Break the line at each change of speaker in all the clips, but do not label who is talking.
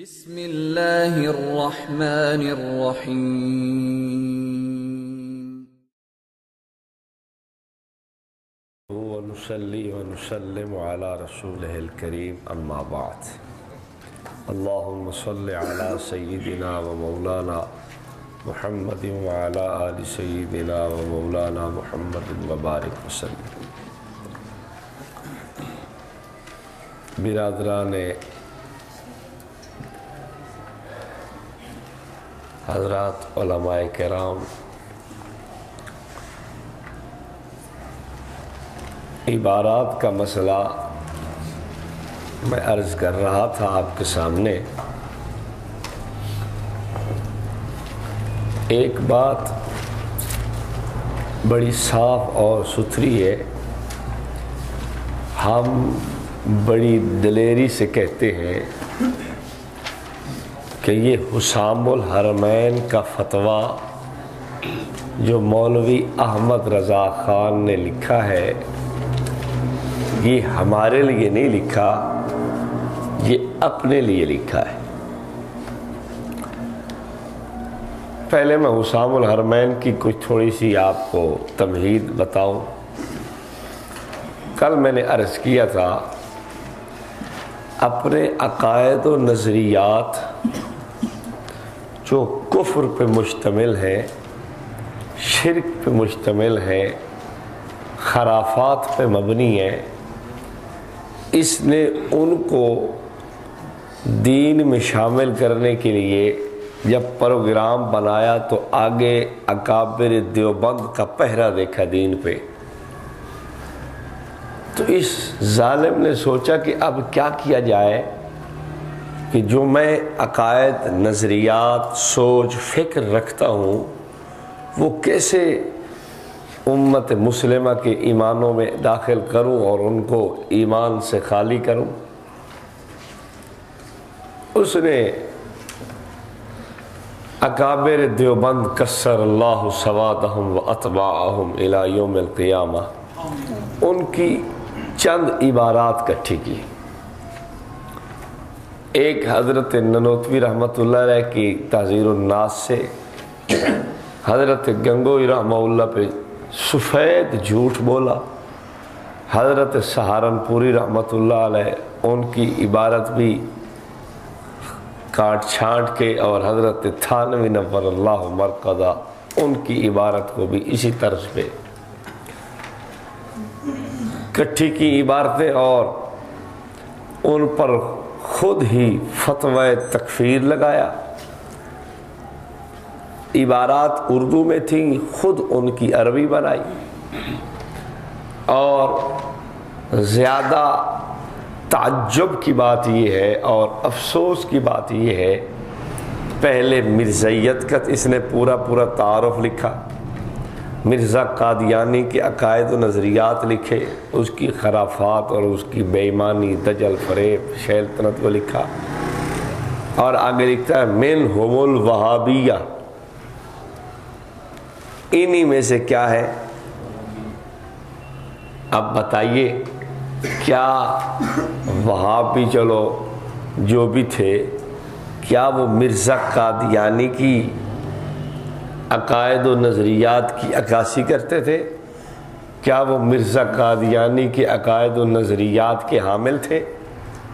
بسم اللہ الرحمن الرحیم۔
ونصلي ونسلم على رسوله الكريم أما بعد۔ اللهم صل على سيدنا ومولانا محمد وعلى آل سيدنا ومولانا محمد وبارك وسلم۔ برادران حضرات علماء کرام، عبارات کا مسئلہ میں عرض کر رہا تھا آپ کے سامنے۔ ایک بات بڑی صاف اور ستھری ہے، ہم بڑی دلیری سے کہتے ہیں کہ یہ حسام الحرمین کا فتویٰ جو مولوی احمد رضا خان نے لکھا ہے، یہ ہمارے لیے نہیں لکھا، یہ اپنے لیے لکھا ہے۔ پہلے میں حسام الحرمین کی کچھ تھوڑی سی آپ کو تمہید بتاؤں۔ کل میں نے عرض کیا تھا، اپنے عقائد و نظریات جو کفر پہ مشتمل ہیں شرک پہ مشتمل ہیں خرافات پہ مبنی ہیں اس نے ان کو دین میں شامل کرنے کے لیے جب پروگرام بنایا تو آگے اکابر دیوبند کا پہرا دیکھا دین پہ۔ تو اس ظالم نے سوچا کہ اب کیا کیا جائے؟ کہ جو میں عقائد، نظریات، سوچ، فکر رکھتا ہوں، وہ کیسے امت مسلمہ کے ایمانوں میں داخل کروں اور ان کو ایمان سے خالی کروں؟ اس نے اکابر دیوبند کسر اللہ سوادہم و اتباعہم الى یوم القیامہ، ان کی چند عبارات کٹھی کی۔ ایک حضرت ننوتوی رحمت اللہ علیہ کی تحذیر الناس سے حضرت گنگوئی رحمہ اللہ پہ سفید جھوٹ بولا۔ حضرت سہارنپوری رحمت اللہ علیہ ان کی عبارت بھی کاٹ چھانٹ کے اور حضرت تھانوی نور اللہ مرقدہ ان کی عبارت کو بھی اسی طرز پہ۔ کٹھی کی عبارتیں اور ان پر خود ہی فتوی تکفیر لگایا۔ عبارات اردو میں تھیں، خود ان کی عربی بنائی۔ اور زیادہ تعجب کی بات یہ ہے اور افسوس کی بات یہ ہے، پہلے مرزیت کا اس نے پورا پورا تعارف لکھا۔ مرزا قادیانی کے عقائد و نظریات لکھے، اس کی خرافات اور اس کی بے ایمانی دجل فریب شیلطنت کو لکھا۔ اور آگے لکھتا ہے، من ہوم الوہابیہ انہی میں سے کیا ہے؟ اب بتائیے، کیا وہاں بھی چلو جو بھی تھے، کیا وہ مرزا قادیانی کی عقائد و نظریات کی عکاسی کرتے تھے؟ کیا وہ مرزا قادیانی کے عقائد و نظریات کے حامل تھے؟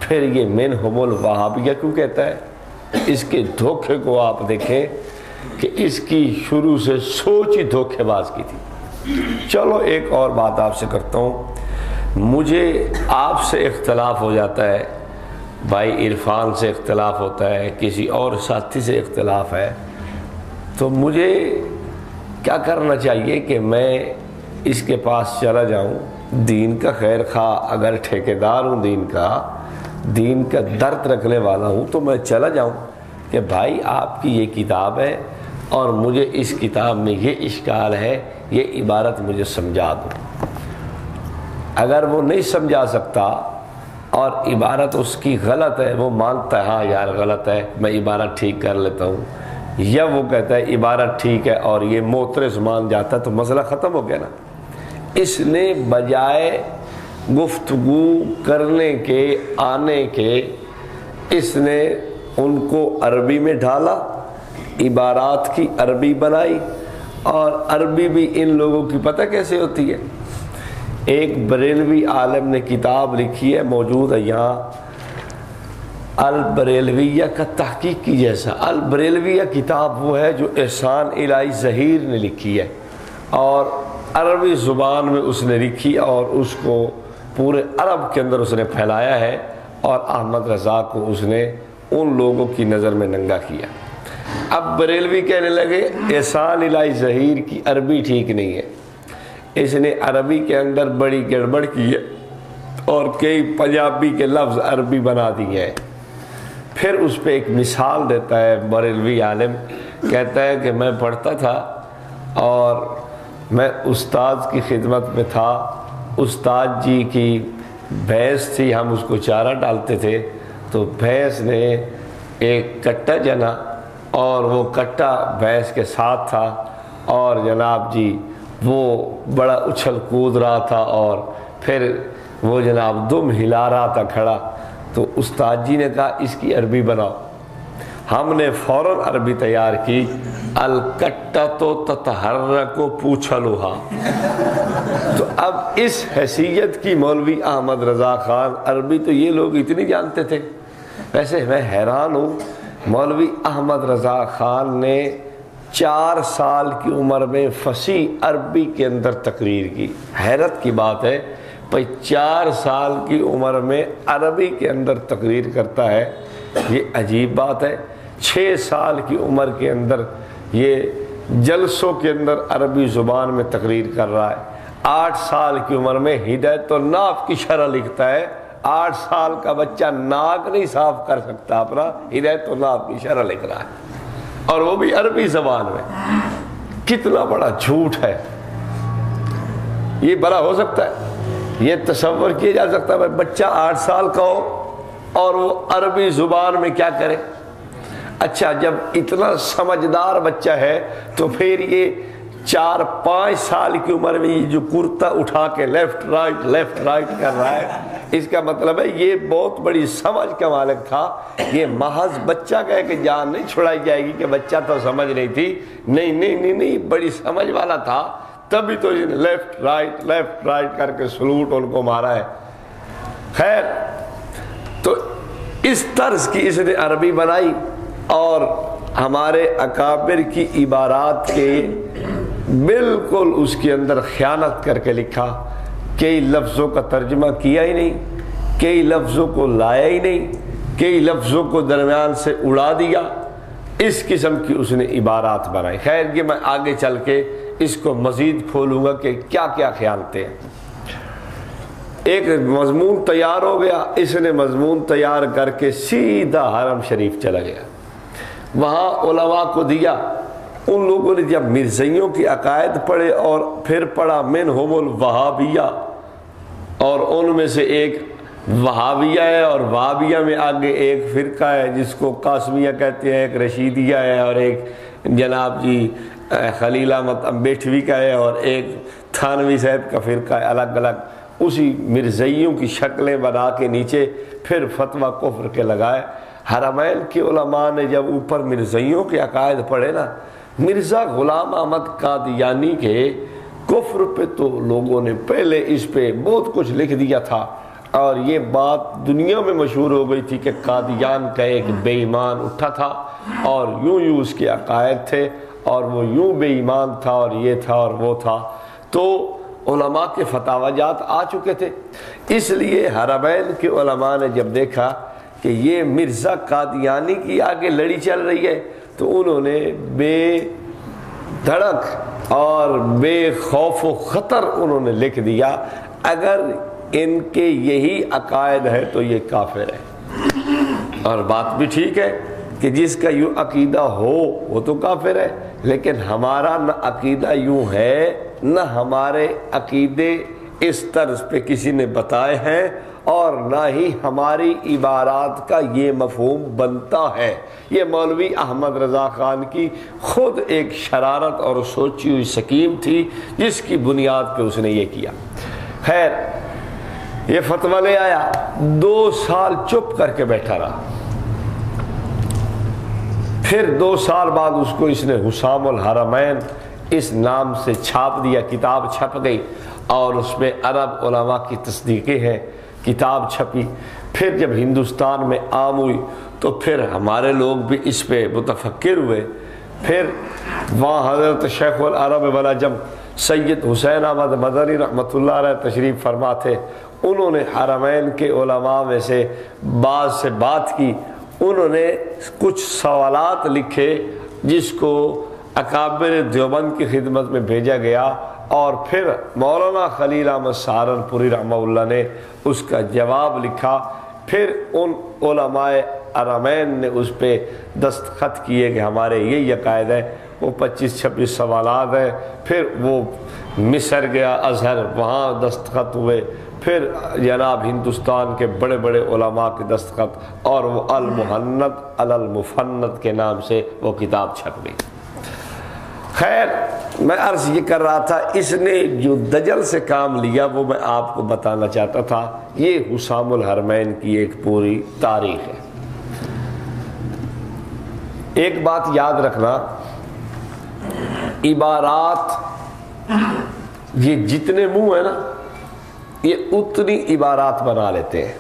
پھر یہ من ہم الوہابیہ کیوں کہتا ہے۔ اس کے دھوکے کو آپ دیکھیں کہ اس کی شروع سے سوچ ہی دھوکے باز کی تھی۔ چلو ایک اور بات آپ سے کرتا ہوں۔ مجھے آپ سے اختلاف ہو جاتا ہے۔ بھائی عرفان سے اختلاف ہوتا ہے، کسی اور ساتھی سے اختلاف ہے۔ تو مجھے کیا کرنا چاہیے کہ میں اس کے پاس چلا جاؤں؟ دین کا خیر خواہ اگر ٹھیکیدار ہوں دین کا دین کا درد رکھنے والا ہوں تو میں چلا جاؤں کہ بھائی آپ کی یہ کتاب ہے اور مجھے اس کتاب میں یہ اشکال ہے، یہ عبارت مجھے سمجھا دو۔ اگر وہ نہیں سمجھا سکتا اور عبارت اس کی غلط ہے، وہ مانتا ہے ہاں یار غلط ہے، میں عبارت ٹھیک کر لیتا ہوں۔ یا وہ کہتا ہے عبارت ٹھیک ہے اور یہ موترس مان جاتا ہے تو مسئلہ ختم ہو گیا نا۔ اس نے بجائے گفتگو کرنے کے، آنے کے، اس نے ان کو عربی میں ڈھالا، عبارات کی عربی بنائی، اور عربی بھی ان لوگوں کی پتہ کیسے ہوتی ہے۔ ایک بریلوی عالم نے کتاب لکھی ہے، موجود ہے یہاں البریلویہ کا تحقیق کی جیسا، البریلویہ کتاب وہ ہے جو احسان الہی ظہیر نے لکھی ہے اور عربی زبان میں اس نے لکھی اور اس کو پورے عرب کے اندر اس نے پھیلایا ہے اور احمد رضا کو اس نے ان لوگوں کی نظر میں ننگا کیا۔ اب بریلوی کہنے لگے، احسان الہی ظہیر کی عربی ٹھیک نہیں ہے۔ اس نے عربی کے اندر بڑی گڑبڑ کی ہے اور کئی پنجابی کے لفظ عربی بنا دیے ہیں۔ پھر اس پہ ایک مثال دیتا ہے بریلوی عالم، کہتا ہے کہ میں پڑھتا تھا اور میں استاد کی خدمت میں تھا استاد جی کی بھینس تھی، ہم اس کو چارہ ڈالتے تھے۔ تو بھینس نے ایک کٹا جنا اور وہ کٹا بھینس کے ساتھ تھا۔ اور جناب جی وہ بڑا اچھل کود رہا تھا اور پھر وہ جناب دم ہلا رہا تھا کھڑا۔ تو استاد جی نے کہا، اس کی عربی بناؤ۔ ہم نے فوراً عربی تیار کی۔ الکٹا تو تتحرک و پوچھا لوہا تو اب اس حیثیت کی مولوی احمد رضا خان عربی تو یہ لوگ اتنی جانتے تھے۔ ویسے میں حیران ہوں، مولوی احمد رضا خان نے چار سال کی عمر میں فصیح عربی کے اندر تقریر کی۔ حیرت کی بات ہے چار سال کی عمر میں عربی کے اندر تقریر کرتا ہے، یہ عجیب بات ہے۔ چھ سال کی عمر کے اندر یہ جلسوں کے اندر عربی زبان میں تقریر کر رہا ہے۔ آٹھ سال کی عمر میں ہدایت و ناف کی شرح لکھتا ہے۔ آٹھ سال کا بچہ ناک نہیں صاف کر سکتا، اپنا ہدایت و ناف کی شرح لکھ رہا ہے۔ اور وہ بھی عربی زبان میں۔ کتنا بڑا جھوٹ ہے۔ یہ بڑا ہو سکتا ہے۔ یہ تصور کیا جا سکتا ہے بچہ آٹھ سال کا ہو اور وہ عربی زبان میں کیا کرے؟ اچھا جب اتنا سمجھدار بچہ ہے تو پھر یہ چار پانچ سال کی عمر میں یہ جو کرتا اٹھا کے لیفٹ رائٹ لیفٹ رائٹ کر رہا ہے، اس کا مطلب ہے یہ بہت بڑی سمجھ کا مالک تھا۔ یہ محض بچہ کہہ کہ جان نہیں چھڑائی جائے گی کہ بچہ تو سمجھ نہیں تھی۔ نہیں نہیں نہیں نہیں، بڑی سمجھ والا تھا۔ تبھی تو لیفٹ رائٹ لیفٹ رائٹ کر کے سلوٹ ان کو مارا ہے۔ خیر، تو اس طرز کی اس نے عربی بنائی اور ہمارے اکابر کی عبارات کے بالکل اس کے اندر خیانت کر کے لکھا، کئی لفظوں کا ترجمہ کیا ہی نہیں، کئی لفظوں کو لایا ہی نہیں، کئی لفظوں کو درمیان سے اڑا دیا۔ اس قسم کی اس نے عبارات بنائی۔ خیر کہ میں آگے چل کے اس کو مزید کھولوں گا کہ کیا کیا خیالتے ہیں۔ ایک مضمون تیار ہو گیا، اس نے مضمون تیار کر کے سیدھا حرم شریف چلا گیا۔ وہاں علماء کو دیا، ان لوگوں نے جب مرزیوں کی عقائد پڑھے اور پھر پڑھا من ہوم الوہابیہ۔ اور ان میں سے ایک وہابیہ ہے اور وہابیہ میں آگے ایک فرقہ ہے، جس کو قاسمیہ کہتے ہیں، ایک رشیدیہ ہے اور ایک جناب جی خلیل احمد امبیٹوی کا ہے اور ایک تھانوی صاحب کا فرقہ ہے، الگ الگ۔ اسی مرزیوں کی شکلیں بنا کے نیچے پھر فتویٰ کفر کے لگائے۔ حرمین کی علماء نے جب اوپر مرزیوں کے عقائد پڑھے نا، مرزا غلام احمد قادیانی کے کفر پہ تو لوگوں نے پہلے اس پہ بہت کچھ لکھ دیا تھا۔ اور یہ بات دنیا میں مشہور ہو گئی تھی کہ قادیان کا ایک بے ایمان اٹھا تھا اور یوں یوں اس کے عقائد تھے۔ اور وہ یوں بے ایمان تھا اور یہ تھا اور وہ تھا۔ تو علماء کے فتح جات آ چکے تھے۔ اس لیے حرمین کے علماء نے جب دیکھا کہ یہ مرزا قادیانی کی آگے لڑی چل رہی ہے، تو انہوں نے بے دھڑک اور بے خوف و خطر انہوں نے لکھ دیا۔ اگر ان کے یہی عقائد ہے تو یہ کافر ہے اور بات بھی ٹھیک ہے۔ کہ جس کا یوں عقیدہ ہو، وہ تو کافر ہے۔ لیکن ہمارا نہ عقیدہ یوں ہے، نہ ہمارے عقیدے اس طرز پہ کسی نے بتائے ہیں اور نہ ہی ہماری عبارات کا یہ مفہوم بنتا ہے۔ یہ مولوی احمد رضا خان کی خود ایک شرارت اور سوچی ہوئی سکیم تھی، جس کی بنیاد پہ اس نے یہ کیا۔ خیر، یہ فتویٰ لے آیا۔ دو سال چپ کر کے بیٹھا رہا۔ پھر دو سال بعد اس کو اس نے حسام الحرمین اس نام سے چھاپ دیا، کتاب چھپ گئی اور اس میں عرب علماء کی تصدیقیں ہیں، کتاب چھپی۔ پھر جب ہندوستان میں عام ہوئی تو پھر ہمارے لوگ بھی اس پہ متفکر ہوئے۔ پھر وہاں حضرت شیخ العرب والعجم سید حسین احمد مدنی رحمۃ اللہ علیہ تشریف فرما تھے، انہوں نے حرمین کے علماء میں سے بعض سے بات کی۔ انہوں نے کچھ سوالات لکھے جس کو اکابر دیوبند کی خدمت میں بھیجا گیا اور پھر مولانا خلیل احمد سہارنپوری رحمہ اللہ نے اس کا جواب لکھا۔ پھر ان علماء ارمین نے اس پہ دستخط کیے کہ ہمارے یہی عقائد ہے وہ پچیس چھبیس سوالات ہیں۔ پھر وہ مصر گیا، اظہر، وہاں دستخط ہوئے۔ پھر جناب ہندوستان کے بڑے بڑے علماء کے دستخط اور وہ المحنت المفنت کے نام سے وہ کتاب چھپ گئی۔ خیر، میں عرض یہ کر رہا تھا، اس نے جو دجل سے کام لیا وہ میں آپ کو بتانا چاہتا تھا، یہ حسام الحرمین کی ایک پوری تاریخ ہے۔ ایک بات یاد رکھنا، عبارات یہ جتنے منہ ہیں نا یہ اتنی عبارات بنا لیتے ہیں۔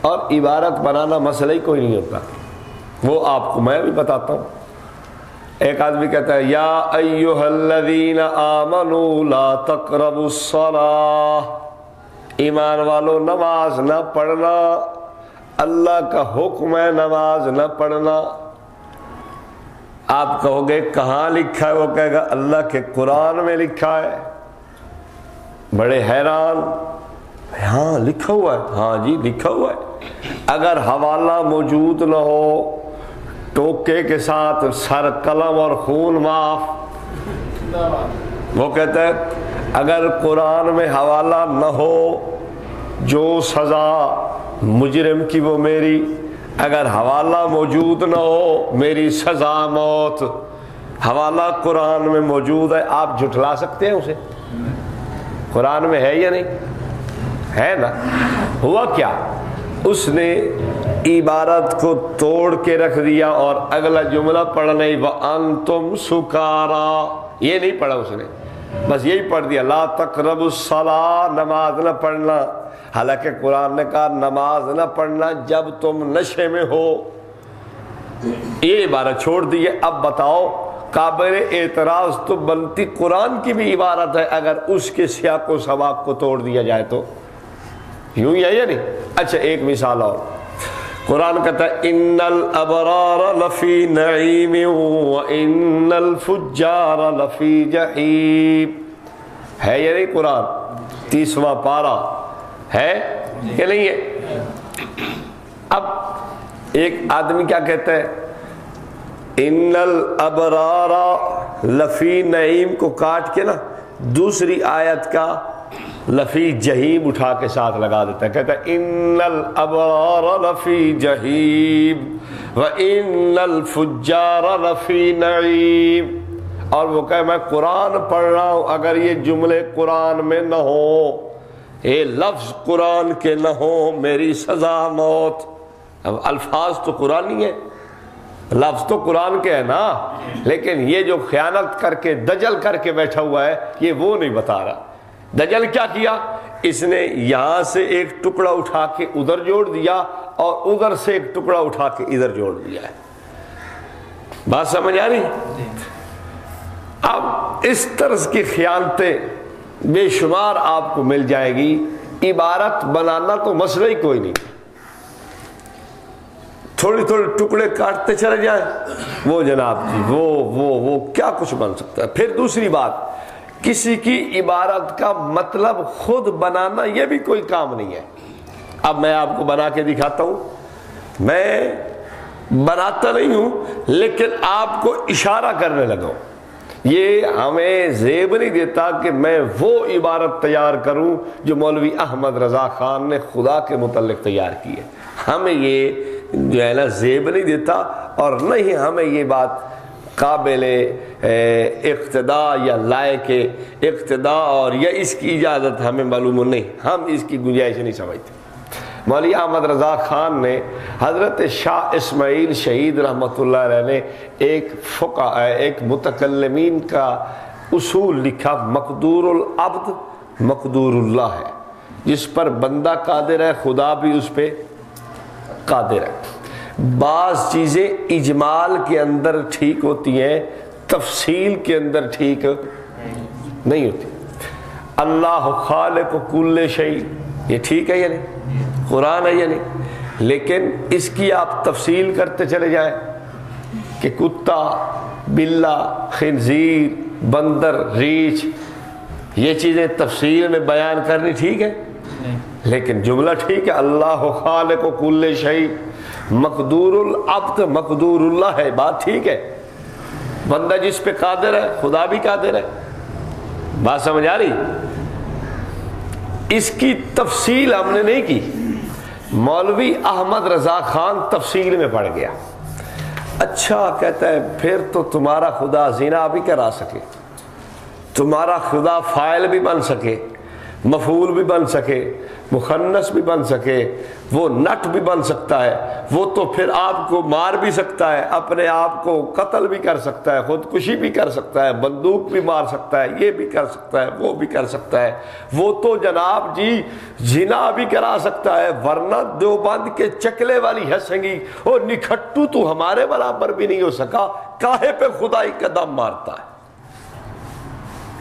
اور عبارت بنانا مسئلہ ہی کوئی نہیں ہوتا۔ وہ آپ کو میں بھی بتاتا ہوں۔ ایک آدمی کہتا ہے، یا ایوہ الذین آمنوا لا تقربوا الصلاة۔ ایمان والو، نماز نہ پڑھنا۔ اللہ کا حکم ہے نماز نہ پڑھنا۔ آپ کہو گے، کہاں لکھا ہے؟ وہ کہے گا، اللہ کے قرآن میں لکھا ہے۔ بڑے حیران۔ ہاں لکھا ہوا ہے۔ ہاں جی لکھا ہوا ہے۔ اگر حوالہ موجود نہ ہو، ٹوکے کے ساتھ سر قلم اور خون معاف۔ وہ کہتا ہے، اگر قرآن میں حوالہ نہ ہو، جو سزا مجرم کی وہ میری۔ اگر حوالہ موجود نہ ہو، میری سزا موت۔ حوالہ قرآن میں موجود ہے، آپ جھٹلا سکتے ہیں اسے۔ قرآن میں ہے یا نہیں؟ ہے نا؟ ہوا کیا؟ اس نے عبارت کو توڑ کے رکھ دیا اور اگلا جملہ پڑھ نہیں وہ ان تم سکارا۔ یہ نہیں پڑھا اس نے۔ بس یہی پڑھ دیا۔ لا تقرب الصلاح نماز نہ پڑھنا۔ حالانکہ قرآن نے کہا نماز نہ پڑھنا جب تم نشے میں ہو۔ یہ عبارت چھوڑ دیے اب بتاؤ، قابل اعتراض تو بنتی قرآن کی بھی عبارت ہے۔ اگر اس کے سیاق و سباق کو توڑ دیا جائے تو۔ یوں ہی ہے یا نہیں؟ اچھا ایک مثال اور۔ قرآن کہتا ہے، ان الابرار لفی نعیم و ان الفجار لفی جحیم ہے یا نہیں قرآن؟ تیسواں پارا ہے کہ نہیں ہے؟ اب ایک آدمی کیا کہتا ہے؟ ان الابرار لفی نعیم کو کاٹ کے نا، دوسری آیت کا لفی جہیم اٹھا کے ساتھ لگا دیتا ہے۔ کہتا ہے، ان الابرار لفی جہیم و ان الفجار لفی نعیم۔ اور وہ کہے، میں قرآن پڑھ رہا ہوں، اگر یہ جملے قرآن میں نہ ہو یہ لفظ قرآن کے نہ ہو میری سزا موت۔ اب الفاظ تو قرآن ہی ہے لفظ تو قرآن کے ہے نا۔ لیکن یہ جو خیانت کر کے، دجل کر کے بیٹھا ہوا ہے، یہ وہ نہیں بتا رہا۔ دجل کیا کیا؟ اس نے یہاں سے ایک ٹکڑا اٹھا کے ادھر جوڑ دیا اور ادھر سے ایک ٹکڑا اٹھا کے ادھر جوڑ دیا ہے۔ بات سمجھ آ رہی؟ اب اس طرز کی خیانتیں بے شمار آپ کو مل جائے گی۔ عبارت بنانا تو مسئلہ ہی کوئی نہیں۔ تھوڑی تھوڑی ٹکڑے کاٹتے چلے جائیں۔ وہ جناب جی وہ وہ وہ کیا کچھ بن سکتا ہے؟ پھر دوسری بات۔ کسی کی عبارت کا مطلب خود بنانا یہ بھی کوئی کام نہیں ہے۔ اب میں آپ کو بنا کے دکھاتا ہوں۔ میں بناتا نہیں ہوں، لیکن آپ کو اشارہ کرنے لگا ہوں۔ یہ ہمیں زیب نہیں دیتا کہ میں وہ عبارت تیار کروں جو مولوی احمد رضا خان نے خدا کے متعلق تیار کی ہے۔ ہمیں یہ جو ہے نا، زیب نہیں دیتا اور نہیں ہمیں یہ بات قابل اقتدا یا لائق اقتدا اور یا اس کی اجازت ہمیں معلوم نہیں۔ ہم اس کی گنجائش نہیں سمجھتے۔ مولوی احمد رضا خان نے حضرت شاہ اسماعیل شہید رحمۃ اللہ علیہ نے ایک فقہ، ایک متکلمین کا اصول لکھا مقدور العبد مقدور اللہ ہے۔ جس پر بندہ قادر ہے، خدا بھی اس پہ قادر ہے۔ بعض چیزیں اجمال کے اندر ٹھیک ہوتی ہیں تفصیل کے اندر ٹھیک نہیں ہوتی۔ اللہ خالق کل شعی یہ ٹھیک ہے یا نہیں؟ قرآن ہے یا نہیں؟ لیکن اس کی آپ تفصیل کرتے چلے جائیں کہ کتا بلا خنزیر بندر ریچھ یہ چیزیں تفصیل میں بیان کرنی ٹھیک ہے؟ لیکن جملہ ٹھیک ہے اللہ خالق و کل شہی مقدور العبد مقدور اللہ ہے، بات ٹھیک ہے۔ بندہ جس پہ قادر ہے، خدا بھی قادر ہے۔ بات سمجھ آ رہی؟ اس کی تفصیل ہم نے نہیں کی۔ مولوی احمد رضا خان تفصیل میں پڑ گیا۔ اچھا کہتا ہے، پھر تو تمہارا خدا زینا بھی کرا سکے۔ تمہارا خدا فائل بھی بن سکے۔ مفول بھی بن سکے مخنس بھی بن سکے، وہ نٹ بھی بن سکتا ہے، وہ تو پھر آپ کو مار بھی سکتا ہے، اپنے آپ کو قتل بھی کر سکتا ہے، خودکشی بھی کر سکتا ہے، بندوق بھی مار سکتا ہے، یہ بھی کر سکتا ہے، وہ بھی کر سکتا ہے۔ وہ تو جناب جی جنا بھی کرا سکتا ہے، ورنہ دیوبند کے چکلے والی ہسنگی اور نکھٹو تو ہمارے برابر بھی نہیں ہو سکا، کاہے پہ خدائی قدم مارتا ہے۔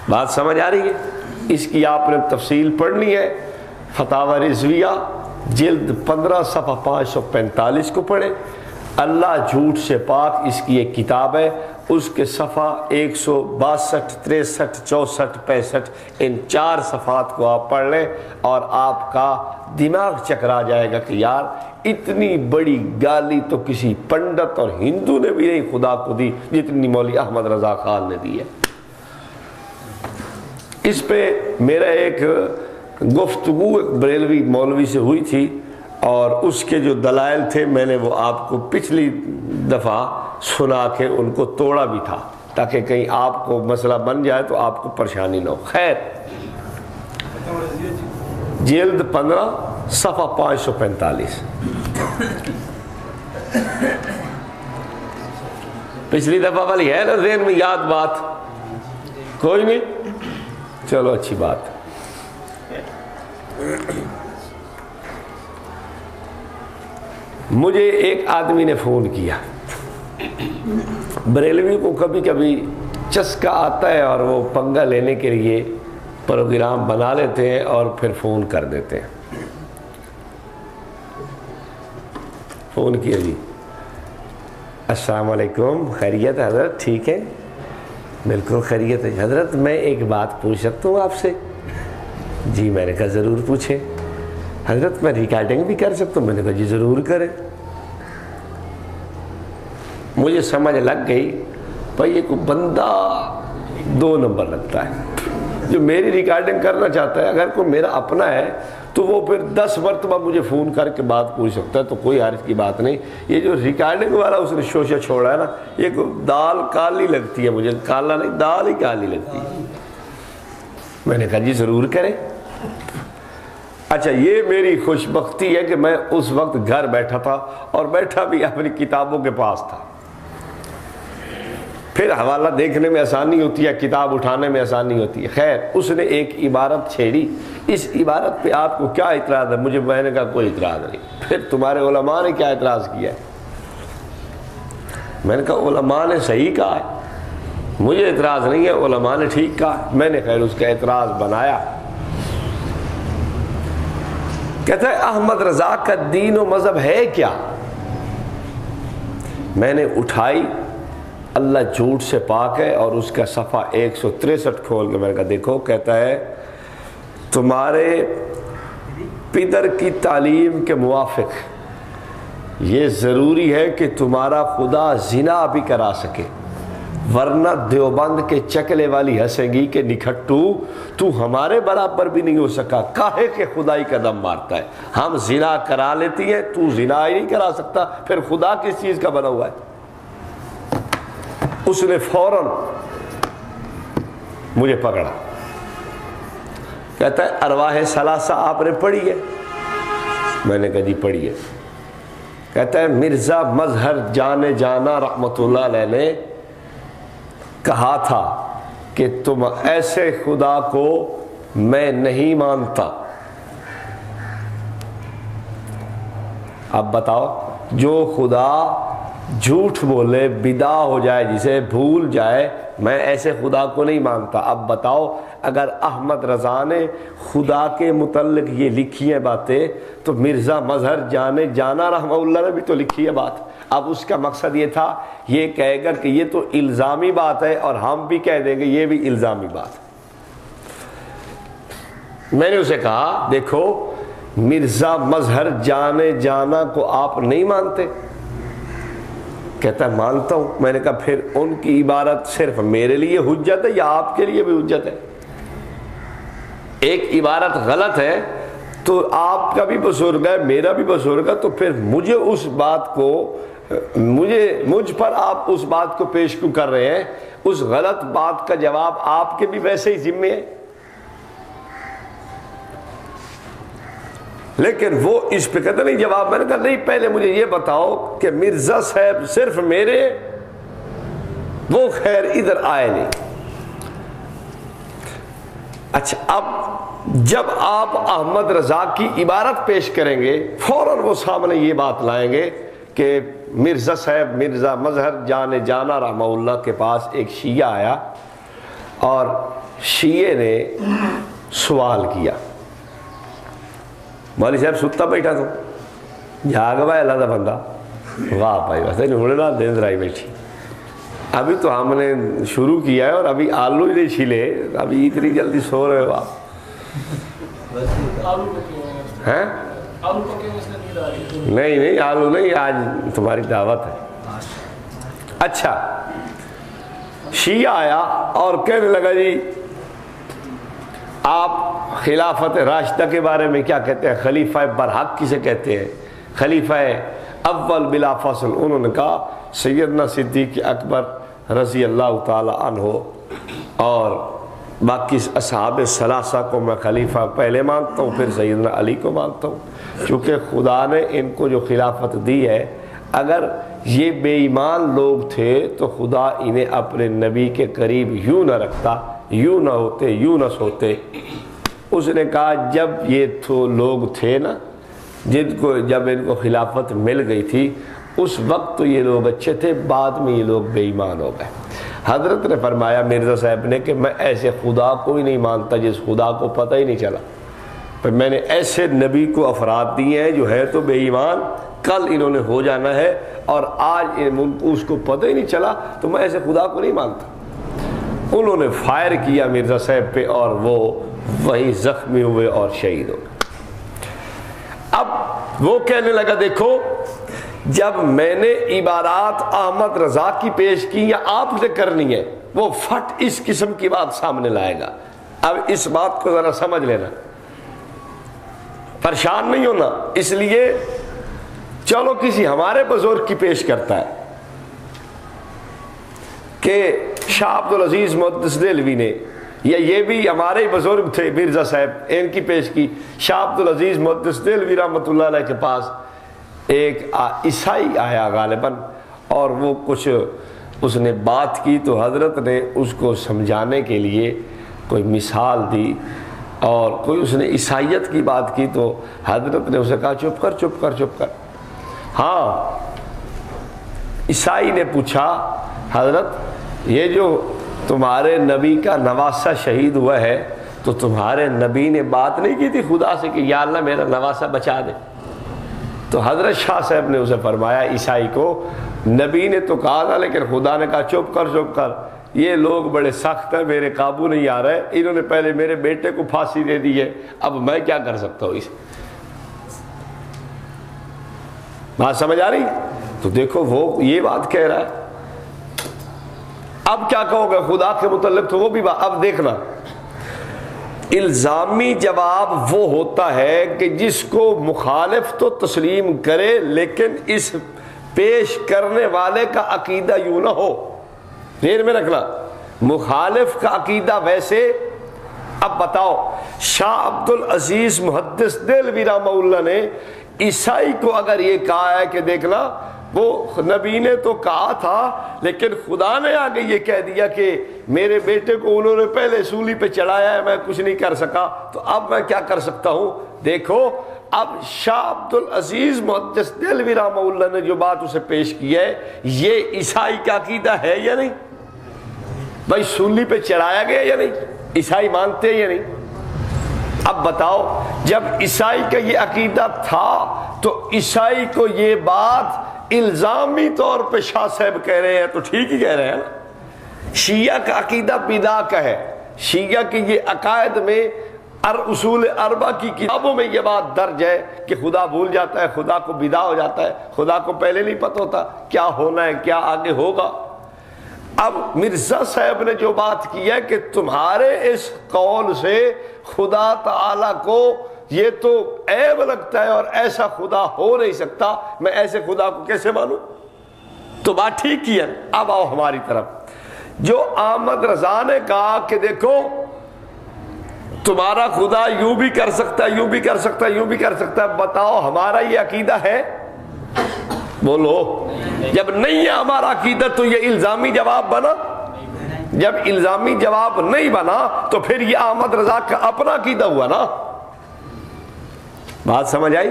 بات سمجھ آ رہی ہے؟ اس کی آپ نے تفصیل پڑھنی ہے۔ فتح رضویہ، جلد پندرہ صفحہ پانچ سو پینتالیس کو پڑھے اللہ جھوٹ سے پاک اس کی ایک کتاب ہے۔ اس کے صفحہ ایک سو باسٹھ، تریسٹھ چونسٹھ پینسٹھ، ان چار صفحات کو آپ پڑھ لیں اور آپ کا دماغ چکرا جائے گا کہ یار اتنی بڑی گالی تو کسی پنڈت اور ہندو نے بھی نہیں، خدا کو دی، جتنی مولی احمد رضا خان نے دی ہے۔ اس پہ میرا ایک گفتگو ایک بریلوی مولوی سے ہوئی تھی اور اس کے جو دلائل تھے میں نے وہ آپ کو پچھلی دفعہ سنا کے ان کو توڑا بھی تھا تاکہ کہیں آپ کو مسئلہ بن جائے تو آپ کو پریشانی نہ ہو۔ خیر۔ جلد پندرہ، صفحہ پانچ سو پینتالیس۔ پچھلی دفعہ والی ہے نا ذہن میں یاد بات؟ کوئی نہیں۔ چلو، اچھی بات۔ مجھے ایک آدمی نے فون کیا۔ بریلوی کو کبھی کبھی چسکا آتا ہے اور وہ پنگا لینے کے لیے پروگرام بنا لیتے ہیں اور پھر فون کر دیتے ہیں۔ فون کیا جی۔ السلام علیکم، خیریت حضرت، ٹھیک ہے بالکل خیریت ہے۔ حضرت، میں ایک بات پوچھ سکتا ہوں آپ سے؟ جی میں نے کہا ضرور پوچھیں۔ حضرت، میں ریکارڈنگ بھی کر سکتا ہوں؟ میں نے کہا جی ضرور کریں۔ مجھے سمجھ لگ گئی بھائی ایک بندہ دو نمبر لگتا ہے۔ جو میری ریکارڈنگ کرنا چاہتا ہے، اگر کوئی میرا اپنا ہے، تو وہ پھر دس مرتبہ مجھے فون کر کے بات پوچھ سکتا ہے، تو کوئی حرج کی بات نہیں۔ یہ جو ریکارڈنگ والا اس نے شوشہ چھوڑا ہے نا، یہ دال کالی لگتی ہے مجھے۔ کالا نہیں، دال ہی کالی لگتی ہے۔ میں نے کہا جی ضرور کریں۔ اچھا یہ میری خوش بختی ہے کہ میں اس وقت گھر بیٹھا تھا اور بیٹھا بھی اپنی کتابوں کے پاس تھا۔ پھر حوالہ دیکھنے میں آسانی ہوتی ہے کتاب اٹھانے میں آسانی ہوتی۔ ہے خیر، اس نے ایک عبارت چھیڑی۔ اس عبارت پہ آپ کو کیا اعتراض ہے؟ مجھے میں نے کہا کوئی اعتراض نہیں۔ پھر تمہارے علماء نے کیا اعتراض کیا ہے؟ میں نے کہا علماء نے صحیح کہا ہے۔ مجھے اعتراض نہیں ہے، علماء نے ٹھیک کہا میں نے خیر اس کا اعتراض بنایا۔ کہتا ہے، احمد رضا کا دین و مذہب ہے کیا؟ میں نے اٹھائی۔ اللہ جھوٹ سے پاک ہے اور اس کا صفحہ ایک سو تریسٹھ کھول کے میں نے کہا، دیکھو، کہتا ہے، تمہارے پدر کی تعلیم کے موافق، یہ ضروری ہے کہ تمہارا خدا زنا بھی کرا سکے، ورنہ دیوبند کے چکلے والی ہنسیں گی کہ نکھٹو، تو ہمارے برابر بھی نہیں ہو سکا۔ کاہے کہ خدائی قدم مارتا ہے؟ ہم زنا کرا لیتی ہیں، تو زنا ہی نہیں کرا سکتا، پھر خدا کس چیز کا بنا ہوا ہے؟ اس نے فوراً مجھے پکڑا۔ کہتا ہے ارواہ سلاسہ آپ نے پڑھی ہے۔ میں نے کہا جی پڑھیے کہتا ہے، مرزا مظہر جانے جانا رحمت اللہ علیہ نے کہا تھا کہ تم ایسے خدا کو میں نہیں مانتا۔ اب بتاؤ جو خدا جھوٹ بولے بدا ہو جائے، جسے بھول جائے، میں ایسے خدا کو نہیں مانتا۔ اب بتاؤ، اگر احمد رضا نے خدا کے متعلق یہ لکھی ہے باتیں، تو مرزا مظہر جانے، جانا رحمہ اللہ نے بھی تو لکھی ہے بات۔ اب اس کا مقصد یہ تھا، یہ کہے گا کہ یہ تو الزامی بات ہے اور ہم بھی کہہ دیں گے، یہ بھی الزامی بات۔ میں نے اسے کہا، دیکھو مرزا مظہر جانے جانا کو آپ نہیں مانتے؟ کہتا ہے، مانتا ہوں۔ میں نے کہا، پھر ان کی عبارت صرف میرے لیے حجت ہے یا آپ کے لیے بھی حجت ہے؟ ایک عبارت غلط ہے، تو آپ کا بھی بزرگ ہے، میرا بھی بزرگ ہے، تو پھر مجھے اس بات کو، مجھے، مجھ پر آپ اس بات کو پیش کیوں کر رہے ہیں؟ اس غلط بات کا جواب آپ کے بھی ویسے ہی ذمے ہے۔ لیکن وہ اس پہ کہتے نہیں، جواب میں نے کہا، نہیں، پہلے مجھے یہ بتاؤ کہ مرزا صاحب صرف میرے، وہ خیر ادھر آئے نہیں۔ اچھا اب جب آپ احمد رضا کی عبارت پیش کریں گے، فوراً وہ سامنے یہ بات لائیں گے کہ مرزا صاحب، مرزا مظہر جانے جانا رحمہ اللہ کے پاس ایک شیعہ آیا اور شیعہ نے سوال کیا۔ مولوی صاحب ستا بیٹھا تو جاگ بھائی اللہ کا بندہ واہ بھائی بس ہوں نہ دن رائی بیٹھی ابھی تو ہم نے شروع کیا ہے اور ابھی آلو ہی نہیں چھیلے ابھی اتنی جلدی سو رہے ہو آپ ہیں نہیں نہیں آلو نہیں آج تمہاری دعوت ہے اچھا شیعہ آیا اور کہنے لگا جی آپ خلافت راشدہ کے بارے میں کیا کہتے ہیں؟ خلیفہ برحق کسے کہتے ہیں؟ خلیفہ اول بلا فصل، انہوں نے کہا سیدنا صدیق اکبر رضی اللہ تعالی عنہ اور باقی اصحاب ثلاثہ کو میں خلیفہ پہلے مانتا ہوں، پھر سیدنا علی کو مانتا ہوں۔ چونکہ خدا نے ان کو جو خلافت دی ہے، اگر یہ بے ایمان لوگ تھے تو خدا انہیں اپنے نبی کے قریب یوں نہ رکھتا۔ یوں نہ ہوتے، یوں نہ سوتے۔ اس نے کہا، جب یہ تو لوگ تھے نا، جن کو، جب ان کو خلافت مل گئی تھی، اس وقت تو یہ لوگ اچھے تھے، بعد میں یہ لوگ بے ایمان ہو گئے۔ حضرت نے فرمایا، مرزا صاحب نے کہ میں ایسے خدا کو ہی نہیں مانتا جس خدا کو پتہ ہی نہیں چلا۔ پر میں نے ایسے نبی کو افراد دیے ہیں جو ہے تو بے ایمان، کل انہوں نے ہو جانا ہے اور آج اس کو پتہ ہی نہیں چلا، تو میں ایسے خدا کو نہیں مانتا۔ انہوں نے فائر کیا مرزا صاحب پہ اور وہ وہی زخمی ہوئے اور شہید ہو اب وہ کہنے لگا، دیکھو، جب میں نے عبارات احمد رضا کی پیش کی یا آپ نے کرنی ہے، وہ فٹ اس قسم کی بات سامنے لائے گا۔ اب اس بات کو ذرا سمجھ لینا۔ پریشان نہیں ہونا، اس لیے چلو کسی ہمارے بزرگ کی پیش کرتا ہے کہ شاہ عبد العزیز محدث دلوی نے یا یہ بھی ہمارے ہی بزرگ تھے مرزا صاحب، ان کی پیش کی، شاہ عبد العزیز محدث دلوی رحمۃ اللہ علیہ کے پاس ایک عیسائی آیا غالباً، اور وہ کچھ اس نے بات کی تو حضرت نے اس کو سمجھانے کے لیے کوئی مثال دی، اور کوئی اس نے عیسائیت کی بات کی تو حضرت نے اسے کہا، چپ کر چپ کر چپ کر۔ ہاں عیسائی نے پوچھا، حضرت یہ جو تمہارے نبی کا نواسا شہید ہوا ہے، تو تمہارے نبی نے بات نہیں کی تھی خدا سے کہ یا اللہ میرا نواسا بچا دے۔ تو حضرت شاہ صاحب نے اسے فرمایا، عیسائی کو، نبی نے تو کہا تھا، لیکن خدا نے کہا، چپ کر چپ کر، یہ لوگ بڑے سخت ہیں، میرے قابو نہیں آ رہے، انہوں نے پہلے میرے بیٹے کو پھانسی دے دی ہے، اب میں کیا کر سکتا ہوں؟ اسے بات سمجھ آ رہی؟ تو دیکھو، وہ یہ بات کہہ رہا ہے۔ اب کیا کہو گے؟ خدا کے متعلق تو وہ بھی بات اب دیکھنا۔ الزامی جواب وہ ہوتا ہے کہ جس کو مخالف تو تسلیم کرے لیکن اس پیش کرنے والے کا عقیدہ یوں نہ ہو۔ دیر میں رکھنا۔ مخالف کا عقیدہ ویسے۔ اب بتاؤ، شاہ عبد العزیز محدث دل اللہ نے عیسائی کو اگر یہ کہا ہے کہ دیکھنا وہ نبی نے تو کہا تھا، لیکن خدا نے آگے یہ کہہ دیا کہ میرے بیٹے کو انہوں نے پہلے سولی پہ چڑھایا ہے، میں کچھ نہیں کر سکا۔ تو اب میں کیا کر سکتا ہوں؟ دیکھو، اب شاہ عبد العزیز محدث دلوی رحمہ اللہ نے جو بات اسے پیش کی ہے، یہ عیسائی کا عقیدہ ہے یا نہیں؟ بھائی سولی پہ چڑھایا گیا یا نہیں؟ عیسائی مانتے ہیں یا نہیں؟ اب بتاؤ، جب عیسائی کا یہ عقیدہ تھا، تو عیسائی کو یہ بات الزامی طور پہ شاہ صاحب کہہ رہے ہیں تو ٹھیک ہی کہہ رہے ہیں نا۔ شیعہ کا عقیدہ بدا کا ہے۔ شیعہ کی یہ عقائد میں ار اصول اربا کی کتابوں میں یہ بات درج ہے کہ خدا بھول جاتا ہے، خدا کو بدا ہو جاتا ہے۔ خدا کو پہلے نہیں پتہ ہوتا کیا ہونا ہے، کیا آگے ہوگا۔ اب مرزا صاحب نے جو بات کی ہے کہ تمہارے اس قول سے خدا تعالی کو یہ تو عیب لگتا ہے اور ایسا خدا ہو نہیں سکتا، میں ایسے خدا کو کیسے مانوں؟ تو بات ٹھیک کی ہے۔ اب آؤ ہماری طرف۔ جو آمد رضا نے کہا کہ دیکھو، تمہارا خدا یوں بھی کر سکتا ہے، یوں بھی کر سکتا ہے، یوں بھی کر سکتا ہے۔ بتاؤ، ہمارا یہ عقیدہ ہے؟ بولو۔ جب نہیں ہے ہمارا عقیدہ تو یہ الزامی جواب بنا۔ جب الزامی جواب نہیں بنا تو پھر یہ احمد رضا کا اپنا عقیدہ ہوا نا۔ بات سمجھ آئی؟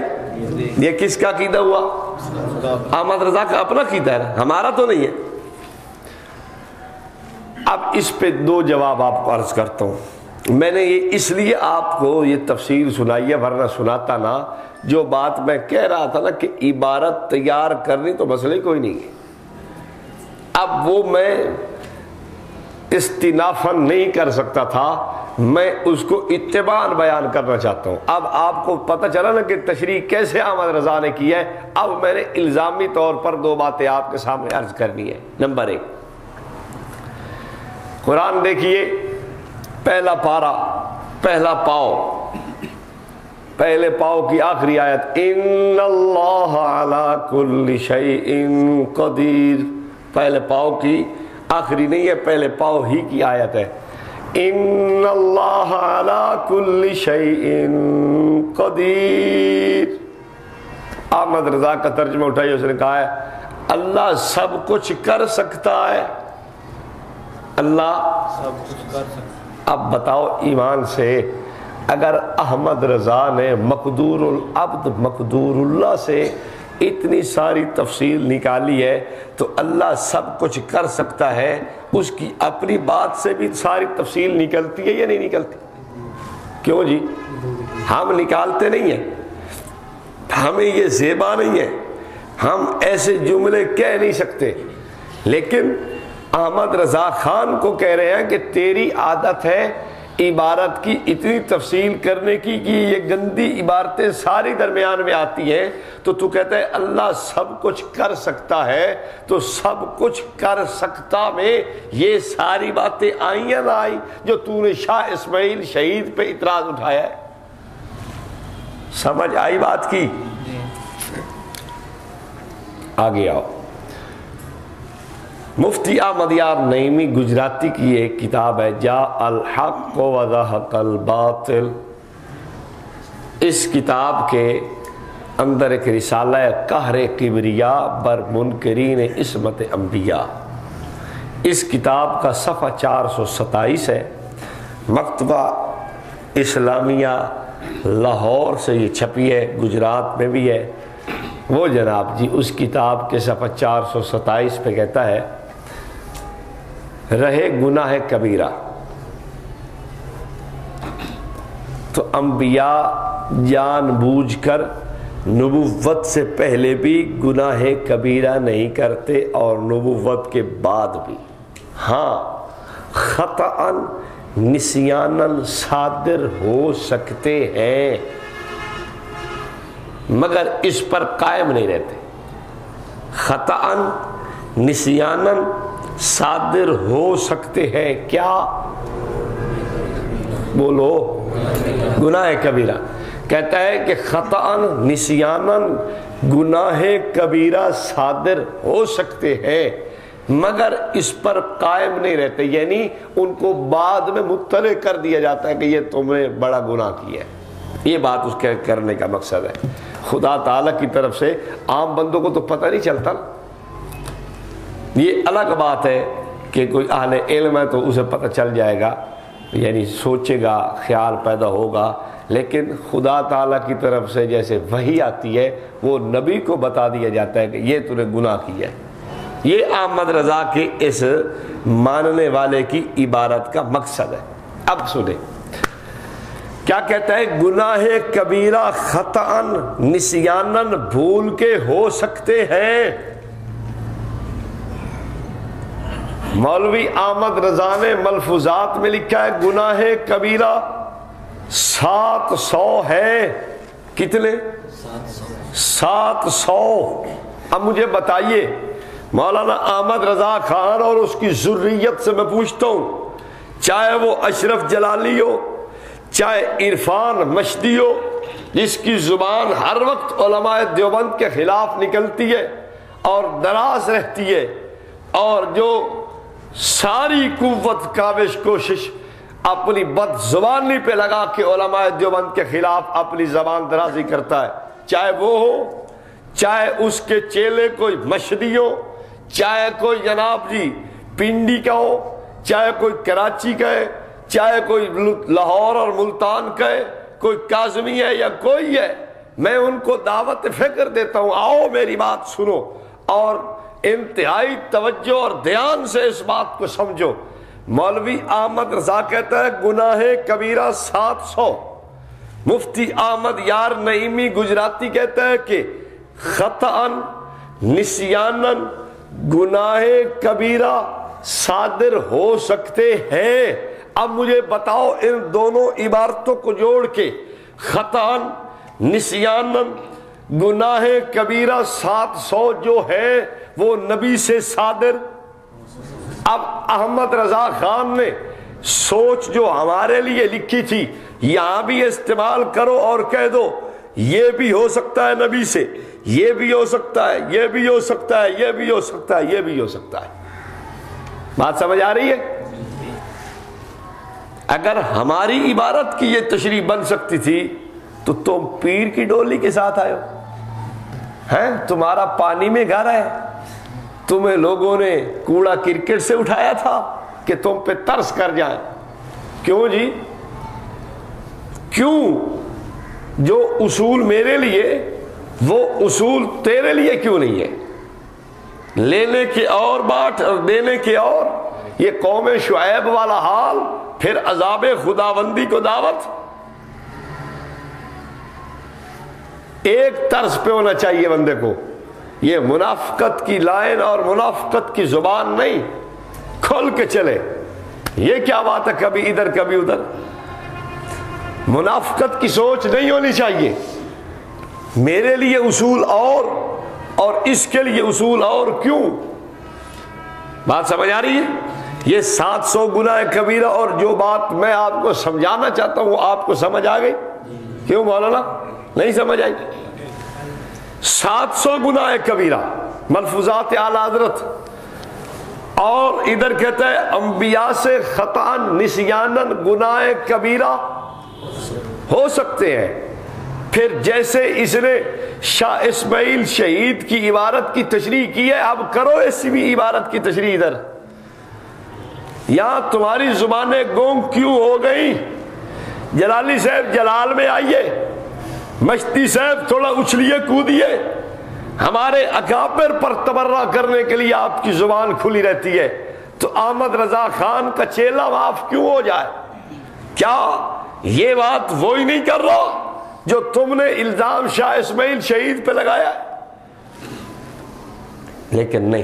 یہ کس کا عقیدہ ہوا؟ احمد رضا کا اپنا عقیدہ ہے ہمارا تو نہیں ہے۔ اب اس پہ دو جواب آپ کو عرض کرتا ہوں۔ میں نے یہ اس لیے آپ کو یہ تفسیر سنائی ہے، ورنہ سناتا نا، جو بات میں کہہ رہا تھا نا کہ عبارت تیار کرنی تو مسئلہ کوئی نہیں ہے۔ اب وہ میں استنافن نہیں کر سکتا تھا، میں اس کو اتبان بیان کرنا چاہتا ہوں۔ اب آپ کو پتہ چلا نا کہ تشریح کیسے احمد رضا نے کی ہے۔ اب میں نے الزامی طور پر دو باتیں آپ کے سامنے عرض کرنی ہے نمبر ایک، قرآن دیکھیے، پہلا پارا، پہلا پاؤ۔ پہلے پاؤ کی آخری آیت، ان اللہ علی کل شیء قدیر پہلے پاؤ کی آخری نہیں ہے پہلے پاؤ ہی کی آیت ہے۔ ان اللہ علی کل شیء قدیر۔ احمد رضا کا ترجمہ اٹھائی اس نے کہا ہے اللہ سب کچھ کر سکتا ہے۔ اللہ
سب کچھ کر سکتا
اب بتاؤ ایمان سے اگر احمد رضا نے مقدور العبد مقدور اللہ سے اتنی ساری تفصیل نکالی ہے تو اللہ سب کچھ کر سکتا ہے، اس کی اپنی بات سے بھی ساری تفصیل نکلتی ہے یا نہیں نکلتی؟ کیوں جی؟ ہم نکالتے نہیں ہیں۔ ہمیں یہ زیبا نہیں ہے۔ ہم ایسے جملے کہہ نہیں سکتے۔ لیکن احمد رضا خان کو کہہ رہے ہیں کہ تیری عادت ہے عبارت کی اتنی تفصیل کرنے کی کہ یہ گندی عبارتیں ساری درمیان میں آتی ہیں تو تو کہتا ہے اللہ سب کچھ کر سکتا ہے تو سب کچھ کر سکتا میں یہ ساری باتیں آئی یا نہ آئی جو تو نے شاہ اسماعیل شہید پہ اعتراض اٹھایا ہے۔ سمجھ آئی بات کی؟ آگے آؤ۔ مفتی احمد نعیمی گجراتی کی ایک کتاب ہے، جا الحق و وضحق الباطل۔ اس کتاب کے اندر ایک رسالہ ہے، قہر کبریا بر منکرین عصمت انبیاء۔ اس کتاب کا صفحہ چار سو ستائیس ہے۔ مکتبہ اسلامیہ لاہور سے یہ چھپی ہے، گجرات میں بھی ہے۔ وہ جناب جی اس کتاب کے صفحہ چار سو ستائیس پہ کہتا ہے رہے گناہ کبیرہ۔ تو انبیاء جان بوجھ کر نبوت سے پہلے بھی گناہ کبیرہ نہیں کرتے اور نبوت کے بعد بھی۔ ہاں خطا نسیان صادر ہو سکتے ہیں، مگر اس پر قائم نہیں رہتے۔ خطا نسیان صادر ہو سکتے ہیں کیا؟ بولو، گناہ کبیرہ۔ کہتا ہے کہ خطا نسیان گناہ کبیرہ صادر ہو سکتے ہیں، مگر اس پر قائم نہیں رہتے۔ یعنی ان کو بعد میں مطلع کر دیا جاتا ہے کہ یہ تم نے بڑا گناہ کیا ہے۔ یہ بات اس کے کرنے کا مقصد ہے۔ خدا تعالیٰ کی طرف سے عام بندوں کو تو پتہ نہیں چلتا۔ نا یہ الگ بات ہے کہ کوئی اہل علم ہے تو اسے پتہ چل جائے گا یعنی سوچے گا، خیال پیدا ہوگا۔ لیکن خدا تعالیٰ کی طرف سے جیسے وہی آتی ہے، وہ نبی کو بتا دیا جاتا ہے کہ یہ تو نے گناہ کیا ہے۔ یہ احمد رضا کے اس ماننے والے کی عبارت کا مقصد ہے۔ اب سنیں۔ کیا کہتا ہے؟ گناہ کبیرہ خطان نسیانن بھول کے ہو سکتے ہیں۔ مولوی احمد رضا نے ملفوظات میں لکھا ہے، گناہ کبیرہ سات سو ہے۔ کتنے؟ سات سو۔ اب مجھے بتائیے، مولانا احمد رضا خان اور اس کی ضروریت سے میں پوچھتا ہوں، چاہے وہ اشرف جلالی ہو، چاہے عرفان مشدی ہو جس کی زبان ہر وقت علماء دیوبند کے خلاف نکلتی ہے اور دراز رہتی ہے اور جو ساری قوت کاوش کوشش اپنی بد زبانی پہ لگا کے علماء دیوبند کے خلاف اپنی زبان درازی کرتا ہے۔ چاہے وہ ہو، چاہے اس کے چیلے کوئی مشدی ہو، چاہے کوئی جناب جی پنڈی کا ہو، چاہے کوئی کراچی کا ہے، چاہے کوئی لاہور اور ملتان کا ہے، کوئی کاظمی ہے یا کوئی ہے، میں ان کو دعوت فکر دیتا ہوں، آؤ میری بات سنو۔ اور انتہائی توجہ اور دھیان سے اس بات کو سمجھو۔ مولوی احمد رضا کہتا ہے، گناہ کبیرہ سات سو۔ مفتی احمد یار نعیمی گجراتی کہتا ہے کہ خطان نسیانن گناہ کبیرہ صادر ہو سکتے ہیں۔ اب مجھے بتاؤ ان دونوں عبارتوں کو جوڑ کے۔ خطان نسیانن گناہ کبیرہ سات سو جو ہے وہ نبی سے صادر۔ اب احمد رضا خان نے سوچ جو ہمارے لیے لکھی تھی، یہاں بھی استعمال کرو اور کہہ دو، یہ بھی ہو سکتا ہے نبی سے، یہ بھی ہو سکتا ہے، یہ بھی ہو سکتا ہے، یہ بھی ہو سکتا ہے، یہ بھی ہو سکتا ہے۔ بات سمجھ آ رہی ہے؟ اگر ہماری عبارت کی یہ تشریح بن سکتی تھی، تو تم پیر کی ڈولی کے ساتھ آئے ہیں، تمہارا پانی میں گھر ہے۔ تمہیں لوگوں نے کوڑا کرکٹ سے اٹھایا تھا کہ تم پہ ترس کر جائیں۔ کیوں جی؟ کیوں؟ جو اصول میرے لیے، وہ اصول تیرے لیے کیوں نہیں ہے؟ لینے کی اور بات اور دینے کی اور۔ یہ قوم شعیب والا حال، پھر عذاب خداوندی کو دعوت۔ ایک طرز پہ ہونا چاہیے بندے کو۔ یہ منافقت کی لائن اور منافقت کی زبان نہیں، کھول کے چلے۔ یہ کیا بات ہے کبھی ادھر کبھی ادھر؟ منافقت کی سوچ نہیں ہونی چاہیے۔ میرے لیے اصول اور اور اس کے لیے اصول اور کیوں؟ بات سمجھ آ رہی ہے؟ یہ سات سو گنا کبیرہ اور جو بات میں آپ کو سمجھانا چاہتا ہوں، آپ کو سمجھ آ گئی؟ کیوں مولانا؟ نہیں سمجھ آئی۔ سات سو گنا کبیرہ، ملفوظات اعلی حضرت۔ اور ادھر کہتا ہے، انبیاء سے خطان نسیانن گناہ کبیرہ ہو سکتے ہیں۔ پھر جیسے اس نے شاہ اسماعیل شہید کی عبارت کی تشریح کی ہے، اب کرو ایسی بھی عبارت کی تشریح ادھر۔ یہاں تمہاری زبانیں گونگ کیوں ہو گئی جلالی صاحب جلال میں آئیے۔ مشتی صاحب تھوڑا اچھلیے کودیے۔ ہمارے اکابر پر تبرہ کرنے کے لیے آپ کی زبان کھلی رہتی ہے۔ تو احمد رضا خان کا چیلا معاف کیوں ہو جائے؟ کیا یہ بات وہی نہیں کر رہا جو تم نے الزام شاہ اسماعیل شہید پہ لگایا؟ لیکن نہیں،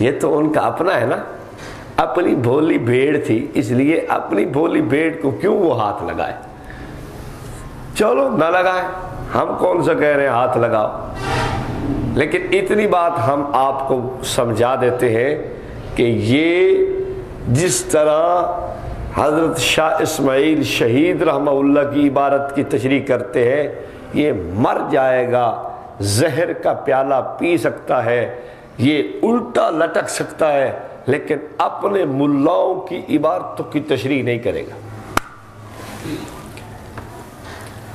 یہ تو ان کا اپنا ہے نا۔ اپنی بھولی بھیڑ تھی، اس لیے اپنی بھولی بھیڑ کو کیوں وہ ہاتھ لگائے؟ چلو نہ لگائیں۔ ہم کون سا کہہ رہے ہیں ہاتھ لگاؤ۔ لیکن اتنی بات ہم آپ کو سمجھا دیتے ہیں کہ یہ جس طرح حضرت شاہ اسماعیل شہید رحمہ اللہ کی عبارت کی تشریح کرتے ہیں، یہ مر جائے گا، زہر کا پیالہ پی سکتا ہے، یہ الٹا لٹک سکتا ہے، لیکن اپنے ملاؤں کی عبارتوں کی تشریح نہیں کرے گا۔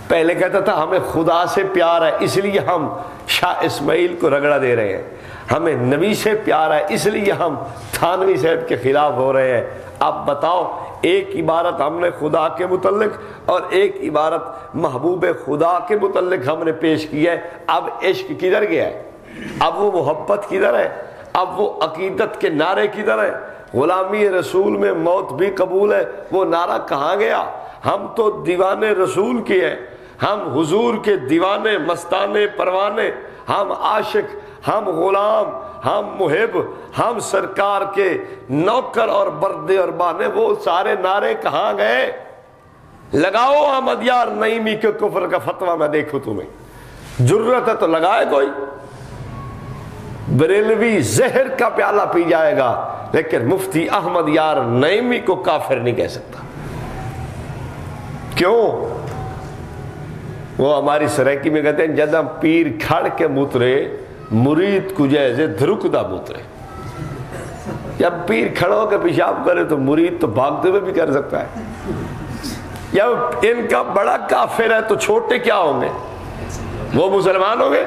پہلے کہتا تھا، ہمیں خدا سے پیار ہے، اس لیے ہم شاہ اسماعیل کو رگڑا دے رہے ہیں۔ ہمیں نبی سے پیار ہے، اس لیے ہم تھانوی صاحب کے خلاف ہو رہے ہیں۔ اب بتاؤ، ایک عبارت ہم نے خدا کے متعلق اور ایک عبارت محبوب خدا کے متعلق ہم نے پیش کی ہے۔ اب عشق کدھر گیا ہے؟ اب وہ محبت کدھر ہے؟ اب وہ عقیدت کے نعرے کدھر ہے غلامی رسول میں موت بھی قبول ہے، وہ نعرہ کہاں گیا؟ ہم تو دیوانے رسول کے ہیں۔ ہم حضور کے دیوانے، مستانے، پروانے، ہم عاشق، ہم غلام، ہم محب، ہم سرکار کے نوکر اور بردے اور بانے، وہ سارے نعرے کہاں گئے؟ لگاؤ احمد یار نئی کے کفر کا فتویٰ میں دیکھوں تمہیں۔ ضرورت ہے تو لگائے کوئی۔ بریلوی زہر کا پیالہ پی جائے گا، لیکن مفتی احمد یار نئیمی کو کافر نہیں کہہ سکتا۔ کیوں؟ وہ ہماری سریکی میں کہتے ہیں جدم پیر کھڑ کے مترے مرید کو جیسے دھرکدہ مترے جب پیر کھڑو کے پیشاب کرے تو مرید تو بھاگتے ہوئے بھی کر سکتا ہے۔ جب ان کا بڑا کافر ہے تو چھوٹے کیا ہوں گے؟ وہ مسلمان ہوں گے؟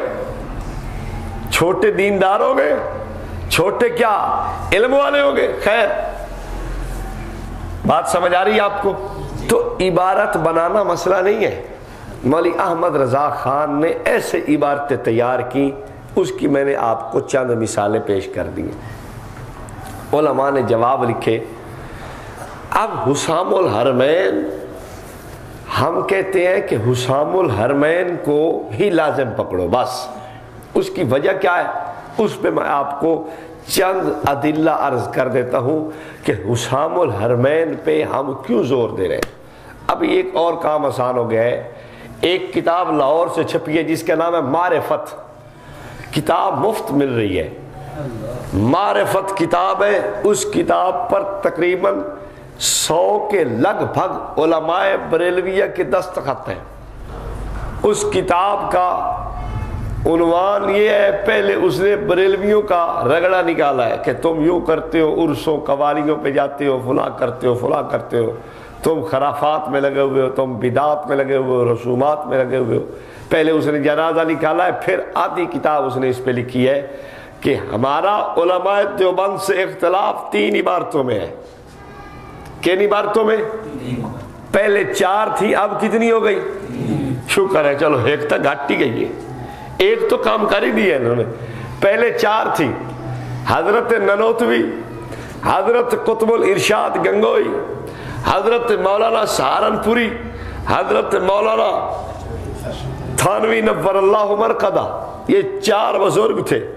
چھوٹے دیندار ہوں گے؟ چھوٹے کیا علم والے ہوں گے؟ خیر، بات سمجھ آ رہی ہے آپ کو؟ تو عبارت بنانا مسئلہ نہیں ہے۔ مولی احمد رضا خان نے ایسے عبارتیں تیار کی اس کی میں نے آپ کو چند مثالیں پیش کر دی علماء نے جواب لکھے، اب حسام الحرمین، ہم کہتے ہیں کہ حسام الحرمین کو ہی لازم پکڑو، بس۔ اس کی وجہ کیا ہے؟ اس پہ میں آپ کو چند عدلہ عرض کر دیتا ہوں کہ حسام الحرمین پہ ہم کیوں زور دے رہے ہیں۔ اب ایک اور کام آسان ہو گیا ہے۔ ایک کتاب لاہور سے چھپی ہے جس کا نام ہے معرفت. کتاب مفت مل رہی ہے. معرفت کتاب ہے. اس کتاب پر تقریباً سو کے لگ بھگ علماء بریلویہ کے دستخط ہیں. اس کتاب کا عنوان یہ ہے، پہلے اس نے بریلویوں کا رگڑا نکالا ہے کہ تم یوں کرتے ہو عرسوں قوالیوں پہ جاتے ہو، فلاں کرتے ہو، فلاں کرتے ہو۔ تم خرافات میں لگے ہوئے ہو، تم بدعات میں لگے ہوئے ہو، رسومات میں لگے ہوئے ہو۔ پہلے اس نے جنازہ نکالا ہے، پھر آدھی کتاب اس نے اس پہ لکھی ہے کہ ہمارا علماء دیوبند سے اختلاف تین عبارتوں میں ہے۔ کن عبارتوں میں؟ پہلے چار تھی، اب کتنی ہو گئی؟ شکر ہے، چلو ایک تک گھٹی گئی ہے۔ ایک تو کام کر ہی دیا انہوں نے۔ پہلے چار تھی، حضرت ننوتوی، حضرت قطب الارشاد گنگوئی حضرت مولانا سہارنپوری، حضرت مولانا تھانوی نبر اللہ مرقدہ یہ چار بزرگ تھے۔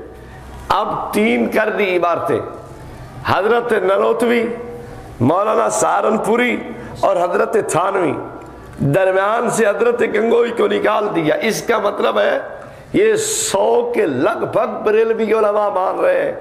اب تین کر دی عبارتیں۔ حضرت ننوتوی مولانا سہارنپوری اور حضرت تھانوی۔ درمیان سے حضرت گنگوئی کو نکال دیا۔ اس کا مطلب ہے، یہ سو کے لگ بھگ بریلوی علماء مان رہے ہیں۔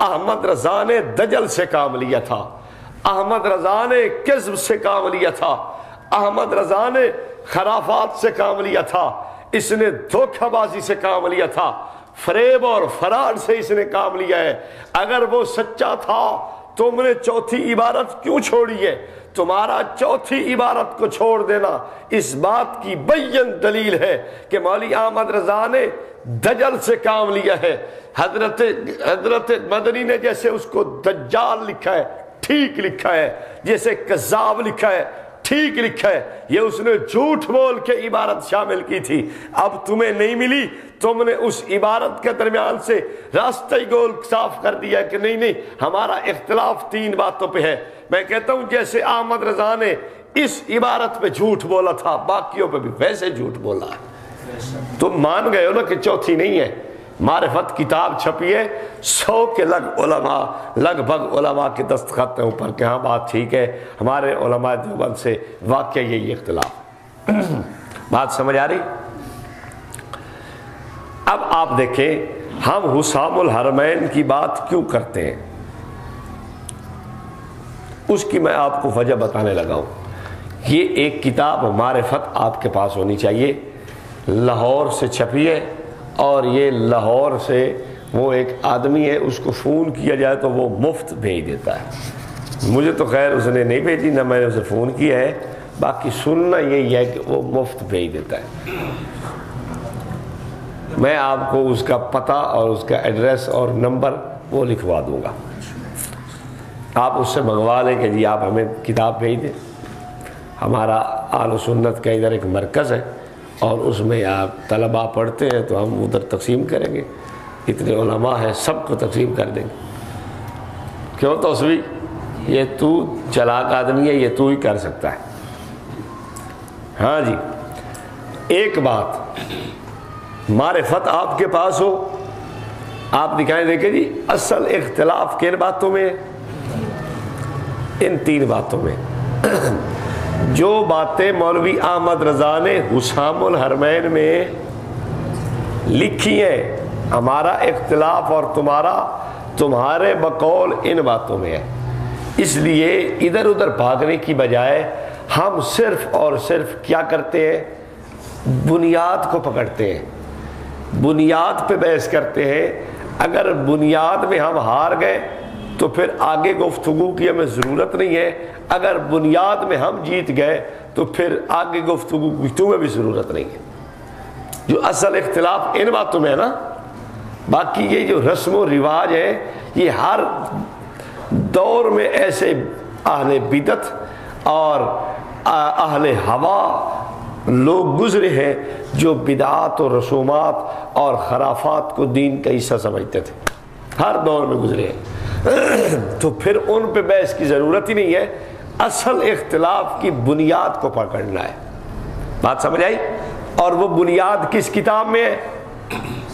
احمد رضا نے دجل سے کام لیا تھا۔ احمد رضا نے کذب سے کام لیا تھا۔ احمد رضا نے خرافات سے کام لیا تھا۔ اس نے دھوکہ بازی سے کام لیا تھا۔ فریب اور فراڈ سے اس نے کام لیا ہے۔ اگر وہ سچا تھا، تم نے چوتھی عبارت کیوں چھوڑی ہے؟ تمہارا چوتھی عبارت کو چھوڑ دینا اس بات کی بین دلیل ہے کہ مولی احمد رضا نے دجل سے کام لیا ہے۔ حضرت حضرت مدنی نے جیسے اس کو دجال لکھا ہے۔ ٹھیک لکھا ہے، جیسے کذاب لکھا ہے، ٹھیک لکھا ہے۔ یہ اس نے جھوٹ بول کے عبارت شامل کی تھی۔ اب تمہیں نہیں ملی، تم نے اس عبارت کے درمیان سے راستہ ہی گول صاف کر دیا کہ نہیں نہیں، ہمارا اختلاف تین باتوں پہ ہے۔ میں کہتا ہوں، جیسے احمد رضا نے اس عبارت پہ جھوٹ بولا تھا، باقیوں پہ بھی ویسے جھوٹ بولا تم مان گئے ہو نا کہ چوتھی نہیں ہے۔ معرفت کتاب چھپی ہے، سو کے لگ علماء، لگ بھگ علماء کے دستخط ہیں اوپر کہ ہاں بات ٹھیک ہے، ہمارے علماء دیوبند سے واقع یہی اختلاف۔ بات سمجھ آ رہی؟ اب آپ دیکھیں، ہم حسام الحرمین کی بات کیوں کرتے ہیں؟ اس کی میں آپ کو وجہ بتانے لگا ہوں۔ یہ ایک کتاب معرفت آپ کے پاس ہونی چاہیے۔ لاہور سے چھپی ہے۔ اور یہ لاہور سے وہ ایک آدمی ہے، اس کو فون کیا جائے تو وہ مفت بھیج دیتا ہے۔ مجھے تو خیر اس نے نہیں بھیجی، نہ میں نے اسے فون کیا ہے۔ باقی سننا یہی ہے کہ وہ مفت بھیج دیتا ہے۔ میں آپ کو اس کا پتہ اور اس کا ایڈریس اور نمبر وہ لکھوا دوں گا۔ آپ اس سے منگوا لیں کہ جی آپ ہمیں کتاب بھیج دیں۔ ہمارا آل و سنت کا ادھر ایک مرکز ہے۔ اور اس میں آپ طلباء پڑھتے ہیں تو ہم ادھر تقسیم کریں گے۔ اتنے علماء ہیں، سب کو تقسیم کر دیں گے۔ کیوں تو یہ تو چلاک آدمی ہے، یہ تو ہی کر سکتا ہے۔ ہاں جی ایک بات، معرفت آپ کے پاس ہو۔ آپ دکھائیں، دیکھیں جی اصل اختلاف کن باتوں میں؟ ان تین باتوں میں۔ جو باتیں مولوی احمد رضا نے حسام الحرمین میں لکھی ہیں، ہمارا اختلاف اور تمہارا، تمہارے بقول ان باتوں میں ہے۔ اس لیے ادھر ادھر بھاگنے کی بجائے ہم صرف اور صرف کیا کرتے ہیں؟ بنیاد کو پکڑتے ہیں۔ بنیاد پہ بحث کرتے ہیں۔ اگر بنیاد میں ہم ہار گئے تو پھر آگے گفتگو کی ہمیں ضرورت نہیں ہے۔ اگر بنیاد میں ہم جیت گئے تو پھر آگے گفتگو کی تمہیں بھی ضرورت نہیں ہے۔ جو اصل اختلاف ان باتوں میں ہے نا، باقی یہ جو رسم و رواج ہے، یہ ہر دور میں ایسے اہل بدت اور اہل ہوا لوگ گزرے ہیں جو بدعات و رسومات اور خرافات کو دین کا حصہ سمجھتے تھے۔ ہر دور میں گزرے ہیں۔ تو پھر ان پہ بحث کی ضرورت ہی نہیں ہے۔ اصل اختلاف کی بنیاد کو پکڑنا ہے۔ بات سمجھ آئی؟ اور وہ بنیاد کس کتاب میں ہے؟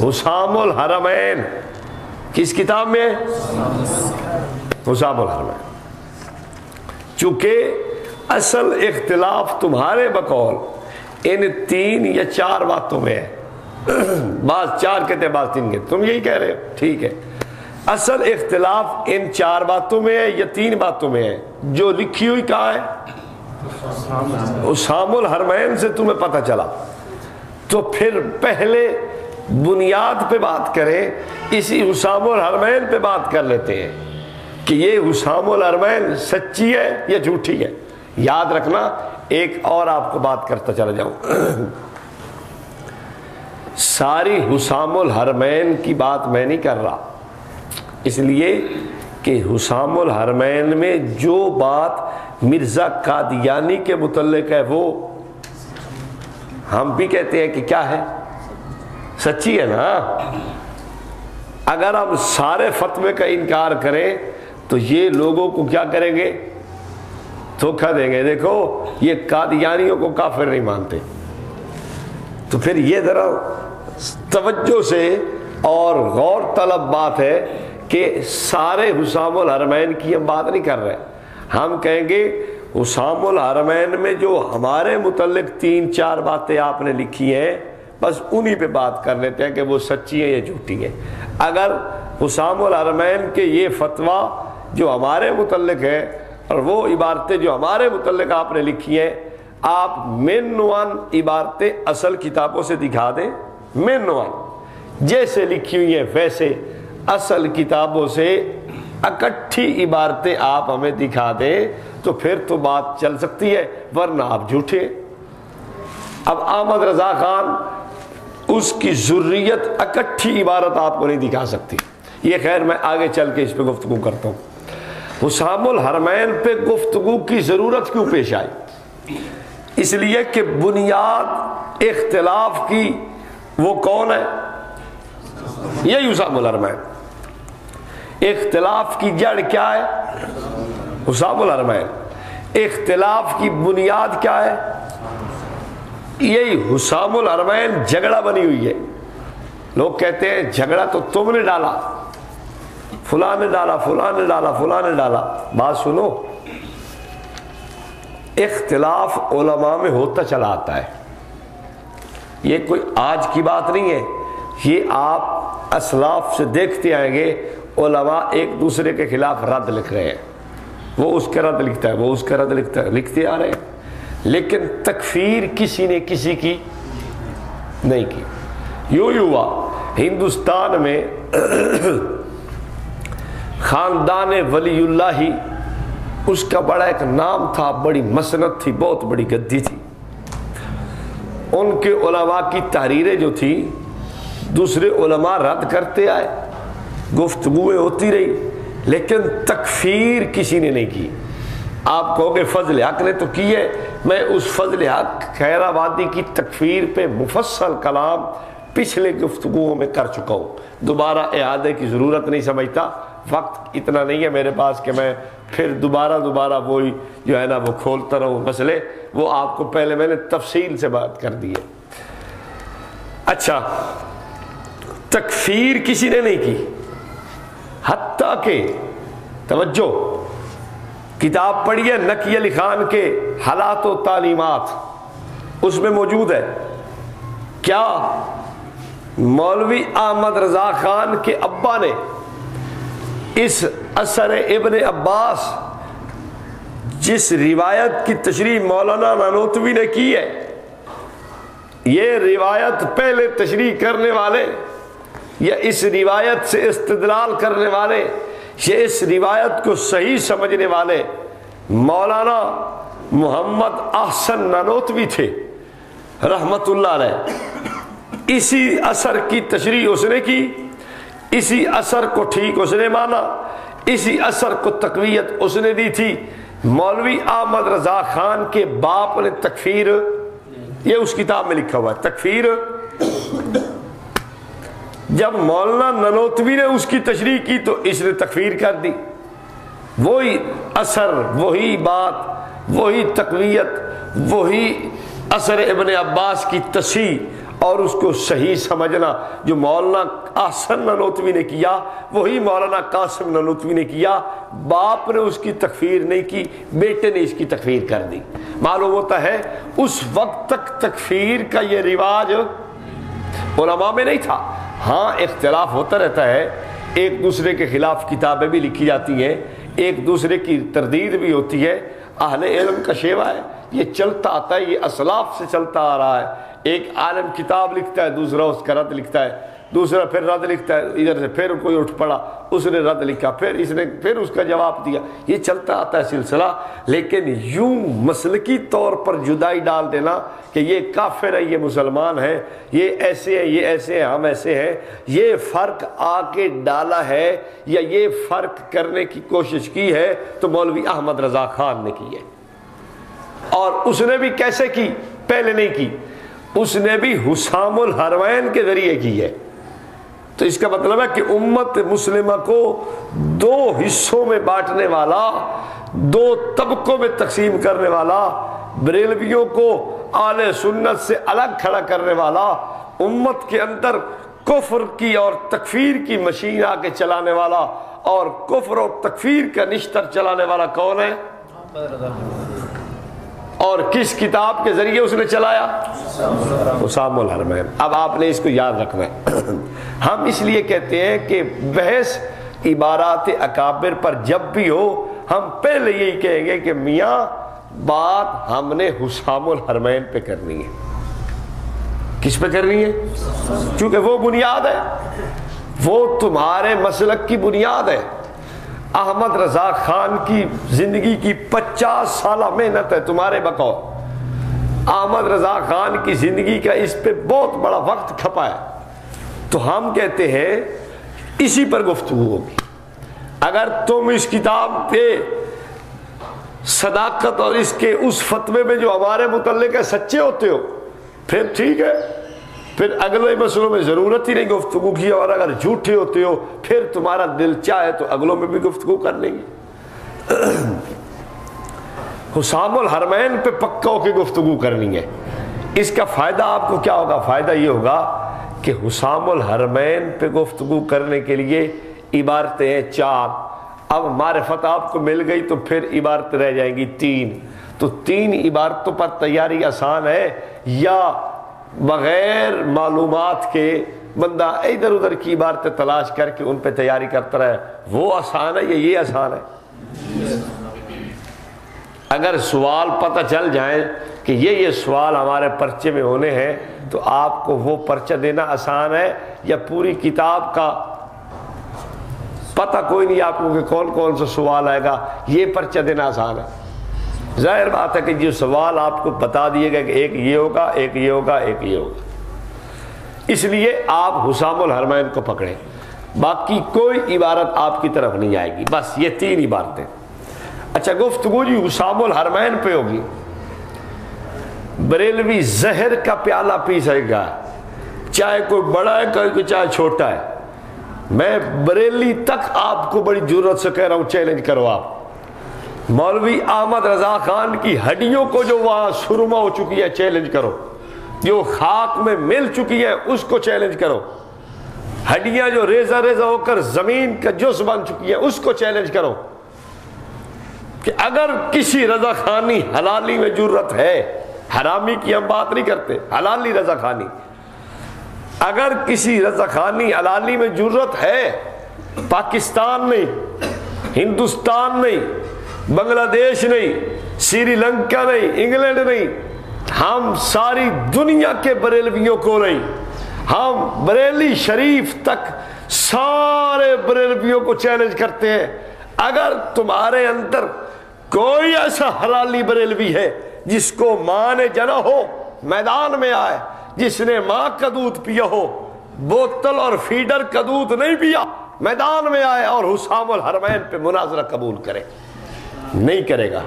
حسام الحرمین۔ کس کتاب میں حسام الحرمین۔ چونکہ اصل اختلاف تمہارے بقول ان تین یا چار باتوں میں ہے۔ بعض چار کہتے ہیں، بعض تین کہتے تم یہی کہہ رہے ہو۔ ٹھیک ہے۔ اصل اختلاف ان چار باتوں میں ہے یا تین باتوں میں ہے؟ جو لکھی ہوئی کہاں ہے؟ اسام الحرمین سے تمہیں پتہ چلا۔ تو پھر پہلے بنیاد پہ بات کریں، اسی حسام الحرمین پہ بات کر لیتے ہیں کہ یہ حسام الحرمین سچی ہے یا جھوٹی ہے۔ یاد رکھنا، ایک اور آپ کو بات کرتا چلا جاؤں۔ ساری حسام الحرمین کی بات میں نہیں کر رہا۔ اس لیے کہ حسام الحرمین میں جو بات مرزا قادیانی کے متعلق ہے وہ ہم بھی کہتے ہیں کہ کیا ہے؟ سچی ہے نا؟ اگر ہم سارے فتوے کا انکار کریں تو یہ لوگوں کو کیا کریں گے؟ دھوکھا دیں گے۔ دیکھو، یہ قادیانیوں کو کافر نہیں مانتے۔ تو پھر یہ ذرا توجہ سے اور غور طلب بات ہے کہ سارے حسام الحرمین کی ہم بات نہیں کر رہے۔ ہم کہیں گے، حسام الحرمین میں جو ہمارے متعلق تین چار باتیں آپ نے لکھی ہیں، بس انہی پہ بات کر لیتے ہیں کہ وہ سچی ہیں یا جھوٹی ہیں۔ اگر حسام العرمین کے یہ فتویٰ جو ہمارے متعلق ہے اور وہ عبارتیں جو ہمارے متعلق آپ نے لکھی ہیں، آپ من ون عبارتیں اصل کتابوں سے دکھا دیں۔ من ون، جیسے لکھی ہوئی ہیں ویسے۔ اصل کتابوں سے اکٹھی عبارتیں آپ ہمیں دکھا دیں تو پھر تو بات چل سکتی ہے، ورنہ آپ جھوٹے۔ اب احمد رضا خان اس کی ضروریت اکٹھی عبارت آپ کو نہیں دکھا سکتی۔ یہ خیر میں آگے چل کے اس پہ گفتگو کرتا ہوں۔ حسام الحرمین پہ گفتگو کی ضرورت کیوں پیش آئی؟ اس لیے کہ بنیاد اختلاف کی وہ کون ہے؟ یہی حسام الحرمین۔ اختلاف کی جڑ کیا ہے؟ حسام الحرمین اختلاف کی بنیاد کیا ہے؟ یہی حسام العرمین جھگڑا بنی ہوئی ہے۔ لوگ کہتے ہیں جھگڑا تو تم نے ڈالا۔ فلاں نے ڈالا، فلاں نے ڈالا، فلاں نے ڈالا۔ بات سنو۔ اختلاف علماء میں ہوتا چلا آتا ہے۔ یہ کوئی آج کی بات نہیں ہے۔ یہ آپ اسلاف سے دیکھتے آئیں گے۔ علماء ایک دوسرے کے خلاف رد لکھ رہے ہیں۔ وہ اس کا رد لکھتا ہے، وہ اس کا رد لکھتا ہے، لکھتے آ رہے ہیں۔ لیکن تکفیر کسی نے کسی کی نہیں کی۔ یوں یوں ہوا۔ ہندوستان میں خاندان ولی اللہ ہی اس کا بڑا ایک نام تھا، بڑی مسنت تھی، بہت بڑی گدی تھی۔ ان کے علماء کی تحریریں جو تھی دوسرے علماء رد کرتے آئے۔ گفتگویں ہوتی رہی، لیکن تکفیر کسی نے نہیں کی۔ آپ کہو گے فضل حق نے تو کی ہے۔ میں اس فضل حق خیر آبادی کی تکفیر پہ مفصل کلام پچھلے گفتگوؤں میں کر چکا ہوں۔ دوبارہ اعادے کی ضرورت نہیں سمجھتا۔ وقت اتنا نہیں ہے میرے پاس کہ میں پھر دوبارہ دوبارہ وہی جو ہے نا وہ کھولتا رہوں۔ مسئلے، وہ آپ کو پہلے میں نے تفصیل سے بات کر دی ہے۔ اچھا تکفیر کسی نے نہیں کی۔ حتیٰ کہ، توجہ، کتاب پڑھیے نقی علی خان کے حالات و تعلیمات، اس میں موجود ہے۔ کیا مولوی احمد رضا خان کے ابا نے اس اثر ابن عباس، جس روایت کی تشریح مولانا نانوتوی نے کی ہے، یہ روایت پہلے تشریح کرنے والے یا اس روایت سے استدلال کرنے والے یہ اس روایت کو صحیح سمجھنے والے، مولانا محمد احسن نانوتوی تھے، رحمت اللہ علیہ۔ اسی اثر کی تشریح اس نے کی، اسی اثر کو ٹھیک اس نے مانا، اسی اثر کو تقویت اس نے دی تھی۔ مولوی احمد رضا خان کے باپ نے تکفیر، یہ اس کتاب میں لکھا ہوا ہے، تکفیر۔ جب مولانا ننوتوی نے اس کی تشریح کی تو اس نے تکفیر کر دی۔ وہی اثر، وہی بات، وہی تقویت، وہی اثر ابن عباس کی تصحیح اور اس کو صحیح سمجھنا جو مولانا آسن ننوتوی نے کیا، وہی مولانا قاسم ننوتوی نے کیا۔ باپ نے اس کی تکفیر نہیں کی، بیٹے نے اس کی تکفیر کر دی۔ معلوم ہوتا ہے اس وقت تک تکفیر کا یہ رواج علماء میں نہیں تھا۔ ہاں اختلاف ہوتا رہتا ہے۔ ایک دوسرے کے خلاف کتابیں بھی لکھی جاتی ہیں، ایک دوسرے کی تردید بھی ہوتی ہے۔ اہل علم کا شیوا ہے، یہ چلتا آتا ہے، یہ اسلاف سے چلتا آ رہا ہے۔ ایک عالم کتاب لکھتا ہے، دوسرا اس کا رد لکھتا ہے۔ دوسرا پھر رد لکھتا ہے، ادھر سے پھر کوئی اٹھ پڑا، اس نے رد لکھا، پھر اس نے، پھر اس کا جواب دیا۔ یہ چلتا آتا ہے سلسلہ، لیکن یوں مسلکی طور پر جدائی ڈال دینا کہ یہ کافر ہے یہ مسلمان ہے یہ ایسے ہیں، یہ ایسے ہیں، ہم ایسے ہیں۔ یہ فرق آ کے ڈالا ہے یا یہ فرق کرنے کی کوشش کی ہے تو مولوی احمد رضا خان نے کی ہے۔ اور اس نے بھی کیسے کی؟ پہلے نہیں کی۔ اس نے بھی حسام الحروین کے ذریعے کی ہے۔ تو اس کا مطلب ہے کہ امت مسلمہ کو دو حصوں میں بانٹنے والا، دو طبقوں میں تقسیم کرنے والا، بریلویوں کو آل سنت سے الگ کھڑا کرنے والا، امت کے اندر کفر کی اور تکفیر کی مشین آ کے چلانے والا اور کفر اور تکفیر کا نشتر چلانے والا کون ہے؟ اور کس کتاب کے ذریعے اس نے چلایا؟ اسام الحرمین۔ اب آپ نے اس کو یاد رکھنا ہے۔ ہم اس لیے کہتے ہیں کہ بحث عبارات اکابر پر جب بھی ہو ہم پہلے یہی کہیں گے کہ میاں بات ہم نے حسام الحرمین پہ کرنی ہے۔ کس پہ کرنی ہے؟ چونکہ وہ بنیاد ہے۔ وہ تمہارے مسلک کی بنیاد ہے۔ احمد رضا خان کی زندگی کی پچاس سالہ محنت ہے، تمہارے بقو احمد رضا خان کی زندگی کا اس پہ بہت بڑا وقت کھپا ہے۔ تو ہم کہتے ہیں، اسی پر گفتگو ہوگی۔ اگر تم اس کتاب پہ صداقت اور اس کے اس فتوے میں جو ہمارے متعلق ہے، سچے ہوتے ہو، پھر ٹھیک ہے۔ پھر اگلے مسئلوں میں ضرورت ہی نہیں گفتگو کی اور اگر جھوٹے ہوتے ہو، پھر تمہارا دل چاہے تو اگلوں میں بھی گفتگو کر لیں گے۔ حسام الحرمین پہ پکا ہو کے گفتگو کرنی ہے۔ اس کا فائدہ آپ کو کیا ہوگا؟ فائدہ یہ ہوگا کہ حسام الحرمین پہ گفتگو کرنے کے لیے عبارتیں ہیں چار۔ اب معرفت آپ کو مل گئی تو پھر عبارت رہ جائیں گی تین۔ تو تین عبارتوں پر تیاری آسان ہے یا بغیر معلومات کے بندہ ادھر ادھر کی عبارتیں تلاش کر کے ان پہ تیاری کرتا رہے۔ وہ آسان ہے یا یہ آسان ہے؟ اگر سوال پتہ چل جائیں کہ یہ یہ سوال ہمارے پرچے میں ہونے ہیں، تو آپ کو وہ پرچہ دینا آسان ہے یا پوری کتاب کا پتہ کوئی نہیں آپ کو کہ کون کون سا سوال آئے گا، یہ پرچہ دینا آسان ہے۔ ظاہر بات ہے کہ جو سوال آپ کو بتا دیے گا کہ ایک یہ ہوگا، ایک یہ ہوگا، ایک یہ ہوگا۔ اس لیے آپ حسام الحرمین کو پکڑیں۔ باقی کوئی عبارت آپ کی طرف نہیں آئے گی۔ بس یہ تین عبارتیں۔ اچھا گفتگو جی حسام الحرمین پہ ہوگی۔ بریلوی زہر کا پیالہ پی سکے گا۔ چاہے کوئی بڑا ہے، کوئی چاہے چھوٹا ہے۔ میں بریلی تک آپ کو بڑی ضرورت سے کہہ رہا ہوں، چیلنج کرو آپ۔ مولوی احمد رضا خان کی ہڈیوں کو جو وہاں سرما ہو چکی ہے چیلنج کرو۔ جو خاک میں مل چکی ہے، اس کو چیلنج کرو۔ ہڈیاں جو ریزہ ریزہ ہو کر زمین کا جس بن چکی ہے، اس کو چیلنج کرو۔ کہ اگر کسی رضا خانی حلالی میں ضرورت ہے، حرامی کی ہم بات نہیں کرتے، حلالی رضا خانی۔ اگر کسی رضا خانی حلالی میں ضرورت ہے، پاکستان نہیں، ہندوستان نہیں بنگلہ دیش نہیں، سری لنکا نہیں، انگلینڈ نہیں۔ ہم ساری دنیا کے بریلویوں کو نہیں، ہم بریلی شریف تک سارے بریلویوں کو چیلنج کرتے ہیں۔ اگر تمہارے اندر کوئی ایسا حلالی بریلوی ہے جس کو ماں نے جنا ہو، میدان میں آئے، جس نے ماں کا دودھ پیا ہو، بوتل اور فیڈر کا دودھ نہیں پیا، میدان میں آئے اور حسام الحرمین پہ مناظرہ قبول کرے۔ نہیں کرے گا۔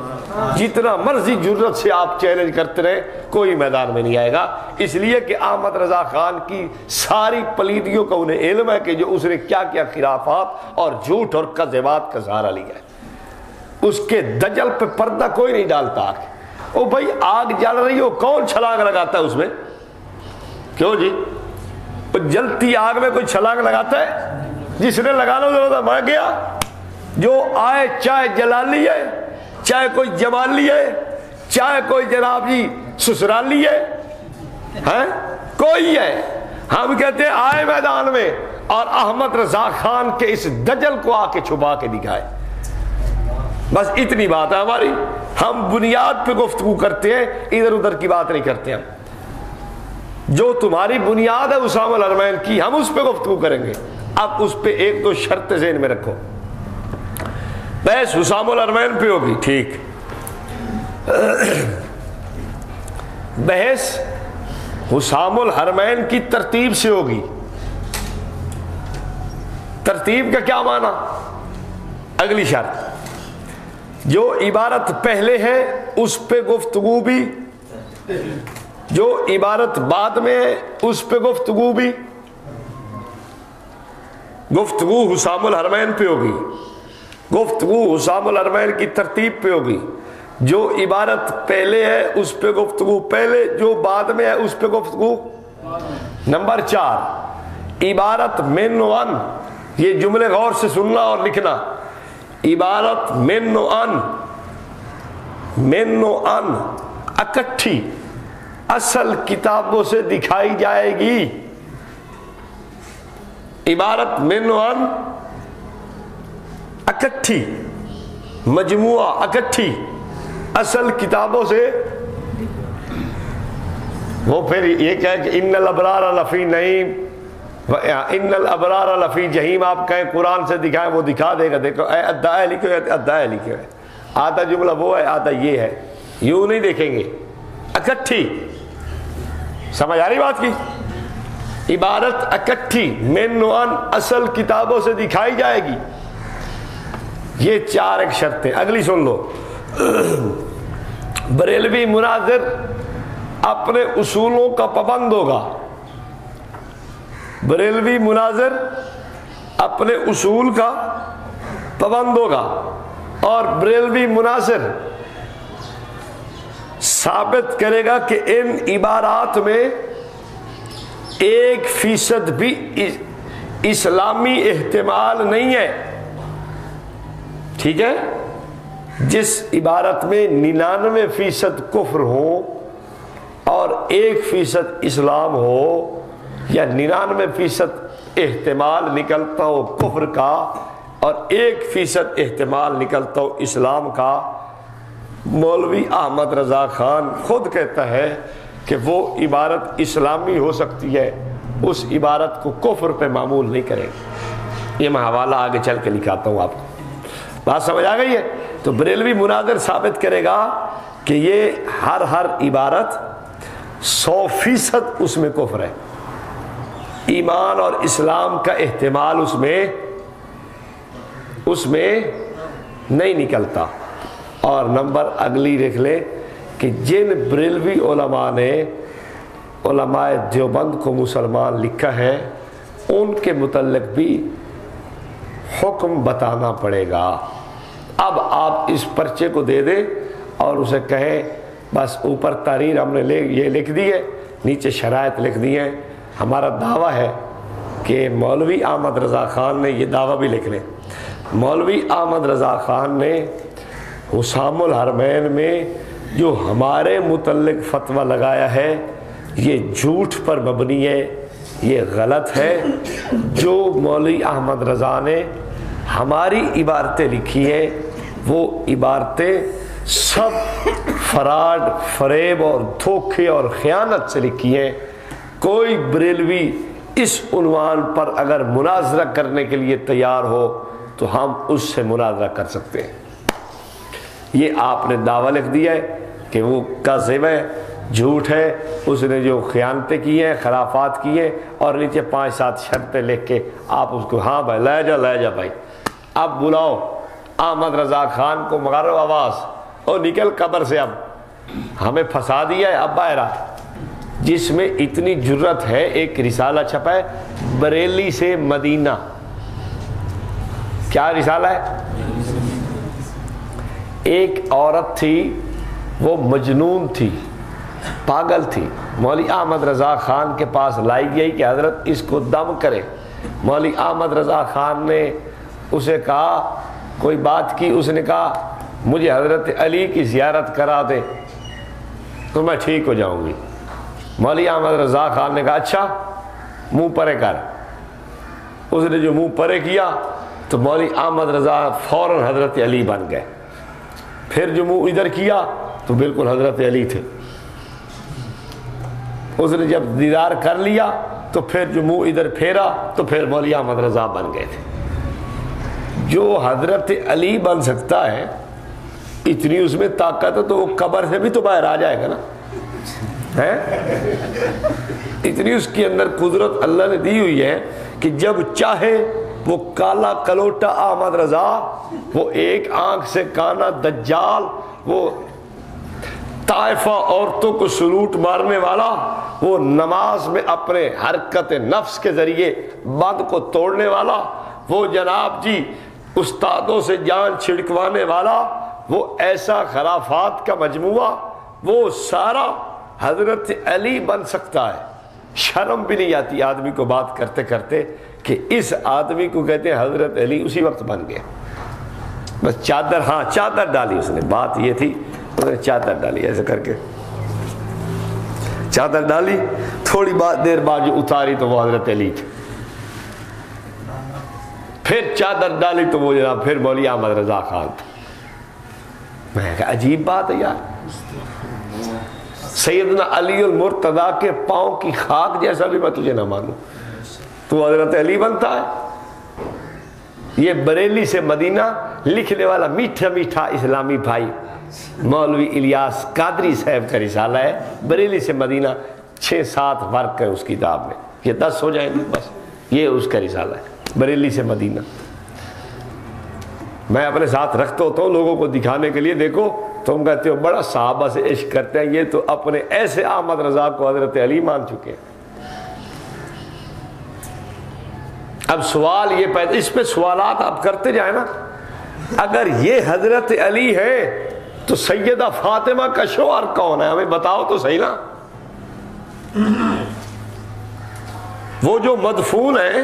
جتنا مرضی ضرورت سے آپ چیلنج کرتے رہے کوئی میدان میں نہیں آئے گا۔ اس لیے کہ احمد رضا خان کی ساری پلیدیوں کا انہیں علم ہے کہ جو اس نے کیا کیا خلافات اور جھوٹ اور قذبات کا سہارا لیا ہے۔ اس کے دجل پہ پردہ کوئی نہیں ڈالتا۔ آگ او بھائی، آگ جل رہی ہو، کون چھلانگ لگاتا ہے اس میں؟ کیوں جی؟ جلتی آگ میں کوئی چھلانگ لگاتا ہے؟ جس نے لگانا ضرورت میں گیا۔ جو آئے، چاہے جلالی ہے، چاہے کوئی جمالی ہے، چاہے کوئی جناب جی سسرالی ہے کوئی ہے۔ ہم کہتے ہیں، آئے میدان میں اور احمد رضا خان کے اس دجل کو آ کے چھپا کے دکھائے۔ بس اتنی بات ہے ہماری۔ ہم بنیاد پہ گفتگو کرتے ہیں، ادھر ادھر کی بات نہیں کرتے ہم۔ جو تمہاری بنیاد ہے اسام الرمین کی، ہم اس پہ گفتگو کریں گے۔ اب اس پہ ایک دو شرط ذہن میں رکھو۔ بحث حسام الرمین پہ ہوگی۔ ٹھیک۔ بحث حسام الحرمین کی ترتیب سے ہوگی۔ ترتیب کا کیا معنی؟ اگلی شرط۔ جو عبارت پہلے ہے اس پہ گفتگو بھی۔ جو عبارت بعد میں ہے اس پہ گفتگو بھی۔ گفتگو حسام الحرمین پہ ہوگی۔ گفتگو حسام الحرمین کی ترتیب پہ ہوگی۔ جو عبارت پہلے ہے، اس پہ گفتگو پہلے، جو بعد میں ہے، اس پہ گفتگو نمبر چار۔ عبارت من و ان، یہ جملے غور سے سننا اور لکھنا۔ عبارت من و ان من و ان اکٹھی، اصل کتابوں سے دکھائی جائے گی۔ عبارت من و ان اکٹھی، مجموعہ اکٹھی اصل کتابوں سے وہ پھر یہ کہ ان الابرار لفی نعیم، ان الابرار لفی جہیم، آپ کہیں قرآن سے دکھائیں وہ دکھا دے گا، دیکھو، اے ادائے لکھو ہے ادائے لکھو ہے آدھا جملہ وہ ہے، آدھا یہ ہے۔ یوں نہیں دیکھیں گے۔ اکٹھی۔ سمجھ آ رہی بات کی؟ عبارت اکٹھی من ان اصل کتابوں سے دکھائی جائے گی۔ یہ چار ایک شرطیں۔ اگلی سن لو۔ بریلوی مناظر اپنے اصولوں کا پابند ہوگا۔ بریلوی مناظر اپنے اصول کا پابند ہوگا۔ اور بریلوی مناظر ثابت کرے گا کہ ان عبارات میں ایک فیصد بھی اسلامی احتمال نہیں ہے۔ ٹھیک ہے؟ جس عبارت میں ننانوے فیصد کفر ہو اور ایک فیصد اسلام ہو یا ننانوے فیصد احتمال نکلتا ہو کفر کا اور ایک فیصد احتمال نکلتا ہو اسلام کا، مولوی احمد رضا خان خود کہتا ہے کہ وہ عبارت اسلامی ہو سکتی ہے، اس عبارت کو کفر پہ معمول نہیں کرے یہ میں حوالہ آگے چل کے لکھاتا ہوں آپ کو۔ بات سمجھ آ گئی ہے؟ تو بریلوی مناظر ثابت کرے گا کہ یہ ہر ہر عبارت سو فیصد اس میں کفر ہے۔ ایمان اور اسلام کا احتمال اس میں اس میں نہیں نکلتا۔ اور نمبر اگلی لکھ لے کہ جن بریلوی علماء نے علماء دیوبند کو مسلمان لکھا ہے، ان کے متعلق بھی حکم بتانا پڑے گا۔ اب آپ اس پرچے کو دے دیں اور اسے کہیں بس اوپر تحریر ہم نے لے، یہ لکھ دی ہے، نیچے شرائط لکھ دی ہیں۔ ہمارا دعویٰ ہے کہ مولوی احمد رضا خان نے یہ دعویٰ بھی لکھ لیں مولوی احمد رضا خان نے حسام الحرمین میں جو ہمارے متعلق فتویٰ لگایا ہے، یہ جھوٹ پر مبنی ہے، یہ غلط ہے۔ جو مولوی احمد رضا نے ہماری عبارتیں لکھی ہیں وہ عبارتیں سب فراڈ، فریب اور دھوکے اور خیانت سے لکھی ہیں۔ کوئی بریلوی اس عنوان پر اگر مناظرہ کرنے کے لیے تیار ہو تو ہم اس سے مناظرہ کر سکتے ہیں۔ یہ آپ نے دعویٰ لکھ دیا ہے کہ وہ قذب ہے، جھوٹ ہے، اس نے جو خیانتیں کی ہیں، خرافات کی ہیں اور نیچے پانچ، سات شرطیں لکھ کے آپ اس کو ہاں بھائی، لے جا لے جا بھائی۔ اب بلاؤ۔ احمد رضا خان کو مغرب آواز اور نکل قبر سے اب۔ ہمیں پھنسا دیا ہے اب باہر جس میں اتنی جرت ہے، ایک رسالہ چھپا ہے، بریلی سے مدینہ۔ کیا رسالہ ہے؟ ایک عورت تھی، وہ مجنون تھی، پاگل تھی۔ مولی احمد رضا خان کے پاس لائی گئی کہ حضرت اس کو دم کرے۔ مولی احمد رضا خان نے اسے کہا کوئی بات کی اس نے کہا، مجھے حضرت علی کی زیارت کرا دے، تو میں ٹھیک ہو جاؤں گی۔ مولی احمد رضا خان نے کہا اچھا منہ پرے کر۔ اس نے جو منہ پرے کیا، تو مولی احمد رضا فوراً حضرت علی بن گئے۔ پھر جو منہ ادھر کیا، تو بالکل حضرت علی تھے۔ اس نے جب دیدار کر لیا، تو پھر جو منہ ادھر پھیرا، تو پھر مولی احمد رضا بن گئے تھے۔ جو حضرت علی بن سکتا ہے، اتنی اس میں طاقت ہے تو وہ قبر سے بھی تو باہر آ جائے گا نا۔ اتنی اس کے اندر قدرت اللہ نے دی ہوئی ہے کہ جب چاہے وہ کالا کلوٹا احمد رضا، وہ ایک آنکھ سے کانا دجال، وہ طائفہ عورتوں کو سلوٹ مارنے والا، وہ نماز میں اپنے حرکت نفس کے ذریعے بد کو توڑنے والا، وہ جناب جی استادوں سے جان چھڑکوانے والا وہ ایسا خرافات کا مجموعہ، وہ سارا حضرت علی بن سکتا ہے۔ شرم بھی نہیں آتی آدمی کو بات کرتے کرتے کہ اس آدمی کو کہتے ہیں حضرت علی اسی وقت بن گیا۔ بس چادر ہاں چادر ڈالی اس نے، بات یہ تھی اس نے چادر ڈالی ایسے کر کے۔ چادر ڈالی، تھوڑی بات دیر بعد جو اتاری تو وہ حضرت علی تھی پھر چادر ڈالی تو وہ جناب پھر بولی احمد رضا خان۔ میں کہا عجیب بات ہے یار۔ سیدنا علی المرتضی کے پاؤں کی خاک جیسا بھی میں تجھے نہ مانوں۔ تو حضرت علی بنتا ہے۔ یہ بریلی سے مدینہ لکھنے والا میٹھا میٹھا اسلامی بھائی مولوی الیاس قادری صاحب کا رسالہ ہے۔ بریلی سے مدینہ چھ سات فرق ہے اس کتاب میں۔ یہ دس ہو جائیں گے بس۔ یہ اس کا رسالہ ہے۔ بریلی سے مدینہ۔ میں اپنے ساتھ رکھتا ہوتا ہوں لوگوں کو دکھانے کے لیے۔ دیکھو، تم کہتے ہو، بڑا صحابہ سے عشق کرتے ہیں۔ یہ تو اپنے ایسے احمد رضا کو حضرت علی مان چکے ہیں۔ اب سوال یہ پیدا، اس پہ سوالات آپ کرتے جائیں نا۔ اگر یہ حضرت علی ہے تو سیدہ فاطمہ کا شوہر کون ہے؟ ہمیں بتاؤ تو صحیح نا۔ وہ جو مدفون ہے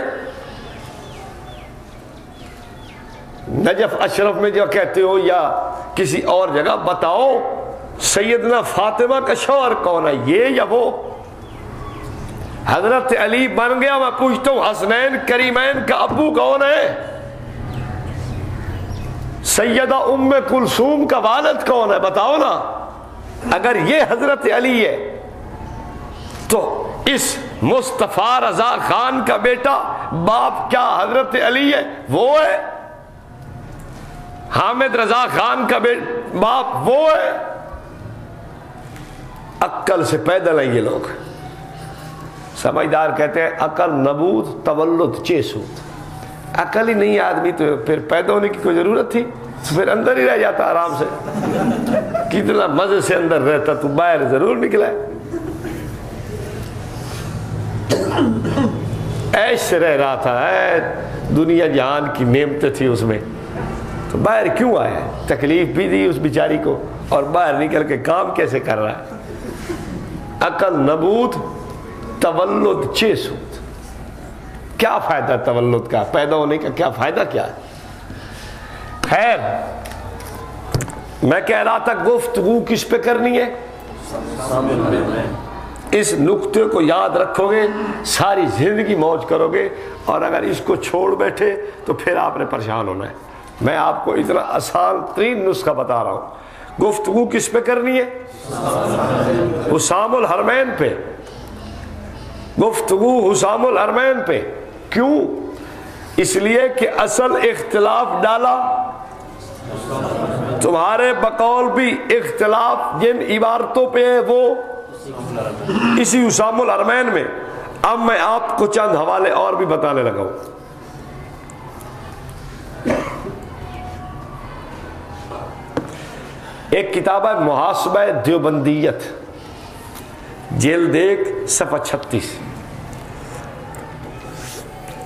نجف اشرف میں جو کہتے ہو یا کسی اور جگہ، بتاؤ، سیدنا فاطمہ کا شوہر کون ہے؟ یہ یا وہ؟ حضرت علی بن گیا، میں پوچھتا ہوں، حسنین کریمین کا ابو کون ہے؟ سیدہ ام کلثوم کا والد کون ہے؟ بتاؤ نا۔ اگر یہ حضرت علی ہے، تو اس مصطفیٰ رضا خان کا بیٹا باپ کیا حضرت علی ہے؟ وہ ہے۔ حامد رضا خان کا باپ وہ ہے۔ عقل سے پیدل ہیں یہ لوگ۔ سمجھدار کہتے ہیں عقل نبود تولد چیسود عقل ہی نہیں آدمی تو پھر پیدا ہونے کی کوئی ضرورت تھی۔ پھر اندر ہی رہ جاتا آرام سے۔ کتنا مزے سے اندر رہتا تو باہر ضرور نکلا۔ ہے ایسے رہ رہا تھا۔ اے دنیا جہان کی نعمتیں تھی اس میں۔ تو باہر کیوں آیا تکلیف بھی دی اس بیچاری کو اور باہر نکل کے کام کیسے کر رہا ہے؟ عقل، نبوت، تولد چیسود کیا فائدہ تولد کا؟ پیدا ہونے کا کیا فائدہ کیا ہے؟ خیر، میں کہہ رہا تھا گفتگو کس پہ کرنی ہے؟ اس نقطے کو یاد رکھو گے ساری زندگی موج کرو گے اور اگر اس کو چھوڑ بیٹھے تو پھر آپ نے پریشان ہونا ہے۔ میں آپ کو اتنا آسان ترین نسخہ بتا رہا ہوں۔ گفتگو کس پہ کرنی ہے؟ حسام الحرمین پہ۔ گفتگو حسام الحرمین پہ۔ کیوں؟ اس لیے کہ اصل اختلاف ڈالا۔ تمہارے بقول بھی اختلاف جن عبارتوں پہ ہے وہ۔ اسی حسام الحرمین میں۔ اب میں آپ کو چند حوالے اور بھی بتانے لگا ہوں۔ ایک کتاب ہے محاسبہ دیوبندیت، جیل دیکھ صفحہ چھتیس۔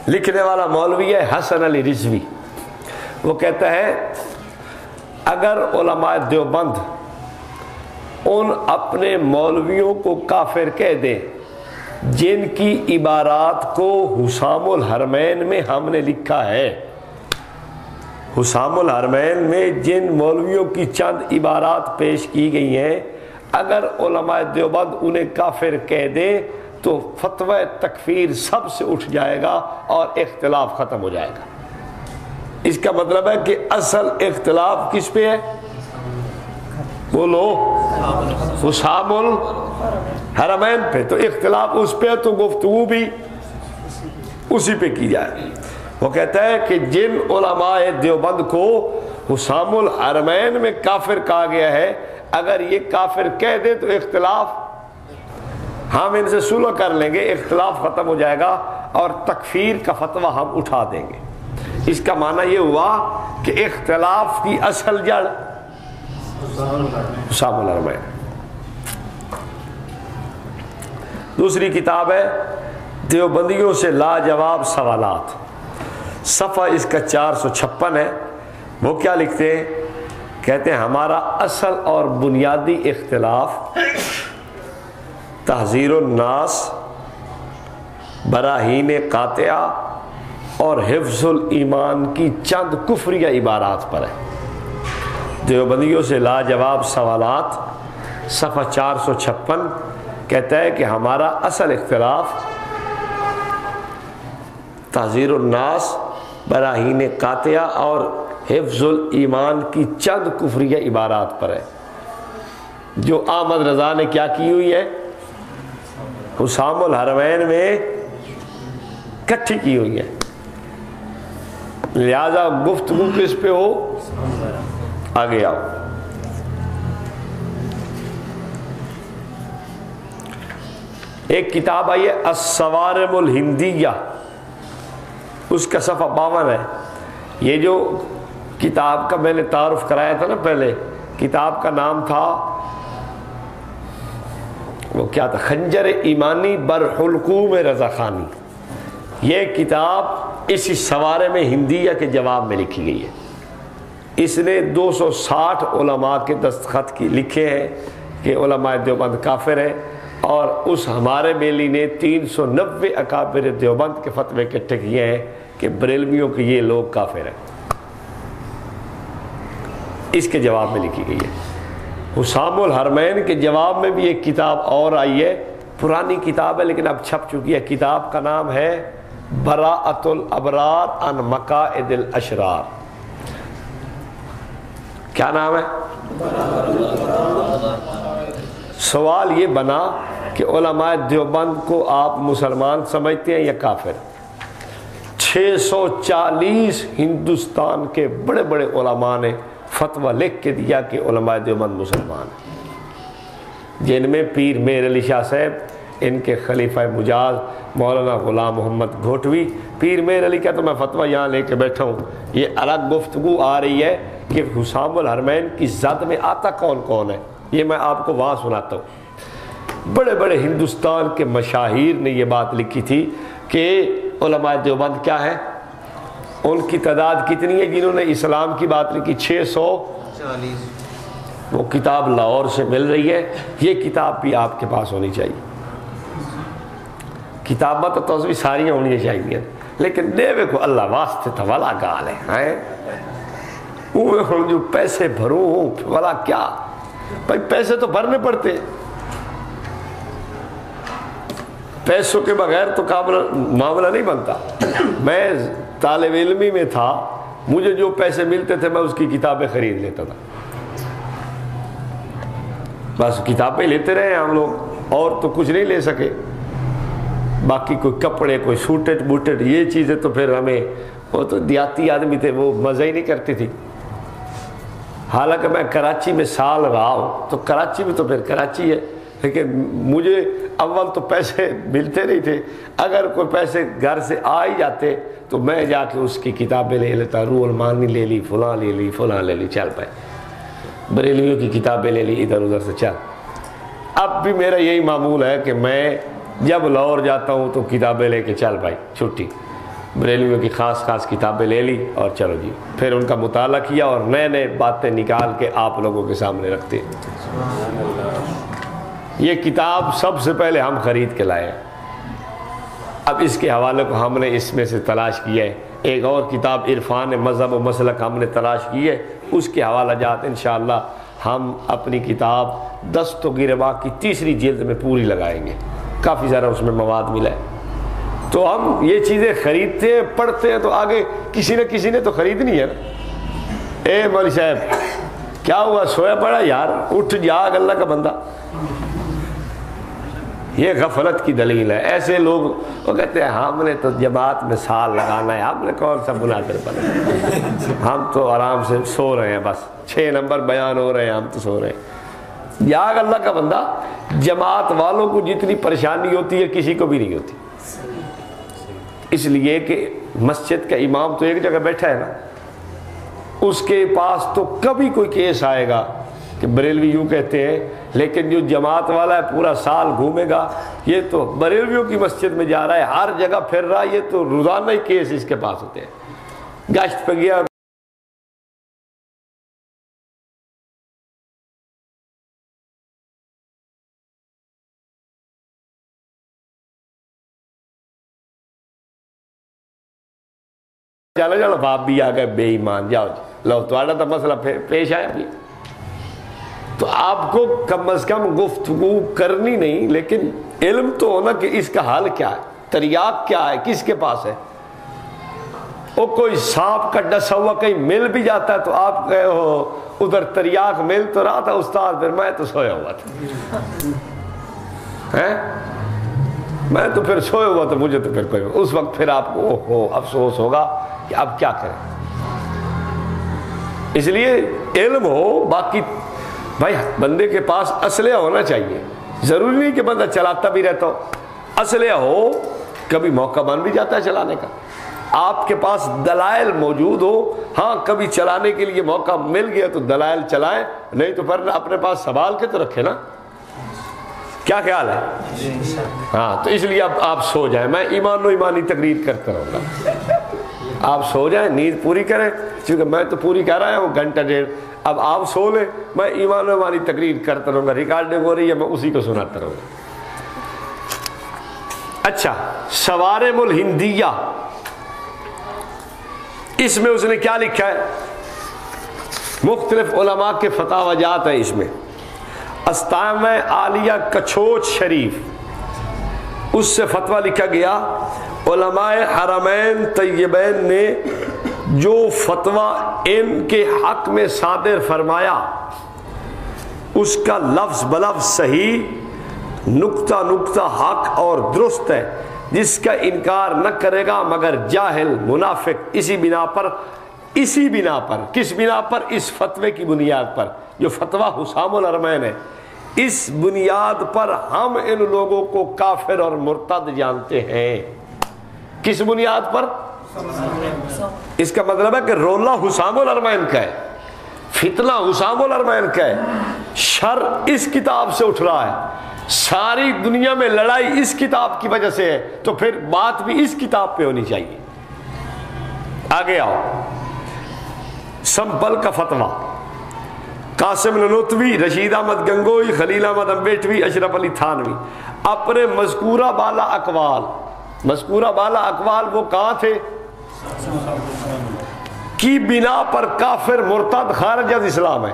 لکھنے والا مولوی ہے حسن علی رضوی۔ وہ کہتا ہے، اگر علماء دیوبند ان اپنے مولویوں کو کافر کہہ دیں جن کی عبارات کو حسام الحرمین میں ہم نے لکھا ہے۔ حسام الحرمین میں جن مولویوں کی چند عبارات پیش کی گئی ہیں، اگر علماء دیوبند انہیں کافر کہہ دیں تو فتوی تکفیر سب سے اٹھ جائے گا اور اختلاف ختم ہو جائے گا۔ اس کا مطلب ہے کہ اصل اختلاف کس پہ ہے؟ بولو، حسام الحرمین پہ۔ تو اختلاف اس پہ تو گفتگو بھی اسی پہ کی جائے۔ وہ کہتا ہے کہ جن علماء دیوبند کو حسام الحرمین میں کافر کہا گیا ہے، اگر یہ کافر کہہ دے تو اختلاف ہم ان سے سلو کر لیں گے، اختلاف ختم ہو جائے گا اور تکفیر کا فتویٰ ہم اٹھا دیں گے۔ اس کا معنی یہ ہوا کہ اختلاف کی اصل جڑ حسام الحرمین دوسری کتاب ہے دیوبندیوں سے لاجواب سوالات۔ صفحہ اس کا چار سو چھپن ہے۔ وہ کیا لکھتے ہیں؟ کہتے ہیں، ہمارا اصل اور بنیادی اختلاف تحذیر الناس، براہین قاطعہ اور حفظ الایمان کی چند کفریہ عبارات پر ہے۔ دیوبندیوں سے لاجواب سوالات، صفحہ چار سو چھپن کہتا ہے کہ ہمارا اصل اختلاف تحذیر الناس براہین قاطعہ اور حفظ الایمان کی چند کفریہ عبارات پر ہے۔ جو آمد رضا نے کیا کی ہوئی ہے؟ حسام الحرمین میں کٹھی کی ہوئی ہے۔ لہذا گفتگو کس پہ ہو؟ آگے آؤ۔ ایک کتاب آئی ہے، السوارم الہندیہ۔ اس کا صفحہ باون ہے۔ یہ جو کتاب کا میں نے تعارف کرایا تھا نا پہلے، کتاب کا نام تھا، وہ کیا تھا؟ خنجر ایمانی برحلقوم رضا خانی یہ کتاب اسی سوارے میں ہندیہ کے جواب میں لکھی گئی ہے۔ اس نے دو سو ساٹھ علماء کے دستخط کی، لکھے ہیں کہ علماء دیوبند کافر ہیں۔ اور اس ہمارے بیلی نے تین سو نوے اکابر دیوبند کے فتوے اکٹھے کیے ہیں کہ بریلویوں کے یہ لوگ کافر ہیں۔ اس کے جواب میں لکھی گئی ہے۔ حسام الحرمین کے جواب میں بھی ایک کتاب اور آئی ہے۔ پرانی کتاب ہے لیکن اب چھپ چکی ہے۔ کتاب کا نام ہے براعت الابرار ان مقاعد الاشرار۔ کیا نام ہے؟ سوال یہ بنا کہ علماء دیوبند کو آپ مسلمان سمجھتے ہیں یا کافر؟ چھ سو چالیس ہندوستان کے بڑے بڑے علماء نے فتویٰ لکھ کے دیا کہ علماء دیوبند مسلمان جن میں پیر میر علی شاہ صاحب، ان کے خلیفہ مجاز مولانا غلام محمد گھوٹوی۔ پیر میر علی کا تو میں فتویٰ یہاں لے کے بیٹھا ہوں۔ یہ الگ گفتگو آ رہی ہے کہ حسام الحرمین کی زد میں آتا کون کون ہے؟ یہ میں آپ کو وہاں سناتا ہوں۔ بڑے بڑے ہندوستان کے مشاہیر نے یہ بات لکھی تھی کہ علماء دیوبند کیا ہے ان کی تعداد کتنی ہے جنہوں نے اسلام کی بات لکھی؟ چھ سو؟ وہ کتاب لاہور سے مل رہی ہے۔ یہ کتاب بھی آپ کے پاس ہونی چاہیے۔ کتابیں تو تو بھی ساری ہونی چاہیے لیکن دیوے کو اللہ واسطے تھا والا گال ہے ہوں جو پیسے بھروں والا کیا؟ بھائی پیسے تو بھرنے پڑتے۔ پیسوں کے بغیر تو معاملہ نہیں بنتا۔ میں طالب علمی میں تھا، مجھے جو پیسے ملتے تھے میں اس کی کتابیں خرید لیتا تھا۔ بس کتابیں لیتے رہے ہم لوگ، اور تو کچھ نہیں لے سکے۔ باقی کوئی کپڑے، کوئی سوٹٹ بوٹٹ یہ چیزیں تو پھر ہمیں، وہ تو دیہاتی آدمی تھے، وہ مزہ ہی نہیں کرتی تھی۔ حالانکہ میں کراچی میں سال رہا ہوں، تو کراچی میں تو پھر کراچی ہے۔ لیکن مجھے اول تو پیسے ملتے نہیں تھے۔ اگر کوئی پیسے گھر سے آ ہی جاتے تو میں جا کے اس کی کتابیں لے لیتا، روح المانی لے لی، فلاں لے لی، فلاں لے لی، چل پائے۔ بریلیوں کی کتابیں لے لی، ادھر ادھر سے چل۔ اب بھی میرا یہی معمول ہے کہ میں جب لاہور جاتا ہوں تو کتابیں لے کے چل پائی چھٹی۔ بریلیوں کی خاص خاص کتابیں لے لی اور چلو جی۔ پھر ان کا مطالعہ کیا اور نئے نئے باتیں نکال کے آپ لوگوں کے سامنے رکھتے۔ یہ کتاب سب سے پہلے ہم خرید کے لائے اب اس کے حوالے کو ہم نے اس میں سے تلاش کیا ہے۔ ایک اور کتاب عرفان مذہب و مسلک ہم نے تلاش کی ہے۔ اس کے حوالہ جات انشاءاللہ ہم اپنی کتاب دست و گروا کی تیسری جلد میں پوری لگائیں گے۔ کافی زیادہ اس میں مواد ملا ہے۔ تو ہم یہ چیزیں خریدتے ہیں، پڑھتے ہیں تو آگے کسی نہ کسی نے تو خریدنی ہے نا۔ اے مولی صاحب، کیا ہوا؟ سویا پڑا؟ یار، اٹھ جاگ اللہ کا بندہ۔ یہ غفلت کی دلیل ہے۔ ایسے لوگ وہ کہتے ہیں، ہم نے تو جماعت میں سال لگانا ہے، ہم نے کون سا بنا کر پڑا ہم تو آرام سے سو رہے ہیں بس۔ چھ نمبر بیان ہو رہے ہیں، ہم تو سو رہے ہیں۔ یاگ اللہ کا بندہ، جماعت والوں کو جتنی پریشانی ہوتی ہے، کسی کو بھی نہیں ہوتی۔ اس لیے کہ مسجد کا امام تو ایک جگہ بیٹھا ہے نا، اس کے پاس تو کبھی کوئی کیس آئے گا کہ بریلوی یوں کہتے ہیں لیکن جو جماعت والا ہے پورا سال گھومے گا، یہ تو بریلویوں کی مسجد میں جا رہا ہے، ہر جگہ پھر رہا ہے، یہ تو روزانہ ہی کیس اس کے پاس ہوتے ہیں۔ گشت پہ گیا۔ چلو چلو، باپ بھی آ گئے، بے ایمان۔ جاؤ جی۔ لو تو مسئلہ پیش آیا بھی۔ تو آپ کو کم از کم گفتگو کرنی نہیں، لیکن علم تو ہونا کہ اس کا حال کیا ہے تریاق کیا ہے، کس کے پاس ہے۔ وہ کوئی سانپ کا ڈسا ہوا کہیں مل بھی جاتا ہے تو آپ گئے ہو، ادھر تریاق مل تو رہا تھا، استاد پھر میں تو سویا ہوا تھا۔ میں تو پھر سویا ہوا تھا، مجھے تو پھر کوئی، اس وقت پھر آپ کو ہو افسوس ہوگا کہ اب کیا کریں۔ اس لیے علم ہو، باقی بھائی بندے کے پاس اسلحہ ہونا چاہیے۔ ضروری نہیں کہ بندہ چلاتا بھی رہتا ہو۔ اسلحہ ہو کبھی موقع بن بھی جاتا ہے چلانے کا۔ آپ کے پاس دلائل موجود ہو ہاں کبھی چلانے کے لیے موقع مل گیا تو دلائل چلائیں نہیں تو پھر اپنے پاس سوال کے تو رکھے نا۔ کیا خیال ہے؟ ہاں تو اس لیے اب آپ سو جائیں۔ میں ایمان و ایمانی تقریر کرتا رہوں گا۔ آپ سو جائیں، نیند پوری کریں۔ کیونکہ میں تو پوری کر رہا ہوں، گھنٹہ ڈیڑھ۔ اب آپ سو لیں، میں ایمان والی تقریر کرتا رہوں گا، ریکارڈنگ ہو رہی ہے، میں اسی کو سناتا رہوں گا۔ اچھا سوارم الہندیہ۔ اس میں اس نے کیا لکھا ہے؟ مختلف علماء کے فتح جات ہیں اس میں۔ استعم عالیہ کچھوچ شریف۔ اس سے فتویٰ لکھا گیا علماء حرمین طیبین نے جو فتویٰ ان کے حق میں صادر فرمایا، اس کا لفظ بلفظ صحیح نقطہ نقطہ حق اور درست ہے، جس کا انکار نہ کرے گا مگر جاہل، منافق اسی بنا پر، اسی بنا پر، کس بنا پر؟ اس فتوے کی بنیاد پر، جو فتویٰ حسام الرمین ہے۔ اس بنیاد پر ہم ان لوگوں کو کافر اور مرتد جانتے ہیں۔ کس بنیاد پر؟ اس کا مطلب ہے کہ رولا حسام الرمین کا ہے، فتنہ حسام الرمین کا ہے، شر اس کتاب سے اٹھ رہا ہے۔ ساری دنیا میں لڑائی اس کتاب کی وجہ سے ہے، تو پھر بات بھی اس کتاب پہ ہونی چاہیے۔ آگے آؤ۔ سمپل کا فتویٰ۔ قاسم ننوتوی رشید احمد گنگوئی، خلیل احمد امبیٹوی، اشرف علی تھانوی۔ اپنے مذکورہ بالا اقوال۔ مذکورہ بالا اقوال وہ کہاں تھے؟ کی بنا پر کافر مرتد خارج از اسلام ہے۔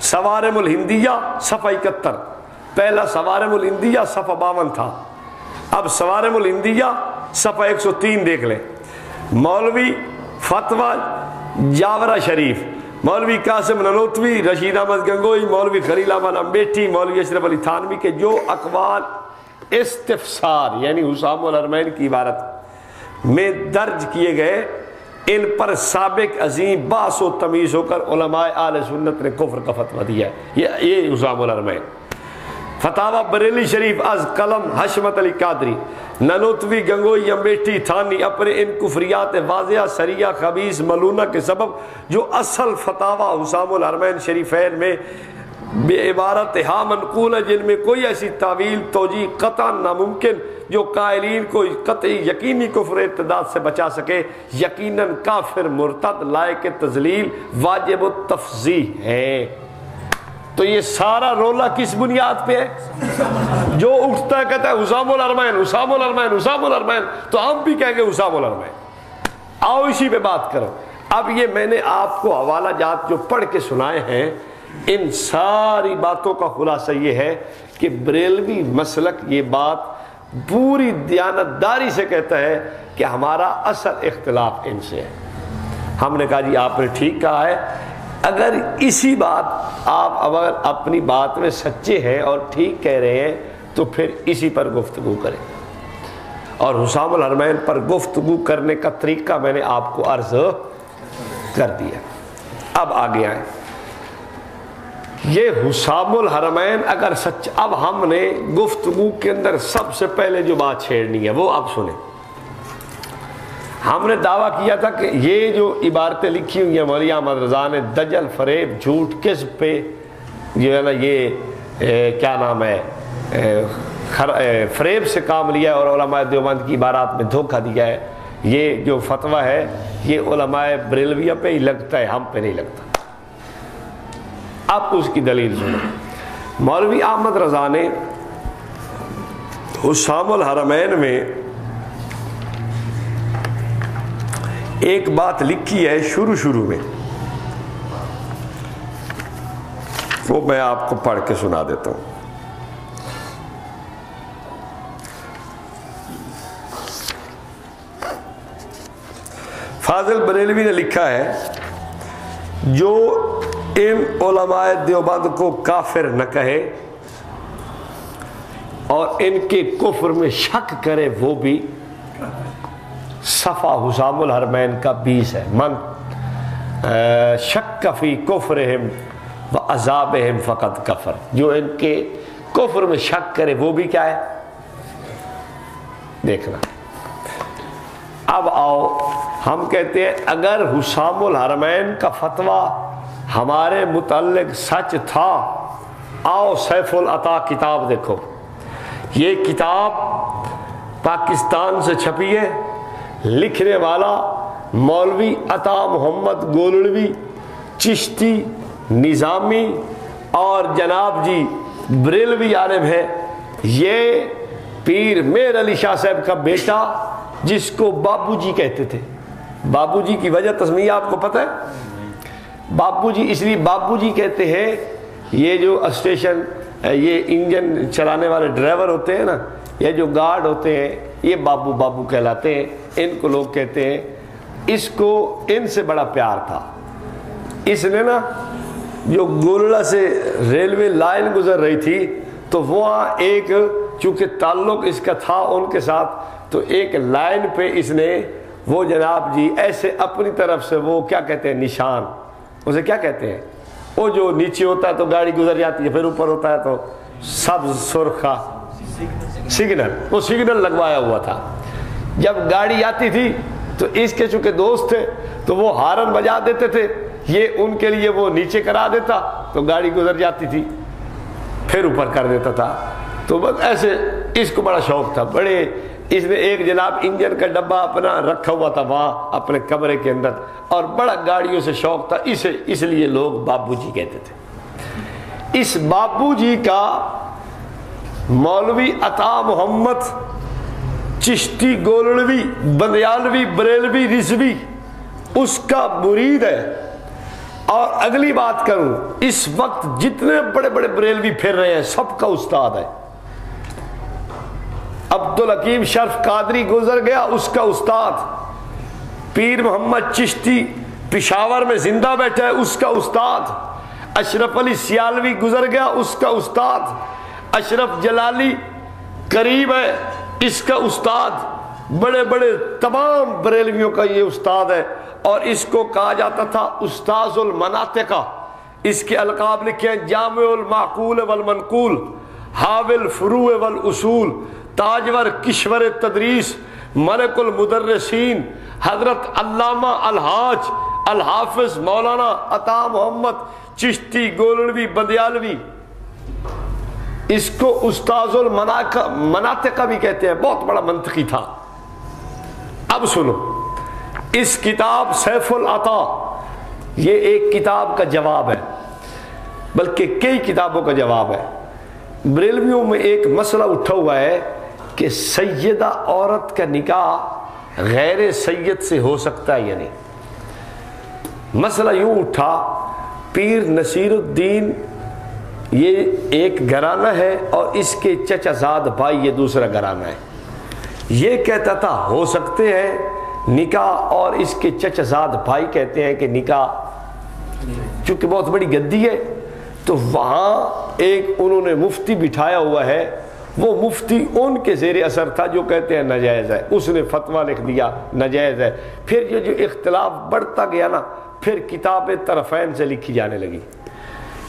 سوارم الہندیہ، صفحہ اکتر پہلا سوارم الہندیہ، صفحہ باون تھا۔ اب سوارم الہندیہ، صفحہ ایک سو تین دیکھ لیں۔ مولوی فتوہ جاورہ شریف، مولوی قاسم ننوتوی، رشید احمد گنگوئی، مولوی خلیل احمد امبیٹی، مولوی اشرف علی تھانوی کے جو اقوال استفسار یعنی حسام الرمین کی عبارت، میں درج کیے گئے ان پر سابق عظیم باس و تمیز ہو کر علماء آل سنت نے کفر کا فتوہ دیا ہے۔ یہ حسام الرمین فتح بریلی شریف از قلم حشمت علی قادری، ننوتوی گنگوئی امبیٹی تھانی اپنے ان کفریات واضح سریہ خبیص ملونہ کے سبب جو اصل فتح حسام الحرمین شریفین میں بے عبارت ہا منقول ہے، جن میں کوئی ایسی تعویل توجی قطع ناممکن جو قائلین کو قطعی یقینی کفر ارتداد سے بچا سکے، یقیناً کافر مرتد لائق تزلیل واجب التفضیح ہے۔ تو یہ سارا رولا کس بنیاد پہ ہے؟ جو اٹھتا ہے، کہتا ہے، حسام الرمین حسام الرمین حسام الرمین تو ہم بھی کہیں گے حسام الرمین آؤ اسی پہ بات کرو۔ اب یہ میں نے آپ کو حوالہ جات جو پڑھ کے سنائے ہیں ان ساری باتوں کا خلاصہ یہ ہے کہ بریلوی مسلک یہ بات پوری دیانتداری سے کہتا ہے کہ ہمارا اصل اختلاف ان سے ہے۔ ہم نے کہا جی آپ نے ٹھیک کہا ہے۔ اگر اسی بات آپ اگر اپنی بات میں سچے ہیں اور ٹھیک کہہ رہے ہیں، تو پھر اسی پر گفتگو کریں۔ اور حسام الحرمین پر گفتگو کرنے کا طریقہ میں نے آپ کو عرض کر دیا۔ اب آگے آئیں۔ یہ حسام الحرمین، اگر سچ اب ہم نے گفتگو کے اندر سب سے پہلے جو بات چھیڑنی ہے، وہ آپ سنیں۔ ہم نے دعویٰ کیا تھا کہ یہ جو عبارتیں لکھی ہوئی ہیں مولیا احمد رضا نے دجل، فریب، جھوٹ کس پہ جو ہے نا، یہ کیا نام ہے فریب سے کام لیا ہے اور علماء دیوبند کی عبارات میں دھوکہ دیا ہے۔ یہ جو فتویٰ ہے، یہ علماء بریلویہ پہ ہی لگتا ہے، ہم پہ نہیں لگتا۔ اب اس کی دلیل سنیں مولوی احمد رضا نے حسام الحرمین میں ایک بات لکھی ہے شروع شروع میں۔ وہ میں آپ کو پڑھ کے سنا دیتا ہوں۔ فاضل بریلوی نے لکھا ہے، جو ان علماء دیوبند کو کافر نہ کہے اور ان کے کفر میں شک کرے وہ بھی صفا حسام الحرمین کا بیس ہے۔ من شک فی کفرہم و عذابہم فقط کفر۔ جو ان کے کفر میں شک کرے وہ بھی کیا ہے؟ دیکھنا۔ اب آؤ، ہم کہتے ہیں اگر حسام الحرمین کا فتویٰ ہمارے متعلق سچ تھا۔ آؤ سیف العطا کتاب دیکھو۔ یہ کتاب پاکستان سے چھپی ہے۔ لکھنے والا مولوی عطا محمد گولڑوی، چشتی نظامی اور جناب جی بریلوی عالم ہے یہ پیر میر علی شاہ صاحب کا بیٹا جس کو بابو جی کہتے تھے۔ بابو جی کی وجہ تسمیہ آپ کو پتہ ہے؟ بابو جی اس لیے بابو جی کہتے ہیں، یہ جو اسٹیشن، یہ انجن چلانے والے ڈرائیور ہوتے ہیں نا یہ جو گارڈ ہوتے ہیں، یہ بابو بابو کہلاتے ہیں، ان کو لوگ کہتے ہیں، اس کو ان سے بڑا پیار تھا۔ اس نے نا، جو گولڑا سے ریلوے لائن گزر رہی تھی، تو وہاں ایک، چونکہ تعلق اس کا تھا ان کے ساتھ، تو ایک لائن پہ اس نے، وہ جناب جی ایسے اپنی طرف سے وہ کیا کہتے ہیں، نشان اسے کیا کہتے ہیں؟ وہ جو نیچے ہوتا ہے تو گاڑی گزر جاتی ہے، پھر اوپر ہوتا ہے تو سبز سرخا سگنل وہ سگنل لگوایا ہوا تھا۔ جب گاڑی آتی تھی تو اس کے چونکہ دوست تھے، تو وہ ہارن بجا دیتے تھے۔ یہ ان کے لیے وہ نیچے کرا دیتا تو گاڑی گزر جاتی تھی، پھر اوپر کر دیتا تھا۔ تو بس ایسے، اس کو بڑا شوق تھا۔ بڑے اس نے ایک جناب انجن کا ڈبہ اپنا رکھا ہوا تھا وہاں، اپنے کمرے کے اندر۔ اور بڑا گاڑیوں سے شوق تھا، اسے اس لیے لوگ بابو جی کہتے تھے۔ اس بابو جی کا مولوی عطا محمد، چشتی گولڑوی، بندیالوی، بریلوی، رضوی، اس کا مرید ہے۔ اور اگلی بات کروں، اس وقت جتنے بڑے بڑے بریلوی پھر رہے ہیں، سب کا استاد ہے۔ عبد الحکیم شرف قادری گزر گیا، اس کا استاد۔ پیر محمد چشتی پشاور میں زندہ بیٹھا ہے، اس کا استاد۔ اشرف علی سیالوی گزر گیا، اس کا استاد۔ اشرف جلالی قریب ہے، اس کا استاد۔ بڑے بڑے تمام بریلویوں کا یہ استاد ہے۔ اور اس کو کہا جاتا تھا استاذ المناطقہ اس کے القاب لکھے ہیں، جامع المعقول والمنقول حاول فروع والاصول تاجور کشور تدریس ملک المدرسین حضرت علامہ الحاج الحافظ مولانا عطا محمد چشتی گولڑوی بندیالوی۔ اس کو استاذ المناطقہ بھی کہتے ہیں، بہت بڑا منطقی تھا۔ اب سنو، اس کتاب سیف العطا، یہ ایک کتاب کا جواب ہے، بلکہ کئی کتابوں کا جواب ہے۔ بریلویوں میں ایک مسئلہ اٹھا ہوا ہے کہ سیدہ عورت کا نکاح غیر سید سے ہو سکتا ہے یا نہیں؟ مسئلہ یوں اٹھا، پیر نصیر الدین، یہ ایک گھرانہ ہے اور اس کے چچا زاد بھائی یہ دوسرا گھرانہ ہے۔ یہ کہتا تھا، ہو سکتے ہیں نکاح اور اس کے چچا زاد بھائی کہتے ہیں کہ نکاح چونکہ بہت بڑی گدی ہے، تو وہاں ایک انہوں نے مفتی بٹھایا ہوا ہے۔ وہ مفتی ان کے زیر اثر تھا جو کہتے ہیں نجائز ہے۔ اس نے فتویٰ لکھ دیا نجائز ہے۔ پھر یہ جو اختلاف بڑھتا گیا نا، پھر کتاب طرفین سے لکھی جانے لگی۔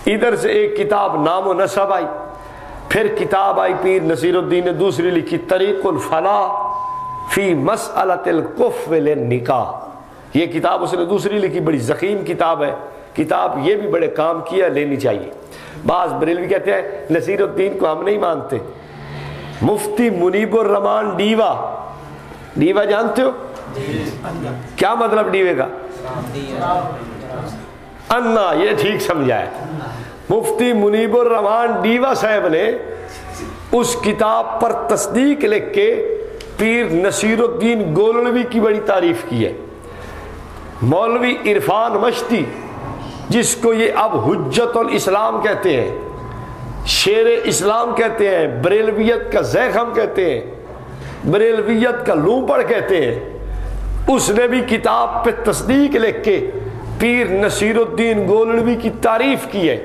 ادھر سے ایک کتاب نام و نصب آئی، پھر کتاب آئی پیر نصیر الدین نے دوسری لکھی طریق الفلاح فی مسئلت القف نکاح یہ کتاب اس نے دوسری لکھی، بڑی زخیم کتاب ہے۔ کتاب یہ بھی بڑے کام کیا لینی چاہیے۔ بعض بریلوی کہتے ہیں، نصیر الدین کو ہم نہیں مانتے۔ مفتی منیب الرحمان ڈیوا۔ ڈیوا جانتے ہو؟ کیا مطلب ڈیوے کا؟ انا، یہ ٹھیک سمجھا ہے۔ مفتی منیب الرحمان ڈیوا صاحب نے اس کتاب پر تصدیق لکھ کے پیر نصیر الدین گولوی کی بڑی تعریف کی ہے۔ مولوی عرفان مشتی، جس کو یہ اب حجت الاسلام کہتے ہیں شیر اسلام کہتے ہیں، بریلویت کا زیخم کہتے ہیں، بریلویت کا لوپڑ کہتے ہیں۔ اس نے بھی کتاب پہ تصدیق لکھ کے پیر نصیر الدین گولڑوی کی تعریف کی ہے۔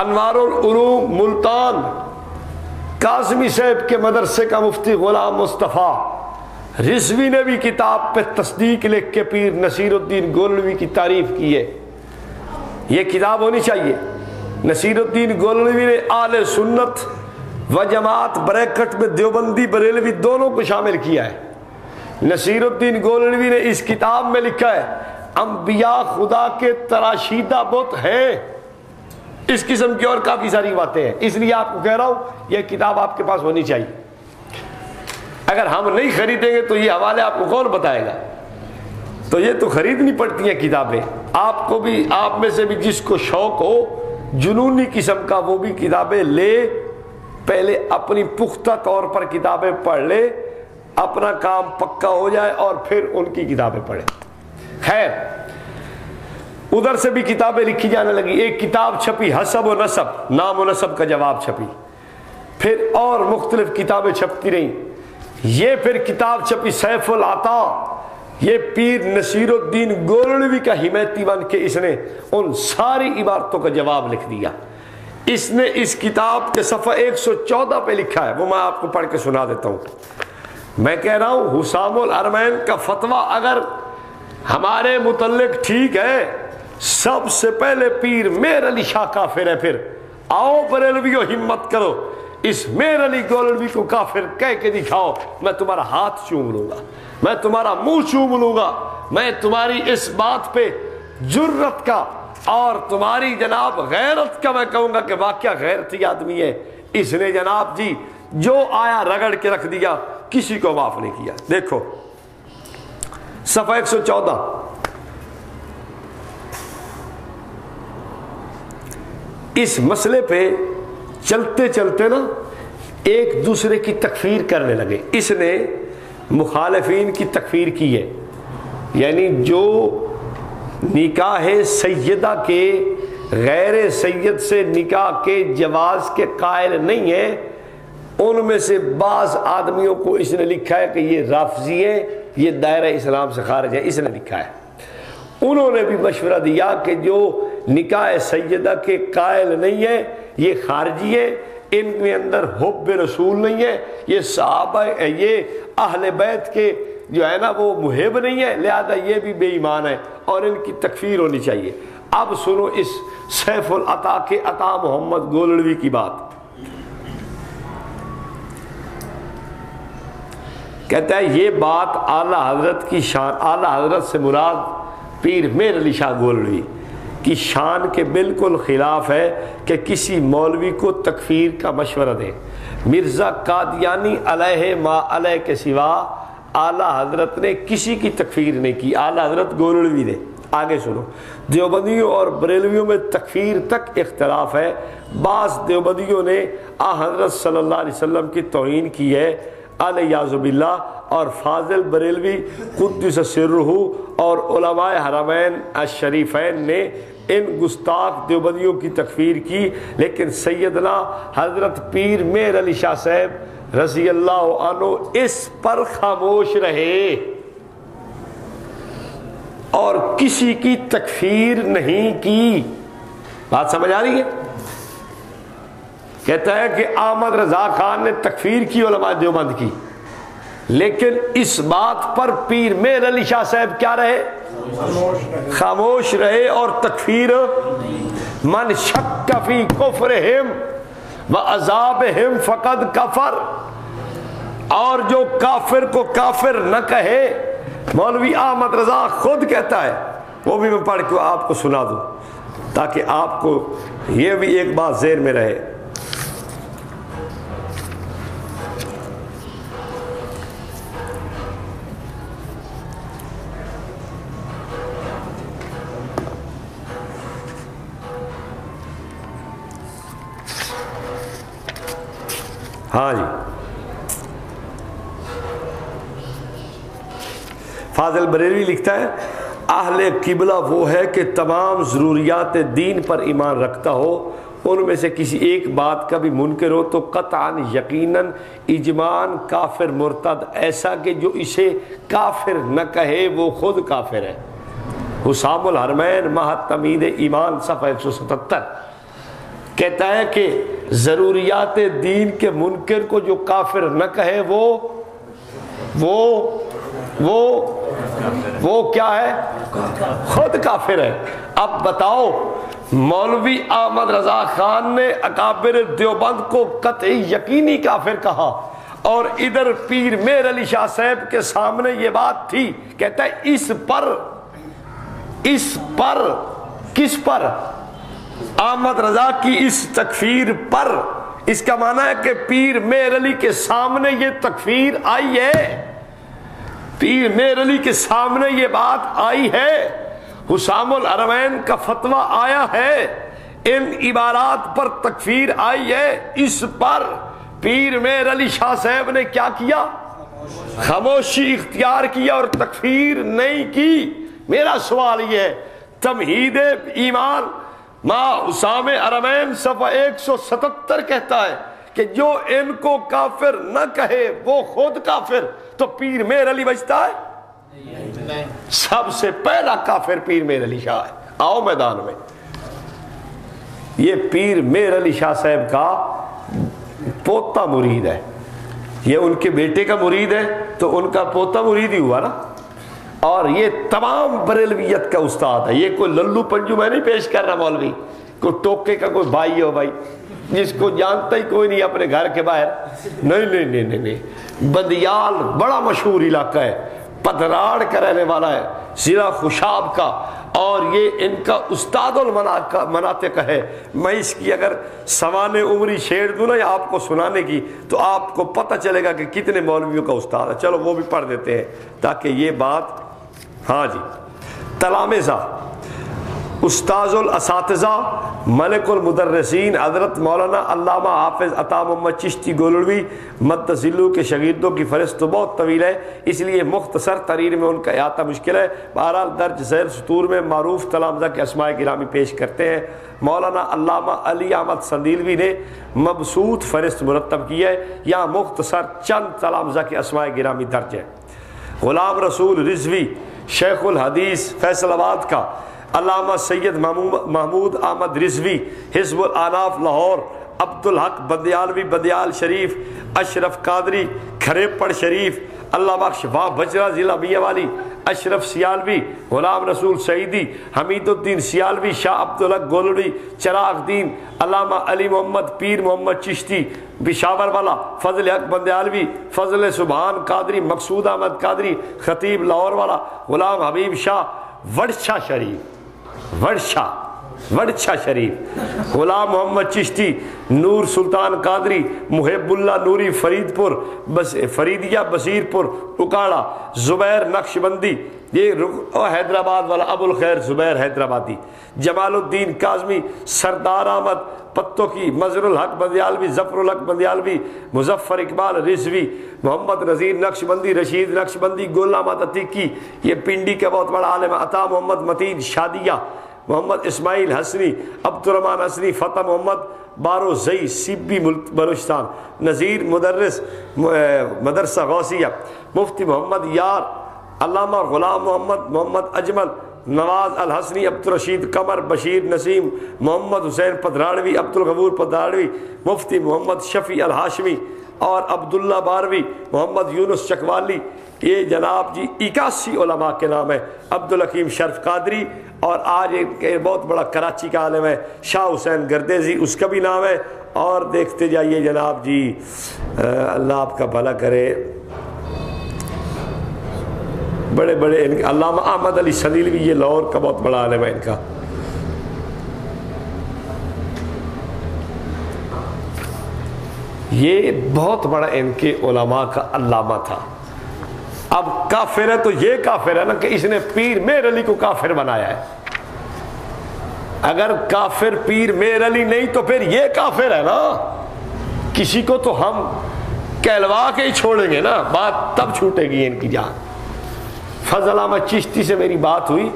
انوار العروم ملتان، کاظمی صاحب کے مدرسے کا مفتی غلام مصطفیٰ۔ رضوی نے بھی کتاب پہ تصدیق لکھ کے پیر نصیر الدین گولڑوی کی تعریف کی ہے۔ یہ کتاب ہونی چاہیے۔ نصیر الدین گولوی نے آل سنت و جماعت بریکٹ میں دیوبندی بریلوی دونوں کو شامل کیا ہے۔ نصیر الدین گولوی نے اس کتاب میں لکھا ہے، انبیاء خدا کے تراشیدہ بت ہیں۔ اس قسم کی اور کافی ساری باتیں ہیں۔ اس لیے آپ کو کہہ رہا ہوں، یہ کتاب آپ کے پاس ہونی چاہیے۔ اگر ہم نہیں خریدیں گے تو یہ حوالے آپ کو کون بتائے گا؟ تو یہ تو خریدنی پڑتی ہیں کتابیں۔ آپ کو بھی، آپ میں سے بھی جس کو شوق ہو جنونی قسم کا وہ بھی کتابیں لے، پہلے اپنی پختہ طور پر کتابیں پڑھ لے، اپنا کام پکا ہو جائے اور پھر ان کی کتابیں پڑھے۔ خیر، ادھر سے بھی کتابیں لکھی جانے لگی۔ ایک کتاب چھپی، حسب و نصب، نام و نصب کا جواب چھپی۔ پھر اور مختلف کتابیں چھپتی رہیں۔ یہ پھر کتاب چھپی، سیف العطا۔ یہ پیر نصیر الدین گولڑوی کا حمایتی بن کے اس نے ان ساری عبارتوں کا جواب لکھ دیا۔ اس نے اس کتاب کے صفحہ ایک سو چودہ پہ لکھا ہے۔ وہ میں آپ کو پڑھ کے سنا دیتا ہوں۔ میں کہہ رہا ہوں، حسام الرمین کا فتویٰ اگر ہمارے متعلق ٹھیک ہے، سب سے پہلے پیر میر علی شاہ کافر ہے۔ پھر آؤ بریلویو ہمت کرو۔ اس میر علی گولڈوی کو کافر کہہ کے دکھاؤ، میں تمہارا ہاتھ چوم لوں گا، میں تمہارا منہ چوم لوں گا، میں تمہاری اس بات پہ جرت کا اور تمہاری جناب غیرت کا میں کہوں گا کہ واقعہ غیرتی آدمی ہے۔ اس نے جناب جی جو آیا رگڑ کے رکھ دیا، کسی کو معاف نہیں کیا۔ دیکھو، صفحہ ایک سو چودہ۔ اس مسئلے پہ چلتے چلتے نا ایک دوسرے کی تکفیر کرنے لگے۔ اس نے مخالفین کی تکفیر کی ہے۔ یعنی جو نکاح سیدہ کے، غیر سید سے نکاح کے جواز کے قائل نہیں ہیں، ان میں سے بعض آدمیوں کو اس نے لکھا ہے کہ یہ رافضی ہے یہ دائرہ اسلام سے خارج ہے۔ اس نے لکھا ہے۔ انہوں نے بھی مشورہ دیا کہ جو نکاح سیدہ کے قائل نہیں ہے یہ خارجی ہے ان کے اندر حب رسول نہیں ہے یہ صحابہ یہ اہل بیت کے جو ہے نا، وہ محب نہیں ہے لہذا یہ بھی بے ایمان ہے اور ان کی تکفیر ہونی چاہیے۔ اب سنو اس سیف العطا کے عطا محمد گولڑوی کی بات۔ کہتا ہے یہ بات اعلیٰ حضرت کی شان، اعلیٰ حضرت سے مراد پیر میر علی شاہ گولوی کی شان کے بالکل خلاف ہے کہ کسی مولوی کو تکفیر کا مشورہ دے۔ مرزا قادیانی علیہ ما علیہ کے سوا اعلیٰ حضرت نے کسی کی تکفیر نہیں کی۔ اعلیٰ حضرت گولوی نے آگے سنو۔ دیوبندیوں اور بریلویوں میں تکفیر تک اختلاف ہے۔ بعض دیوبندیوں نے آ حضرت صلی اللہ علیہ وسلم کی توہین کی ہے۔ علیہ باللہ اور فاضل بریلوی قدس سرہو اور علماء حرمین الشریفین نے ان گستاخ دیوبندیوں کی تکفیر کی۔ لیکن سیدنا حضرت پیر میر علی شاہ صاحب رضی اللہ عنہ اس پر خاموش رہے۔ اور کسی کی تکفیر نہیں کی۔ بات سمجھ آ رہی ہے؟ کہتا ہے کہ احمد رضا خان نے تکفیر کی علماء دیوبند کی۔ لیکن اس بات پر پیر میر علی شاہ صاحب کیا رہے؟ خاموش رہے اور تکفیر۔ من شک فی کفر و عذاب ہم فقد کفر۔ اور جو کافر کو کافر نہ کہے، مولوی احمد رضا خود کہتا ہے، وہ بھی میں پڑھ کے آپ کو سنا دوں، تاکہ آپ کو یہ بھی ایک بات زیر میں رہے۔ ہاں جی فاضل بریلوی لکھتا ہے، اہل قبلہ وہ ہے کہ تمام ضروریات دین پر ایمان رکھتا ہو، ان میں سے کسی ایک بات کا بھی منکر ہو تو قطعا یقیناً اجمان کافر مرتد ایسا کہ جو اسے کافر نہ کہے، وہ خود کافر ہے۔ حسام الحرمین محتمید ایمان، صفحہ ایک سو ستتر۔ کہتا ہے کہ ضروریات دین کے منکر کو جو کافر نہ کہے، وہ وہ وہ وہ کیا ہے؟ خود کافر ہے۔ اب بتاؤ، مولوی احمد رضا خان نے اکابر دیوبند کو قطعی یقینی کافر کہا اور ادھر پیر میر علی شاہ صاحب کے سامنے یہ بات تھی۔ کہتا ہے، اس پر اس پر، کس پر؟ احمد رضا کی اس تکفیر پر، اس کا معنی ہے کہ پیر میر علی کے سامنے یہ تکفیر آئی ہے۔ پیر میر علی کے سامنے یہ بات آئی ہے۔ حسام العرمین کا فتویٰ آیا ہے۔ ان عبارات پر تکفیر آئی ہے۔ اس پر پیر میر علی شاہ صاحب نے کیا کیا؟ خاموشی اختیار کیا اور تکفیر نہیں کی۔ میرا سوال یہ ہے، تمہید ایمان ما اسام ارمین صفحہ ایک سو ستتر کہتا ہے کہ جو ان کو کافر نہ کہے وہ خود کافر، تو پیر میر علی بچتا ہے؟ سب سے پہلا کافر پیر میر علی شاہ ہے۔ آؤ میدان میں۔ یہ پیر میر علی شاہ صاحب کا پوتا مرید ہے۔ یہ ان کے بیٹے کا مرید ہے، تو ان کا پوتا مرید ہی ہوا نا؟ اور یہ تمام بریلویت کا استاد ہے۔ یہ کوئی للو پنجو میں نہیں پیش کر رہا مولوی۔ کوئی ٹوکے کا کوئی بھائی ہو بھائی۔ جس کو جانتا ہی کوئی نہیں اپنے گھر کے باہر۔ نہیں نہیں نہیں نہیں نہیں۔ بندیال بڑا مشہور علاقہ ہے۔ پدراڑ کا رہنے والا ہے، ضلع خوشاب کا۔ اور یہ ان کا استاد المناطق ہے۔ میں اس کی اگر سوان عمری شیر دوں نا یا آپ کو سنانے کی، تو آپ کو پتہ چلے گا کہ کتنے مولویوں کا استاد ہے۔ چلو، وہ بھی پڑھ دیتے ہیں تاکہ یہ بات ہاں جی تلامزہ استاذ الاساتذہ، ملک المدرسین، حضرت مولانا علامہ حافظ عطا محمد چشتی گولڑوی مدذلو کے شگیردوں کی فہرست تو بہت طویل ہے، اس لیے مختصر ترین میں ان کا احاطہ مشکل ہے۔ بہرحال درج زیر سطور میں معروف تلامزہ کے اسماء گرامی پیش کرتے ہیں۔ مولانا علامہ علی احمد سندیلوی نے مبسوط فہرست مرتب کی ہے یا مختصر چند تلامزہ کے اسماء گرامی درج ہے غلام رسول رضوی شیخ الحدیث فیصل آباد کا علامہ سید محمود احمد رضوی حزب العناف لاہور۔ عبد الحق بدیالوی بدیال شریف، اشرف قادری، کھریپڑ شریف، اللہ بخش، واہ بجرا، ضلع میاں والی، اشرف سیالوی، غلام رسول سعیدی، حمید الدین سیالوی، شاہ عبدالحق گولڑی، چراغ دین، علامہ علی محمد، پیر محمد چشتی بشاور والا، فضل حق بندیالوی، فضل سبحان قادری، مقصود احمد قادری، خطیب لاہور والا، غلام حبیب شاہ ورشا شریف ورشا ورچھا شریف، غلام محمد چشتی، نور سلطان قادری، محب اللہ نوری فرید پور بس فریدیہ بصیر پور اکاڑا، زبیر نقش بندی، یہ حیدرآباد والا ابو الخیر زبیر حیدرآبادی، جمال الدین کاظمی، سردار احمد پتوں کی مظر الحق بندیالوی، ظفر الحق بندیالوی، مظفر اقبال رضوی، محمد نذیر نقش بندی، رشید نقش بندی گول احمد عتیقی یہ پنڈی کا بہت بڑا عالم عطا محمد متین شادیہ محمد اسماعیل حسنی عبد الرحمان حسنی، فتح محمد، بارو زئی، سیبی بلوچستان، نذیر مدرس مدرسہ غوثیہ، مفتی محمد یار، علامہ غلام محمد محمد اجمل، نواز الحسنی عبد الرشید قمر، بشیر نسیم، محمد حسین پدراڑوی عبد الغبور پدراڑوی مفتی محمد شفیع الحاشمی اور عبداللہ باروی، محمد یونس چکوالی، یہ جناب جی اکاسی علماء کے نام ہے عبدالحکیم شرف قادری اور آج ایک بہت بڑا کراچی کا عالم ہے، شاہ حسین گردیزی، اس کا بھی نام ہے۔ اور دیکھتے جائیے جناب جی اللہ آپ کا بھلا کرے۔ بڑے بڑے علامہ احمد علی سلیل بھی یہ لاہور کا بہت بڑا عالم ہے ان کا۔ یہ بہت بڑا ان کے علماء کا علامہ تھا۔ اب کافر ہے تو یہ کافر ہے نا کہ اس نے پیر میر علی کو کافر بنایا ہے۔ اگر کافر پیر میر علی نہیں تو پھر یہ کافر ہے نا۔ کسی کو تو ہم کہلوا کے ہی چھوڑیں گے نا، بات تب چھوٹے گی ان کی جان۔ فضل احمد چشتی سے میری بات ہوئی۔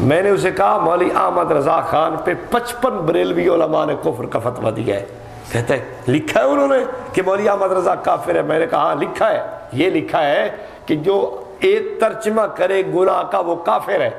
میں نے اسے کہا، مولی احمد رضا خان پہ پچپن بریلوی علماء نے کفر کا فتوہ دیا ہے۔ کہتے ہیں لکھا ہے انہوں نے کہ مولی احمد رضا کافر ہے۔ میں نے کہا ہاں، لکھا ہے۔ یہ لکھا ہے کہ جو ایک ترجمہ کرے گناہ کا وہ کافر ہے۔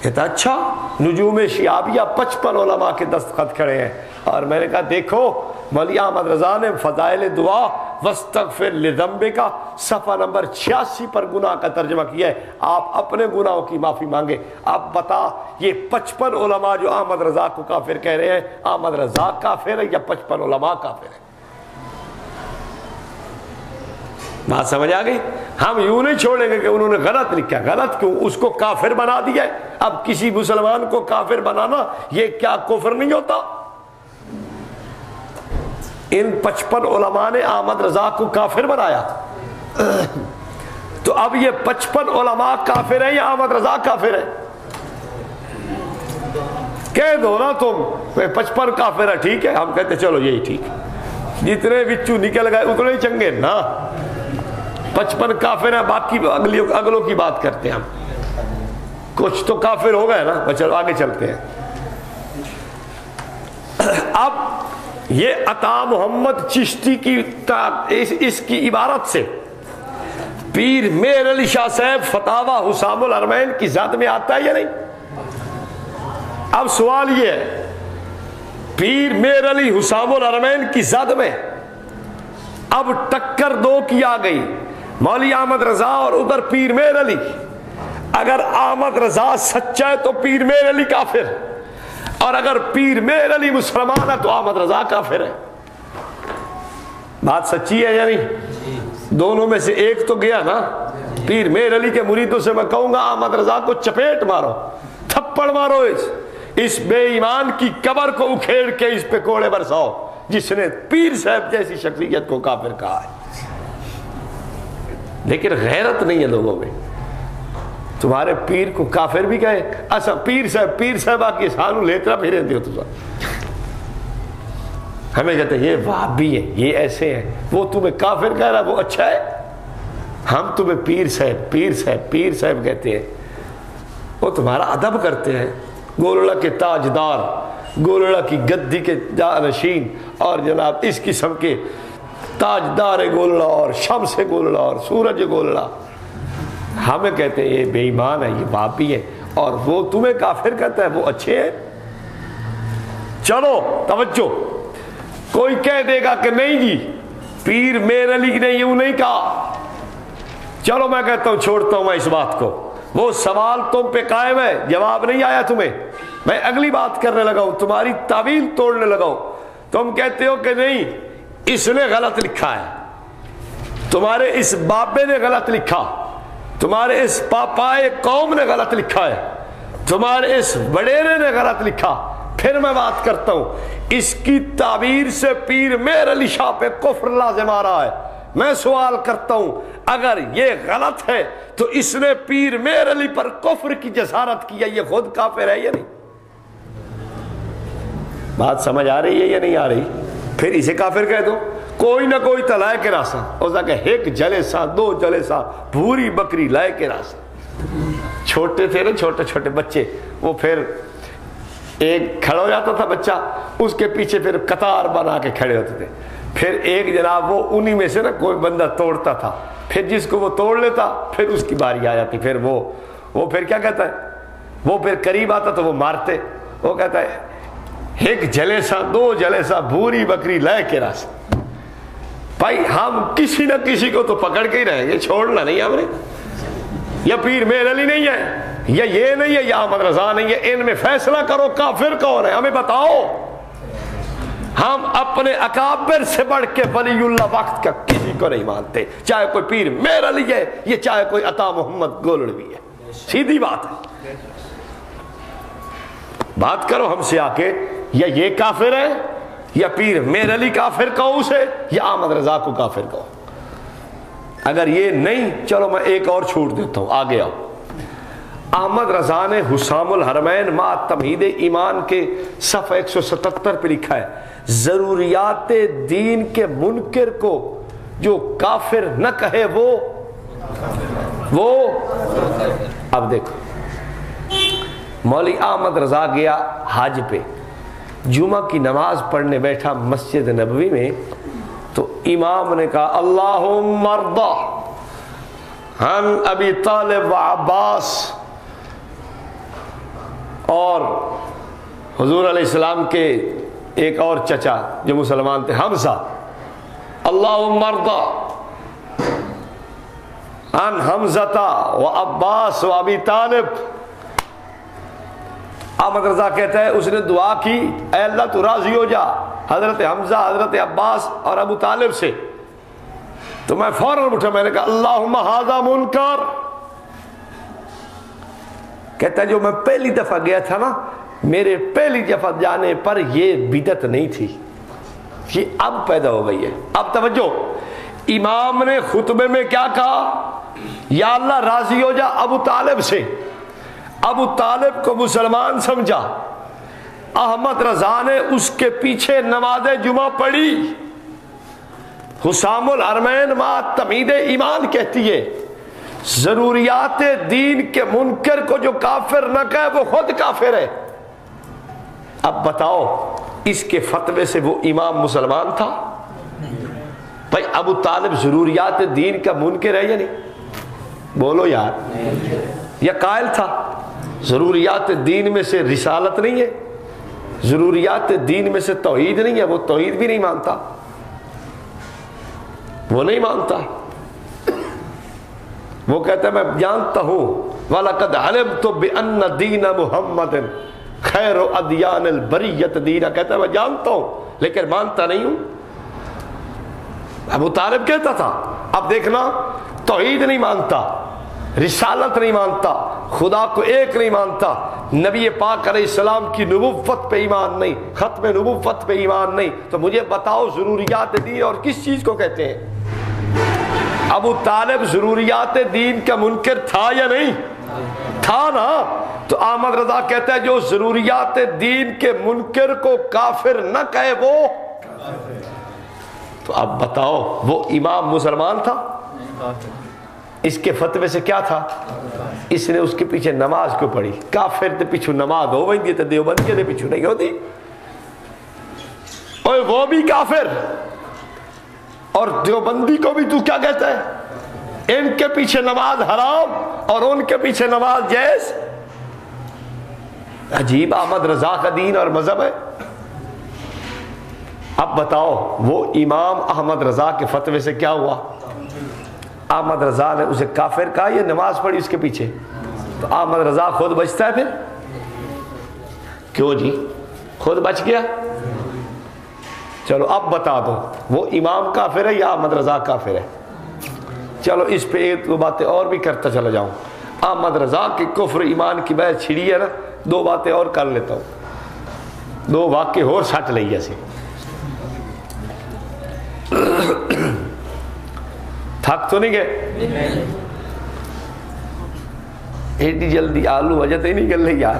کہتا اچھا نجوم شیابیہ پچپن علماء کے دستخط کھڑے ہیں۔ اور میں نے کہا، دیکھو مولی احمد رضا نے فضائل دعا وستغفر لذنبے کا صفحہ نمبر چھیاسی پر گناہ کا ترجمہ کیا ہے۔ آپ اپنے گناہوں کی معافی مانگے آپ بتا، یہ پچپن علماء جو احمد رضا کو کافر کہہ رہے ہیں، احمد رضا کافر ہے یا پچپن علماء کافر ہے بات سمجھ آ گئی؟ ہم یوں نہیں چھوڑیں گے کہ انہوں نے غلط لکھا غلط کیوں؟ اس کو کافر بنا دیا ہے۔ اب کسی مسلمان کو کافر بنانا، یہ کیا کفر نہیں ہوتا؟ ان پچپن علماء نے احمد رضا کو کافر بنایا۔ تو اب یہ پچپن علماء کافر ہیں یا احمد رضا کافر ہے کہہ دو نا تم پچپن کافر ہے ٹھیک ہے، ہم کہتے چلو یہی ٹھیک۔ جتنے بچو نکل گئے اتنے ہی چنگے نا۔ پچپن کافر ہیں باقی اگلوں کی بات کرتے ہیں ہم۔ کچھ تو کافر ہو گئے نا چلو آگے چلتے ہیں۔ اب یہ عطا محمد چشتی کی اس کی عبارت سے۔ پیر میر علی شاہ صاحب فتح حسام الرمین کی ذات میں آتا ہے یا نہیں؟ اب سوال یہ ہے، پیر میر علی حسام الرمین کی ذات میں اب ٹکر دو کی آ گئی۔ مولی احمد رضا اور ادھر پیر میر علی۔ اگر احمد رضا سچا ہے تو پیر میر علی کافر۔ اور اگر پیر میر علی مسلمان ہے تو احمد رضا کافر ہے۔ بات سچی ہے یا نہیں؟ دونوں میں سے ایک تو گیا نا۔ پیر میر علی کے مریدوں سے میں کہوں گا احمد رضا کو چپیٹ مارو، تھپڑ مارو اس۔ اس بے ایمان کی قبر کو اکھیڑ کے اس پہ کوڑے برساؤ، جس نے پیر صاحب جیسی شخصیت کو کافر کہا ہے۔ لیکن غیرت نہیں ہے لوگوں میں۔ تمہارے پیر کو کافر بھی کہے اچھا پیر صاحب پیر صاحب کی سانو لیترا پھر دیو تو ہمیں کہتے ہیں، یہ وہابی ہے یہ ایسے ہیں۔ وہ تمہیں کافر کہہ رہا، وہ اچھا ہے۔ ہم تمہیں پیر صاحب پیر صاحب پیر صاحب کہتے ہیں۔ وہ تمہارا ادب کرتے ہیں۔ گولڑا کے تاجدار، گولڑا کی گدی کے جانشین اور جناب اس قسم کے تاجدار گولڑا اور شمس گولڑا اور سورج گولڑا۔ ہاں، ہمیں کہتے ہیں، یہ بے ایمان ہے، یہ باپی ہے۔ اور وہ تمہیں کافر کہتا ہے، وہ اچھے ہیں۔ چلو، توجہ۔ کوئی کہہ دے گا کہ نہیں جی پیر میرے لیے نہیں یوں نہیں کہا۔ چلو، میں کہتا ہوں، چھوڑتا ہوں میں اس بات کو۔ وہ سوال تم پہ قائم ہے، جواب نہیں آیا تمہیں۔ میں اگلی بات کرنے لگا ہوں، تمہاری تعویل توڑنے لگا ہوں۔ تم کہتے ہو کہ نہیں، اس نے غلط لکھا ہے۔ تمہارے اس بابے نے غلط لکھا۔ تمہارے اس پاپائے قوم نے غلط لکھا ہے۔ تمہارے اس بڑیرے نے غلط لکھا۔ پھر میں بات کرتا ہوں۔ اس کی تعبیر سے پیر میر علی شاہ پہ کفر لازم آ رہا ہے۔ میں سوال کرتا ہوں، اگر یہ غلط ہے تو اس نے پیر میر علی پر کفر کی جسارت کیا یہ خود کافر ہے یا نہیں؟ بات سمجھ آ رہی ہے یا نہیں آ رہی؟ پھر اسے کافر کہہ دو۔ کوئی نہ کوئی تو لائے کے راسا اس کہ ایک جلے سا دو جلے سا بھوری بکری لائے کے راسا چھوٹے تھے نا، چھوٹے چھوٹے بچے۔ وہ پھر ایک کھڑا ہو جاتا تھا بچہ، اس کے پیچھے پھر قطار بنا کے کھڑے ہوتے تھے۔ پھر ایک جناب وہ انہی میں سے نا کوئی بندہ توڑتا تھا۔ پھر جس کو وہ توڑ لیتا، پھر اس کی باری آ جاتی۔ پھر وہ وہ پھر کیا کہتا ہے؟ وہ پھر قریب آتا تو وہ مارتے۔ وہ کہتا ہے، ایک جلے سا دو جلے سا بھوری بکری لے کے راست بھائی ہم کسی نہ کسی کو تو پکڑ کے ہی رہیں گے، چھوڑنا نہیں ہم نے۔ یا پیر میر علی نہیں ہے، یا یہ نہیں ہے، یا احمد رضا نہیں ہے۔ ان میں فیصلہ کرو، کافر کون ہے؟ ہمیں بتاؤ۔ ہم اپنے اکابر سے بڑھ کے ولی اللہ وقت کا کسی کو نہیں مانتے۔ چاہے کوئی پیر میر علی ہے یہ چاہے کوئی عطا محمد گولڑوی ہے۔ سیدھی بات ہے۔ بات کرو ہم سے آ کے یا یہ کافر ہے یا پیر میر علی کافر کہو اسے، یا احمد رضا کو کافر کہو۔ اگر یہ نہیں، چلو میں ایک اور چھوٹ دیتا ہوں، آگے آؤ۔ احمد رضا نے حسام الحرمین ما تمہید ایمان کے صفحہ ایک سو ستتر پہ لکھا ہے، ضروریات دین کے منکر کو جو کافر نہ کہے وہ وہ، اب دیکھو۔ مولی احمد رضا گیا حج پہ۔ جمعہ کی نماز پڑھنے بیٹھا مسجد نبوی میں تو امام نے کہا اللہ مردا ہم ابھی طالب و عباس اور حضور علیہ السلام کے ایک اور چچا جو مسلمان تھے، حمزہ۔ اللہ مردا ان حمزتا و عباس و ابی طالب احمد رضا کہتا ہے اس نے دعا کی، اے اللہ تو راضی ہو جا۔ حضرت حمزہ، حضرت عباس اور ابو طالب سے۔ تو میں فوراً اٹھا، میں نے کہا اللہ منکر۔ کہتا ہے، جو میں پہلی دفعہ گیا تھا نا، میرے پہلی دفعہ جانے پر یہ بدت نہیں تھی۔ یہ اب پیدا ہو گئی ہے۔ اب توجہ، امام نے خطبے میں کیا کہا؟ یا اللہ راضی ہو جا ابو طالب سے۔ ابو طالب کو مسلمان سمجھا۔ احمد رضا نے اس کے پیچھے نماز جمعہ پڑھی۔ حسام الحرمین ما تمید ایمان کہتی ہے، ضروریات دین کے منکر کو جو کافر نہ کہے، وہ خود کافر ہے۔ اب بتاؤ، اس کے فتوے سے وہ امام مسلمان تھا؟ بھائی، ابو طالب ضروریات دین کا منکر ہے یا نہیں؟ بولو یار۔ یا قائل تھا؟ ضروریات دین میں سے رسالت نہیں ہے۔ ضروریات دین میں سے توحید نہیں ہے، وہ توحید بھی نہیں مانتا۔ وہ نہیں مانتا۔ وہ کہتا ہے، میں جانتا ہوں۔ وَلَقَدْ عَلِمْتُ بِأَنَّ دِينَ مُحَمَّدٍ خیر ادیان البریت دینا کہتا ہے، میں جانتا ہوں، لیکن مانتا نہیں ہوں۔ ابو طالب کہتا تھا، اب دیکھنا، توحید نہیں مانتا۔ رسالت نہیں مانتا، خدا کو ایک نہیں مانتا۔ نبی پاک علیہ السلام کی نبوت پہ ایمان نہیں، ختم نبوت پہ ایمان نہیں۔ تو مجھے بتاؤ ضروریات دین اور کس چیز کو کہتے ہیں؟ ابو طالب ضروریات دین کا منکر تھا یا نہیں؟ تھا نا۔ تو احمد رضا کہتا ہے جو ضروریات دین کے منکر کو کافر نہ کہے وہ۔ تو اب بتاؤ، وہ امام مسلمان تھا؟ اس کے فتوے سے کیا تھا؟ اس نے اس کے پیچھے نماز کیوں پڑھی۔ کافر تے پیچھو نماز ہو گئی تو دیوبند کے پیچھو نہیں ہوتی اور وہ بھی کافر۔ اور دیوبندی کو بھی تو کیا کہتا ہے؟ ان کے پیچھے نماز حرام اور ان کے پیچھے نماز جیس عجیب احمد رضا کا دین اور مذہب ہے۔ اب بتاؤ، وہ امام احمد رضا کے فتوے سے کیا ہوا؟ احمد رضا نے اسے کافر کہا، یہ نماز پڑھی اس کے پیچھے۔ تو احمد رضا خود بچتا ہے پھر؟ کیوں جی؟ خود بچ گیا؟ چلو اب بتا دو، وہ امام کافر ہے یا احمد رضا کافر ہے؟ چلو اس پہ ایک دو باتیں اور بھی کرتا چلا جاؤں۔ احمد رضا کی کفر ایمان کی بحث چھڑی ہے نا، دو باتیں اور کر لیتا ہوں۔ دو واقع اور سٹ لئی ایسے تھک تو نہیں گئے ایڈی جلدی آلو وجہ تو ہی نہیں کر رہی یار.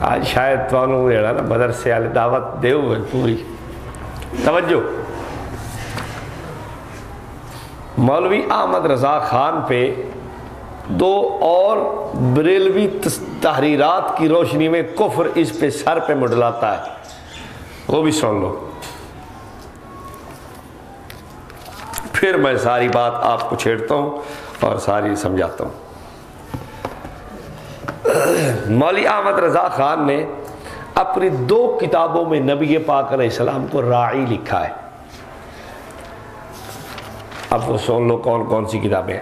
آج شاید تمہوں جڑا نا مدرسے والے دعوت دے پوری۔ توجہ۔ مولوی احمد رضا خان پہ دو اور بریلوی تحریرات کی روشنی میں کفر اس پہ سر پہ مڈلاتا ہے۔ وہ بھی سن لو۔ پھر میں ساری بات آپ کو چھیڑتا ہوں اور ساری سمجھاتا ہوں۔ مولی احمد رضا خان نے اپنی دو کتابوں میں نبی پاک علیہ السلام کو راعی لکھا ہے۔ اب وہ سن لو کون کون سی کتابیں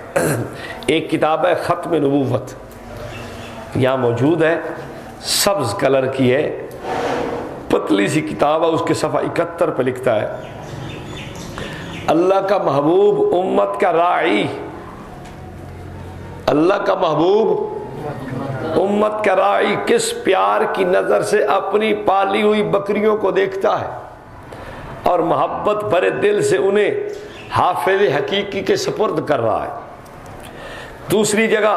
ایک کتاب ہے ختم نبوت۔ یہاں موجود ہے۔ سبز کلر کی ہے۔ پتلی سی کتاب ہے، اس کے صفحہ اکہتر پہ لکھتا ہے۔ اللہ کا محبوب امت کا راعی اللہ کا محبوب امت کا راعی کس پیار کی نظر سے اپنی پالی ہوئی بکریوں کو دیکھتا ہے اور محبت بھرے دل سے انہیں حافظ حقیقی کے سپرد کر رہا ہے دوسری جگہ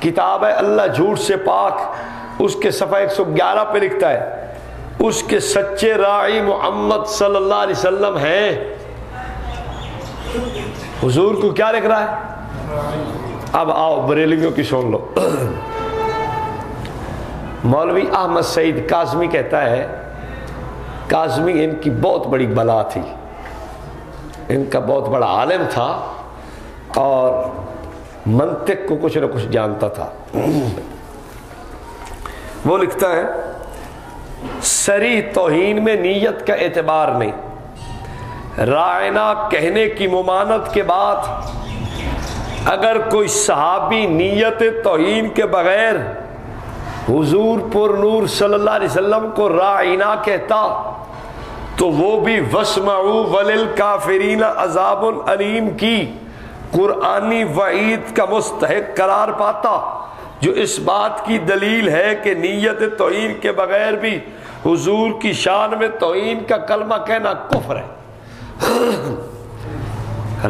کتاب ہے اللہ جھوٹ سے پاک اس کے صفحہ ایک سو گیارہ پہ لکھتا ہے اس کے سچے راعی محمد صلی اللہ علیہ وسلم ہیں حضور کو کیا لکھ رہا ہے؟ اب آؤ بریلیوں کی سن لو۔ مولوی احمد سعید کاظمی کہتا ہے، کاظمی ان کی بہت بڑی بلا تھی۔ ان کا بہت بڑا عالم تھا اور منطق کو کچھ نہ کچھ جانتا تھا۔ وہ لکھتا ہے، سری توہین میں نیت کا اعتبار نہیں۔ رائنا کہنے کی ممانت کے بعد اگر کوئی صحابی نیت توہین کے بغیر حضور پر نور صلی اللہ علیہ وسلم کو رائنا کہتا تو وہ بھی وسمعو ولل کافرین عذاب العلیم کی قرآنی وعید کا مستحق قرار پاتا جو اس بات کی دلیل ہے کہ نیت توہین کے بغیر بھی حضور کی شان میں توہین کا کلمہ کہنا کفر ہے۔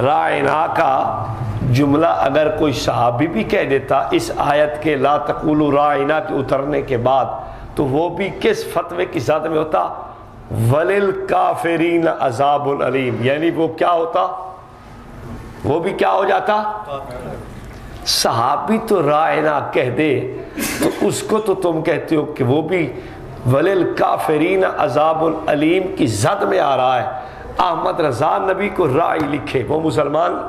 رائنا کا جملہ اگر کوئی صحابی بھی کہہ دیتا اس آیت کے لا تقول رائنا کے اترنے کے بعد، تو وہ بھی کس فتوے کی ذات میں ہوتا؟ ولل کافرین عذاب العلیم۔ یعنی وہ کیا ہوتا؟ وہ بھی کیا ہو جاتا؟ صحابی تو رائنا کہہ دے، تو اس کو تو تم کہتے ہو کہ وہ بھی ولل کافرین عذاب العلیم کی زد میں آ رہا ہے۔ احمد رضا نبی کو رائی لکھے وہ مسلمان۔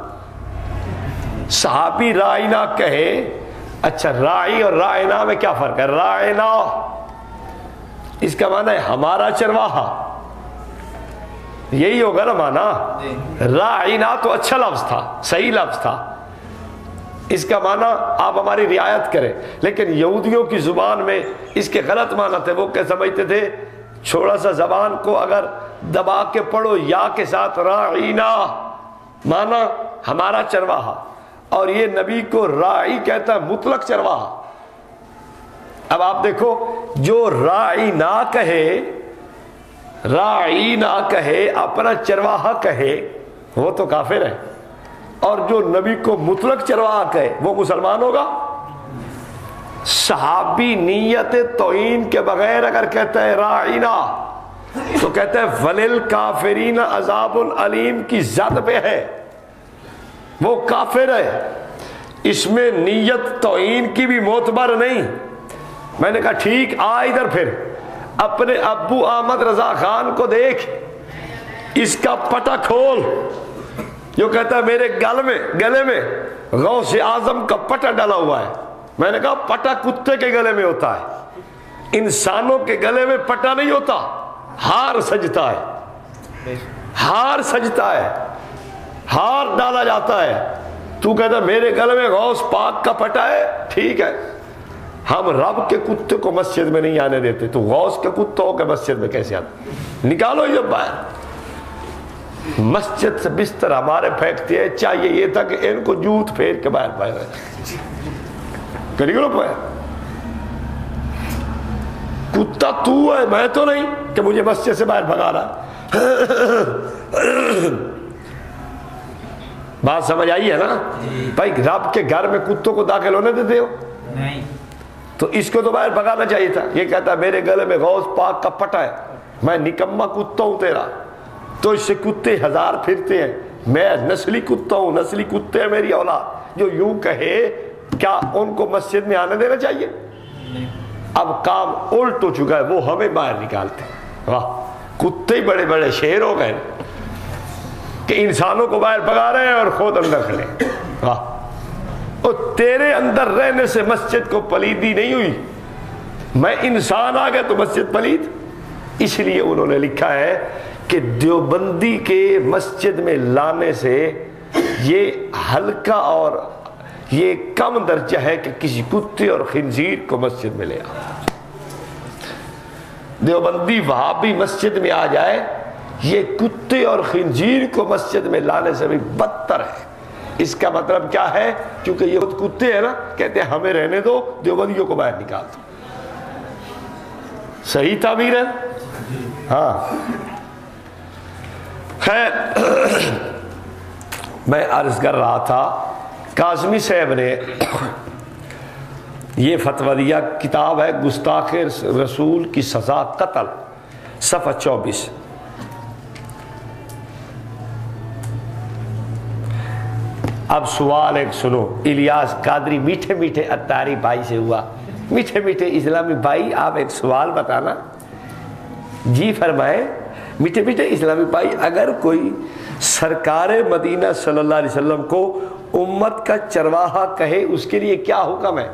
صحابی رائنا کہے۔ اچھا رائی اور رائنا میں کیا فرق ہے؟ رائنا اس کا معنی ہے ہمارا چرواہا۔ یہی ہوگا نا مانا رائنا تو اچھا لفظ تھا صحیح لفظ تھا۔ اس کا معنی آپ ہماری رعایت کریں۔ لیکن یہودیوں کی زبان میں اس کے غلط معنی تھے وہ کیا سمجھتے تھے؟ چھوڑا سا زبان کو اگر دبا کے پڑھو، یا کے ساتھ رائنا مانا ہمارا چرواہا۔ اور یہ نبی کو رائی کہتا ہے، مطلق چرواہا۔ اب آپ دیکھو، جو رائی نہ کہے رائی نہ کہے، اپنا چرواہا کہے، وہ تو کافر ہے۔ اور جو نبی کو مطلق چرواہا کہے، وہ مسلمان ہوگا۔ صحابی نیت توہین کے بغیر اگر کہتا ہے رائنا تو کہتا ہے ولیل کافرین عذاب العلیم کی زد پہ ہے۔ وہ کافر ہے۔ اس میں نیت توہین کی بھی موتبر نہیں۔ میں نے کہا، ٹھیک، آ ادھر پھر۔ اپنے ابو احمد رضا خان کو دیکھ۔ اس کا پٹا کھول۔ جو کہتا ہے، میرے گل میں، گلے میں غوث اعظم کا پٹا ڈالا ہوا ہے۔ میں نے کہا پٹا کتے کے گلے میں ہوتا ہے۔ انسانوں کے گلے میں پٹا نہیں ہوتا۔ ہار سجتا ہے۔ ہار سجتا ہے۔ ہار ڈالا جاتا ہے۔ تو کہتا میرے گلے میں غوث پاک کا پٹا ہے۔ ٹھیک ہے۔ ہم رب کے کتے کو مسجد میں نہیں آنے دیتے۔ تو غوث کے کتوں کے مسجد میں کیسے آتے؟ نکالو یہ باہر مسجد سے بستر ہمارے پھینکتے ہیں۔ چاہیے یہ تھا کہ ان کو جوت پھیر کے باہر پائے کری گلو پائے۔ کتا تو ہے میں تو نہیں کہ مجھے مسجد سے باہر بھگا رہا۔ بات سمجھ آئی ہے نا؟ بھائی رب کے گھر میں کتوں کو داخل ہونے دیتے ہو؟
نہیں۔
تو اس کو تو باہر بھگانا چاہیے تھا۔ یہ کہتا ہے میرے گلے میں غوث پاک کا پٹا ہے۔ میں نکما کتا ہوں تیرا۔ تو اس سے کتے ہزار پھرتے ہیں۔ میں نسلی کتا ہوں نسلی کتے ہیں میری اولاد۔ جو یوں کہے کیا ان کو مسجد میں آنے دینا چاہیے؟ اب کام الٹ ہو چکا ہے، وہ ہمیں باہر نکالتے ہیں۔ واہ، کتے ہی بڑے بڑے شیر ہو گئے کہ انسانوں کو باہر بگا رہے ہیں اور خود اندر کھڑے واہ، اور تیرے اندر رہنے سے مسجد کو پلیدی نہیں ہوئی۔ میں انسان آ گیا تو مسجد پلید۔ اس لیے انہوں نے لکھا ہے کہ دیوبندی کے مسجد میں لانے سے یہ ہلکا اور یہ کم درجہ ہے کہ کسی کتے اور خنزیر کو مسجد میں لے آ دیوبندی وہاں بھی مسجد میں آ جائے، یہ کتے اور خنزیر کو مسجد میں لانے سے بھی بدتر ہے۔ اس کا مطلب کیا ہے؟ کیونکہ یہ خود کتے ہیں نا، کہتے ہیں ہمیں رہنے دو، دیوبندیوں کو باہر نکال دو۔ صحیح تعبیر ہے؟ ہاں۔ خیر، میں عرض کر رہا تھا کاظمی صاحب نے یہ فتویٰ دیا، کتاب ہے گستاخ رسول کی سزا قتل، صفحہ چوبیس۔ اب سوال ایک سنو، الیاس قادری میٹھے میٹھے اتاری بھائی سے ہوا۔ میٹھے میٹھے اسلامی بھائی، آپ ایک سوال بتانا۔ جی فرمائے میٹھے میٹھے اسلامی بھائی، اگر کوئی سرکار مدینہ صلی اللہ علیہ وسلم کو امت کا چرواہا کہے، اس کے لیے کیا حکم ہے؟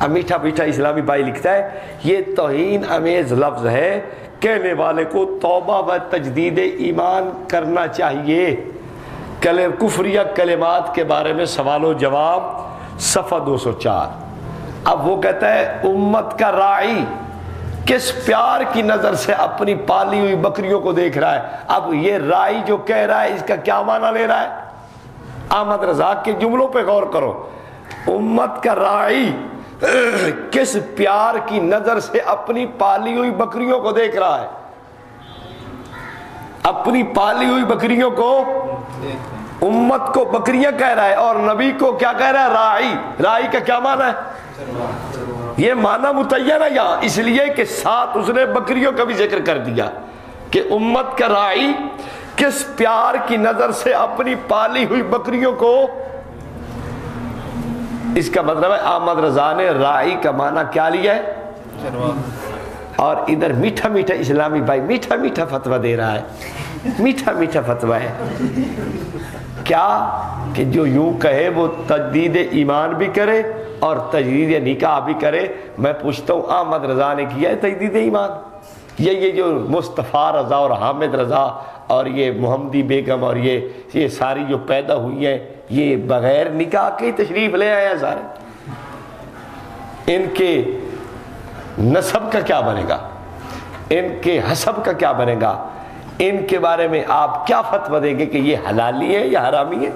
اب میٹھا میٹھا اسلامی بھائی لکھتا ہے، یہ توہین امیز لفظ ہے، کہنے والے کو توبہ و تجدید ایمان کرنا چاہیے۔ کفریہ کلمات کے بارے میں سوال و جواب، صفحہ دو سو چار۔ اب وہ کہتا ہے، امت کا رائی کس پیار کی نظر سے اپنی پالی ہوئی بکریوں کو دیکھ رہا ہے؟ اب یہ رائی جو کہہ رہا ہے، اس کا کیا معنی لے رہا ہے؟ احمد رضا کے جملوں پہ غور کرو۔ امت کا رائی کس پیار کی نظر سے اپنی پالی ہوئی بکریوں کو دیکھ رہا ہے؟ اپنی پالی ہوئی بکریوں کو امت کو بکریاں کہہ رہا ہے اور نبی کو کیا کہہ رہا ہے؟ رائی۔ رائی کا کیا معنی ہے؟ یہ معنی متعین ہے یہاں، اس لیے کہ ساتھ اس نے بکریوں کا بھی ذکر کر دیا کہ امت کا رائی کس پیار کی نظر سے اپنی پالی ہوئی بکریوں کو۔ اس کا مطلب ہے احمد رضا نے رائی کا معنی کیا لیا ہے؟ اور ادھر میٹھا میٹھا اسلامی بھائی، میٹھا میٹھا فتویٰ دے رہا ہے۔ میٹھا میٹھا فتویٰ ہے۔ کیا کہ جو یوں کہے وہ تجدید ایمان بھی کرے اور تجدید نکاح بھی کرے؟ میں پوچھتا ہوں، احمد رضا نے کیا ہے تجدید ایمان؟ یہ یہ جو مصطفیٰ رضا اور حامد رضا اور یہ محمدی بیگم اور یہ یہ ساری جو پیدا ہوئی ہیں، یہ بغیر نکاح کے تشریف لے آئے ہیں سارے؟ ان کے نصب کا کیا بنے گا؟ ان کے حسب کا کیا بنے گا؟ ان کے بارے میں آپ کیا فتوہ دیں گے کہ یہ حلالی ہے یا حرامی ہے؟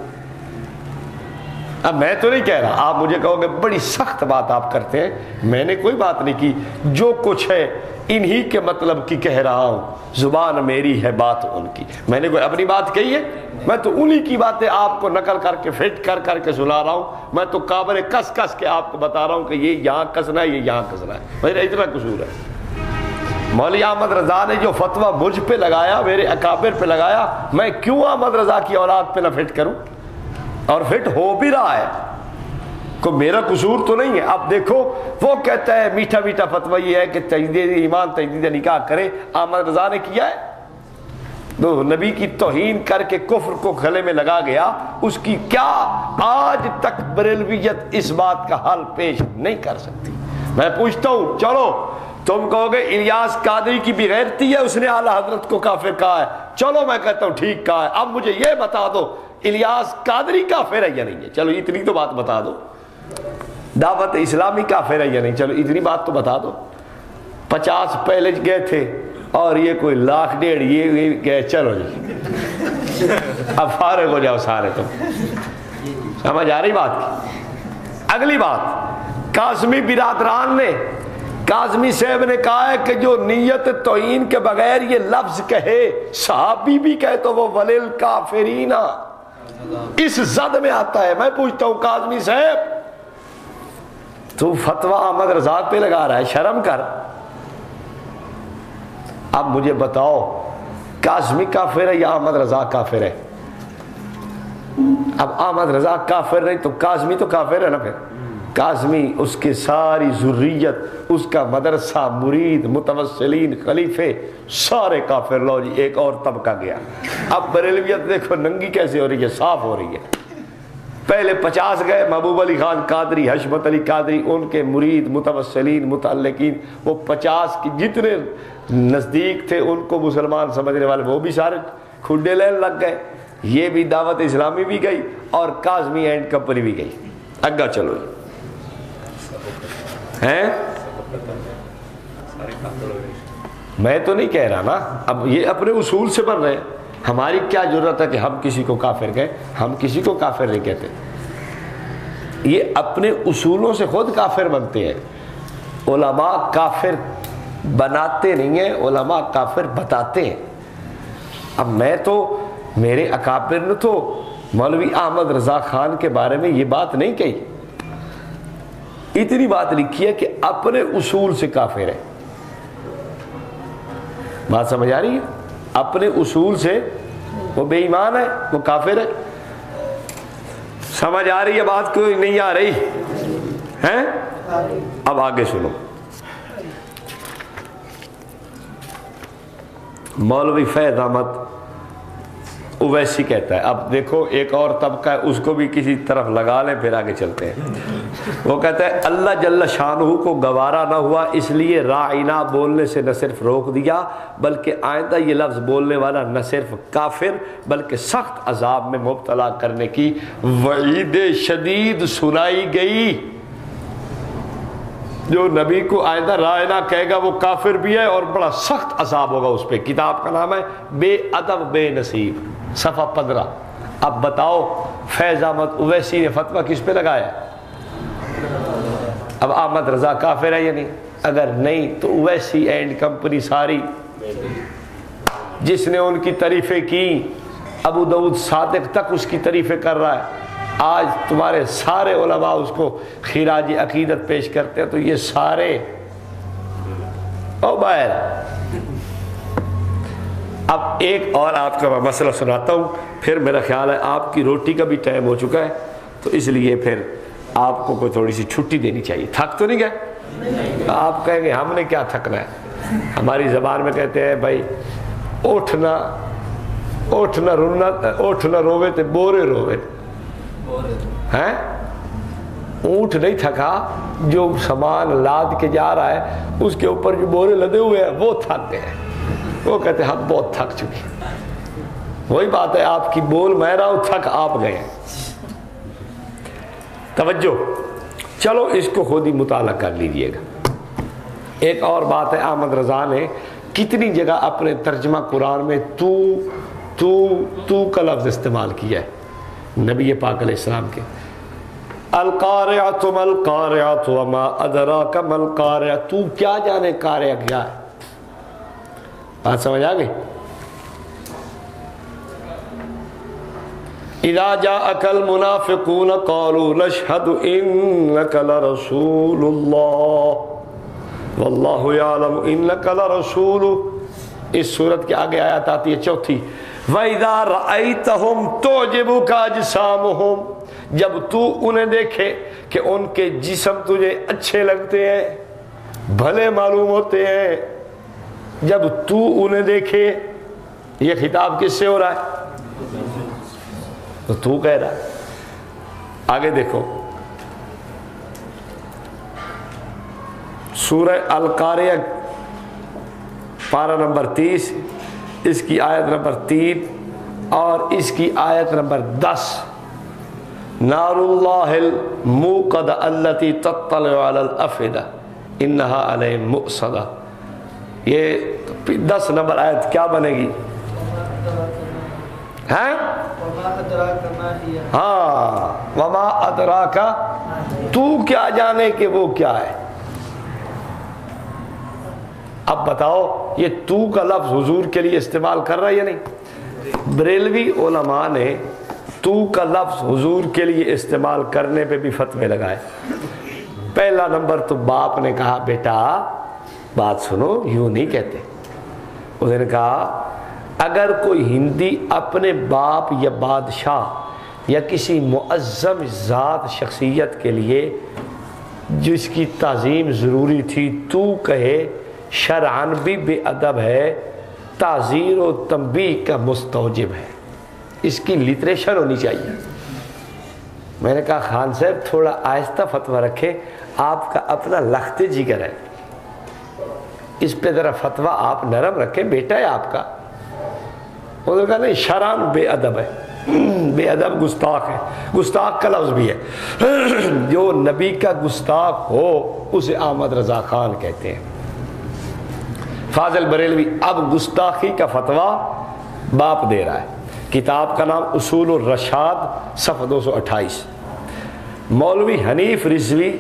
اب میں تو نہیں کہہ رہا، آپ مجھے کہو گے بڑی سخت بات آپ کرتے ہیں، میں نے کوئی بات نہیں کی، جو کچھ ہے انہی کے مطلب کی کہہ رہا ہوں، زبان میری ہے بات ان کی۔ میں نے کوئی اپنی بات کہی ہے؟ میں تو انہی کی باتیں آپ کو نقل کر کے فٹ کر کر کے سنا رہا ہوں، میں تو قابل کس کس کے آپ کو بتا رہا ہوں کہ یہ یہاں کسنا ہے، یہ یہاں کسنا ہے۔ میرا اتنا قصور ہے۔ مولوی احمد رضا نے جو فتویٰ مجھ پہ لگایا، میرے اکابر پہ لگایا، میں کیوں احمد رضا کی اولاد پہ نہ فٹ کروں؟ اور فٹ ہو بھی رہا ہے۔ کو میرا قصور تو نہیں ہے۔ اب دیکھو، وہ کہتا ہے، میٹھا میٹھا فتویٰ یہ ہے کہ تجدید ایمان، تجدید نکاح کرے۔ احمد رضا نے کیا ہے؟ تو نبی کی توہین کر کے کفر کو گلے میں لگا گیا۔ اس کی کیا آج تک بریلویت اس بات کا حل پیش نہیں کر سکتی؟ میں پوچھتا ہوں، چلو تم کہو گے الیاس قادری کی بھی غیرتی ہے، اس نے اعلیٰ حضرت کو کافر کہا ہے۔ چلو میں کہتا ہوں ٹھیک کہا ہے۔ اب مجھے یہ بتا دو، الیاس قادری کافر ہے یا نہیں ہے؟ چلو اتنی تو بات بتا دو۔ دعوت اسلامی کافر ہے یا نہیں؟ چلو اتنی بات تو بتا دو۔ پچاس پہلے گئے تھے اور یہ کوئی لاکھ ڈیڑھ، یہ گئے۔ چلو جی۔ اب فارغ ہو جاؤ سارے تم۔ سمجھ آ رہی بات؟ کی اگلی بات کاسمی برادران نے کاظمی صاحب نے کہا ہے کہ جو نیت توہین کے بغیر یہ لفظ کہے، صحابی بھی کہے تو وہ ولیل کافرین اس زد میں آتا ہے۔ میں پوچھتا ہوں، کاظمی صاحب، تو فتوہ احمد رضا پہ لگا رہا ہے، شرم کر۔ اب مجھے بتاؤ، کاظمی کافر ہے یا احمد رضا کافر ہے؟ اب احمد رضا کافر نہیں تو کاظمی تو کافر ہے نا پھر؟ کاظمی، اس کے ساری ضروریت اس کا مدرسہ، مرید، متوسلین، خلیفے، سارے کافر لو جی ایک اور طبقہ گیا۔ اب بریلویت دیکھو، ننگی کیسے ہو رہی ہے، صاف ہو رہی ہے۔ پہلے پچاس گئے، محبوب علی خان قادری، حشمت علی قادری، ان کے مرید، متوسلین، متعلقین، وہ پچاس کی جتنے نزدیک تھے، ان کو مسلمان سمجھنے والے، وہ بھی سارے کھڈے لین لگ گئے۔ یہ بھی دعوت اسلامی بھی گئی اور کاظمی اینڈ کمپنی بھی گئی۔ اگا چلو۔ جی ہیں؟ میں تو نہیں کہہ رہا نا۔ اب یہ اپنے اصول سے بن رہے ہیں۔ ہماری کیا ضرورت ہے کہ ہم کسی کو کافر کہیں؟ ہم کسی کو کافر نہیں کہتے۔ یہ اپنے اصولوں سے خود کافر بنتے ہیں۔ علماء کافر بناتے نہیں ہیں، علماء کافر بتاتے ہیں۔ اب میں تو، میرے اکابر نے تو مولوی احمد رضا خان کے بارے میں یہ بات نہیں کہی۔ اتنی بات لکھی ہے کہ اپنے اصول سے کافر ہے بات سمجھ آ رہی ہے؟ اپنے اصول سے وہ بے ایمان ہے وہ کافر ہے سمجھ آ رہی ہے بات کوئی؟ نہیں آ رہی۔ ہے اب آگے سنو۔ مولوی فیض احمد اویسی کہتا ہے۔ اب دیکھو، ایک اور طبقہ ہے، اس کو بھی کسی طرف لگا لیں، پھر آگے چلتے ہیں۔ وہ کہتا ہے، اللہ جل شاہ کو گوارا نہ ہوا، اس لیے رائنا بولنے سے نہ صرف روک دیا، بلکہ آئندہ یہ لفظ بولنے والا نہ صرف کافر، بلکہ سخت عذاب میں مبتلا کرنے کی وعید شدید سنائی گئی۔ جو نبی کو آئندہ رائنا کہے گا، وہ کافر بھی ہے اور بڑا سخت عذاب ہوگا اس پہ۔ کتاب کا نام ہے، بے ادب، بے نصیب۔ صفحہ پندرہ۔ اب بتاؤ، فیض احمد اویسی نے فتویٰ کس پہ لگایا؟ اب احمد رضا کافر ہے یا نہیں؟ اگر نہیں تو اویسی اینڈ کمپنی ساری۔ جس نے ان کی تعریفیں کی، ابو دعود صادق تک اس کی تعریفیں کر رہا ہے۔ آج تمہارے سارے علماء اس کو خراج عقیدت پیش کرتے ہیں، تو یہ سارے۔ او باہر اب ایک اور آپ کا میں مسئلہ سناتا ہوں، پھر میرا خیال ہے آپ کی روٹی کا بھی ٹائم ہو چکا ہے، تو اس لیے پھر آپ کو کوئی تھوڑی سی چھٹی دینی چاہیے۔ تھک تو نہیں گئے؟ آپ کہیں گے، ہم نے کیا تھکنا ہے؟ ہماری زبان میں کہتے ہیں، بھائی، اٹھنا اٹھنا رونا اٹھنا روے تھے بورے روے ہیں؟ اونٹ نہیں تھکا، جو سامان لاد کے جا رہا ہے، اس کے اوپر جو بورے لدے ہوئے ہیں، وہ تھک گئے وہ کہتے ہم بہت تھک چکے وہی بات ہے، آپ کی بول میں رہا ہوں، تھک آپ گئے توجہ۔ چلو، اس کو خود ہی مطالعہ کر لیجیے گا۔ ایک اور بات ہے، احمد رضا نے کتنی جگہ اپنے ترجمہ قرآن میں تو تو تو کا لفظ استعمال کیا ہے۔ نبی پاک علیہ السلام کے۔ القارعت مل قارعت وما ادراک مل قارعت تو کیا جانے قارع کیا ہے؟ بات سمجھ آ گئی؟ اذا جاءك المنافقون قالوا نشهد انك لرسول الله. والله يعلم انك لرسول. اس صورت کے آگے آیات آتی ہے چوتھی. وَإِذَا رَأَيْتَهُمْ تُعْجِبُكَ أَجْسَامُهُمْ. جب تو انہیں دیکھے کہ ان کے جسم تجھے اچھے لگتے ہیں، بھلے معلوم ہوتے ہیں جب تو انہیں دیکھے، یہ خطاب کس سے ہو رہا ہے؟ تو تو کہہ رہا ہے۔ آگے دیکھو۔ سورہ القاریہ پارہ نمبر تیس، اس کی آیت نمبر تین اور اس کی آیت نمبر دس۔ نار اللہ الموقد اللتی تطلع علی الافدہ انہا علیہ مؤصدہ۔ یہ دس نمبر آیت کیا بنے گی؟ ہیں؟ ہاں وما ادراکا تو کیا جانے کہ وہ کیا ہے؟ اب بتاؤ، یہ تو کا لفظ حضور کے لیے استعمال کر رہا ہے یا نہیں؟ بریلوی علماء نے تو کا لفظ حضور کے لیے استعمال کرنے پہ بھی فتوے لگائے۔ پہلا نمبر تو باپ نے کہا، بیٹا بات سنو، یوں نہیں کہتے۔ اس نے کہا، اگر کوئی ہندی اپنے باپ یا بادشاہ یا کسی معظم ذات شخصیت کے لیے جس کی تعظیم ضروری تھی، تو کہے شرعن بھی بے ادب ہے تعزیر و تنبیہ کا مستوجب ہے۔ اس کی لٹریشر ہونی چاہیے۔ میں نے کہا، خان صاحب، تھوڑا آہستہ فتویٰ رکھے آپ کا اپنا لخت جگر ہے۔ اس پہ ذرا فتویٰ آپ نرم رکھیں، بیٹا ہے آپ کا۔ انہوں نے کہا نہیں شران بے ادب ہے۔ بے ادب گستاخ ہے۔ گستاخ کا لفظ بھی ہے۔ جو نبی کا گستاخ ہو، اسے احمد رضا خان کہتے ہیں۔ فاضل بریلوی، اب گستاخی کا فتویٰ باپ دے رہا ہے۔ کتاب کا نام اصول الرشاد، صفحہ دو سو اٹھائیس۔ مولوی حنیف رضوی،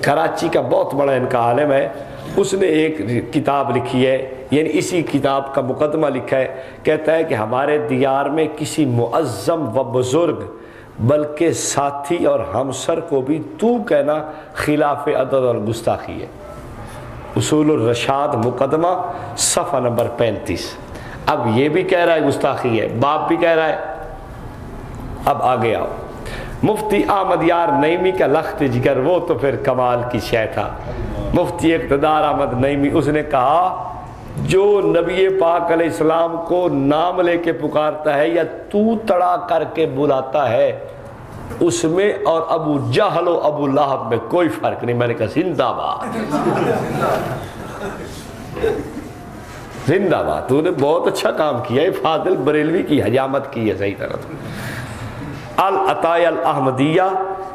کراچی کا بہت بڑا ان کا عالم ہے۔ اس نے ایک کتاب لکھی ہے یعنی اسی کتاب کا مقدمہ لکھا ہے، کہتا ہے کہ ہمارے دیار میں کسی معظم و بزرگ، بلکہ ساتھی اور ہمسر کو بھی تو کہنا خلاف عدد اور گستاخی ہے۔ اصول الرشاد، مقدمہ، صفحہ نمبر پینتیس۔ اب یہ بھی کہہ رہا ہے گستاخی ہے، باپ بھی کہہ رہا ہے۔ اب آگے آؤ۔ مفتی احمد یار نعیمی کا لخت جگر، وہ تو پھر کمال کی شے تھا۔ مفتی اقتدار احمد نعیمی، اس نے کہا، جو نبی پاک علیہ السلام کو نام لے کے پکارتا ہے یا تو تڑا کر کے بلاتا ہے، اس میں اور ابو جہل و ابو لہب میں کوئی فرق نہیں۔ میں نے کہا، زندہ باد۔ زندہ باد۔ تو نے بہت اچھا کام کیا ہے۔ فاضل بریلوی کی حجامت کی ہے، صحیح طرح۔ تو العطائی الاحمدیہ،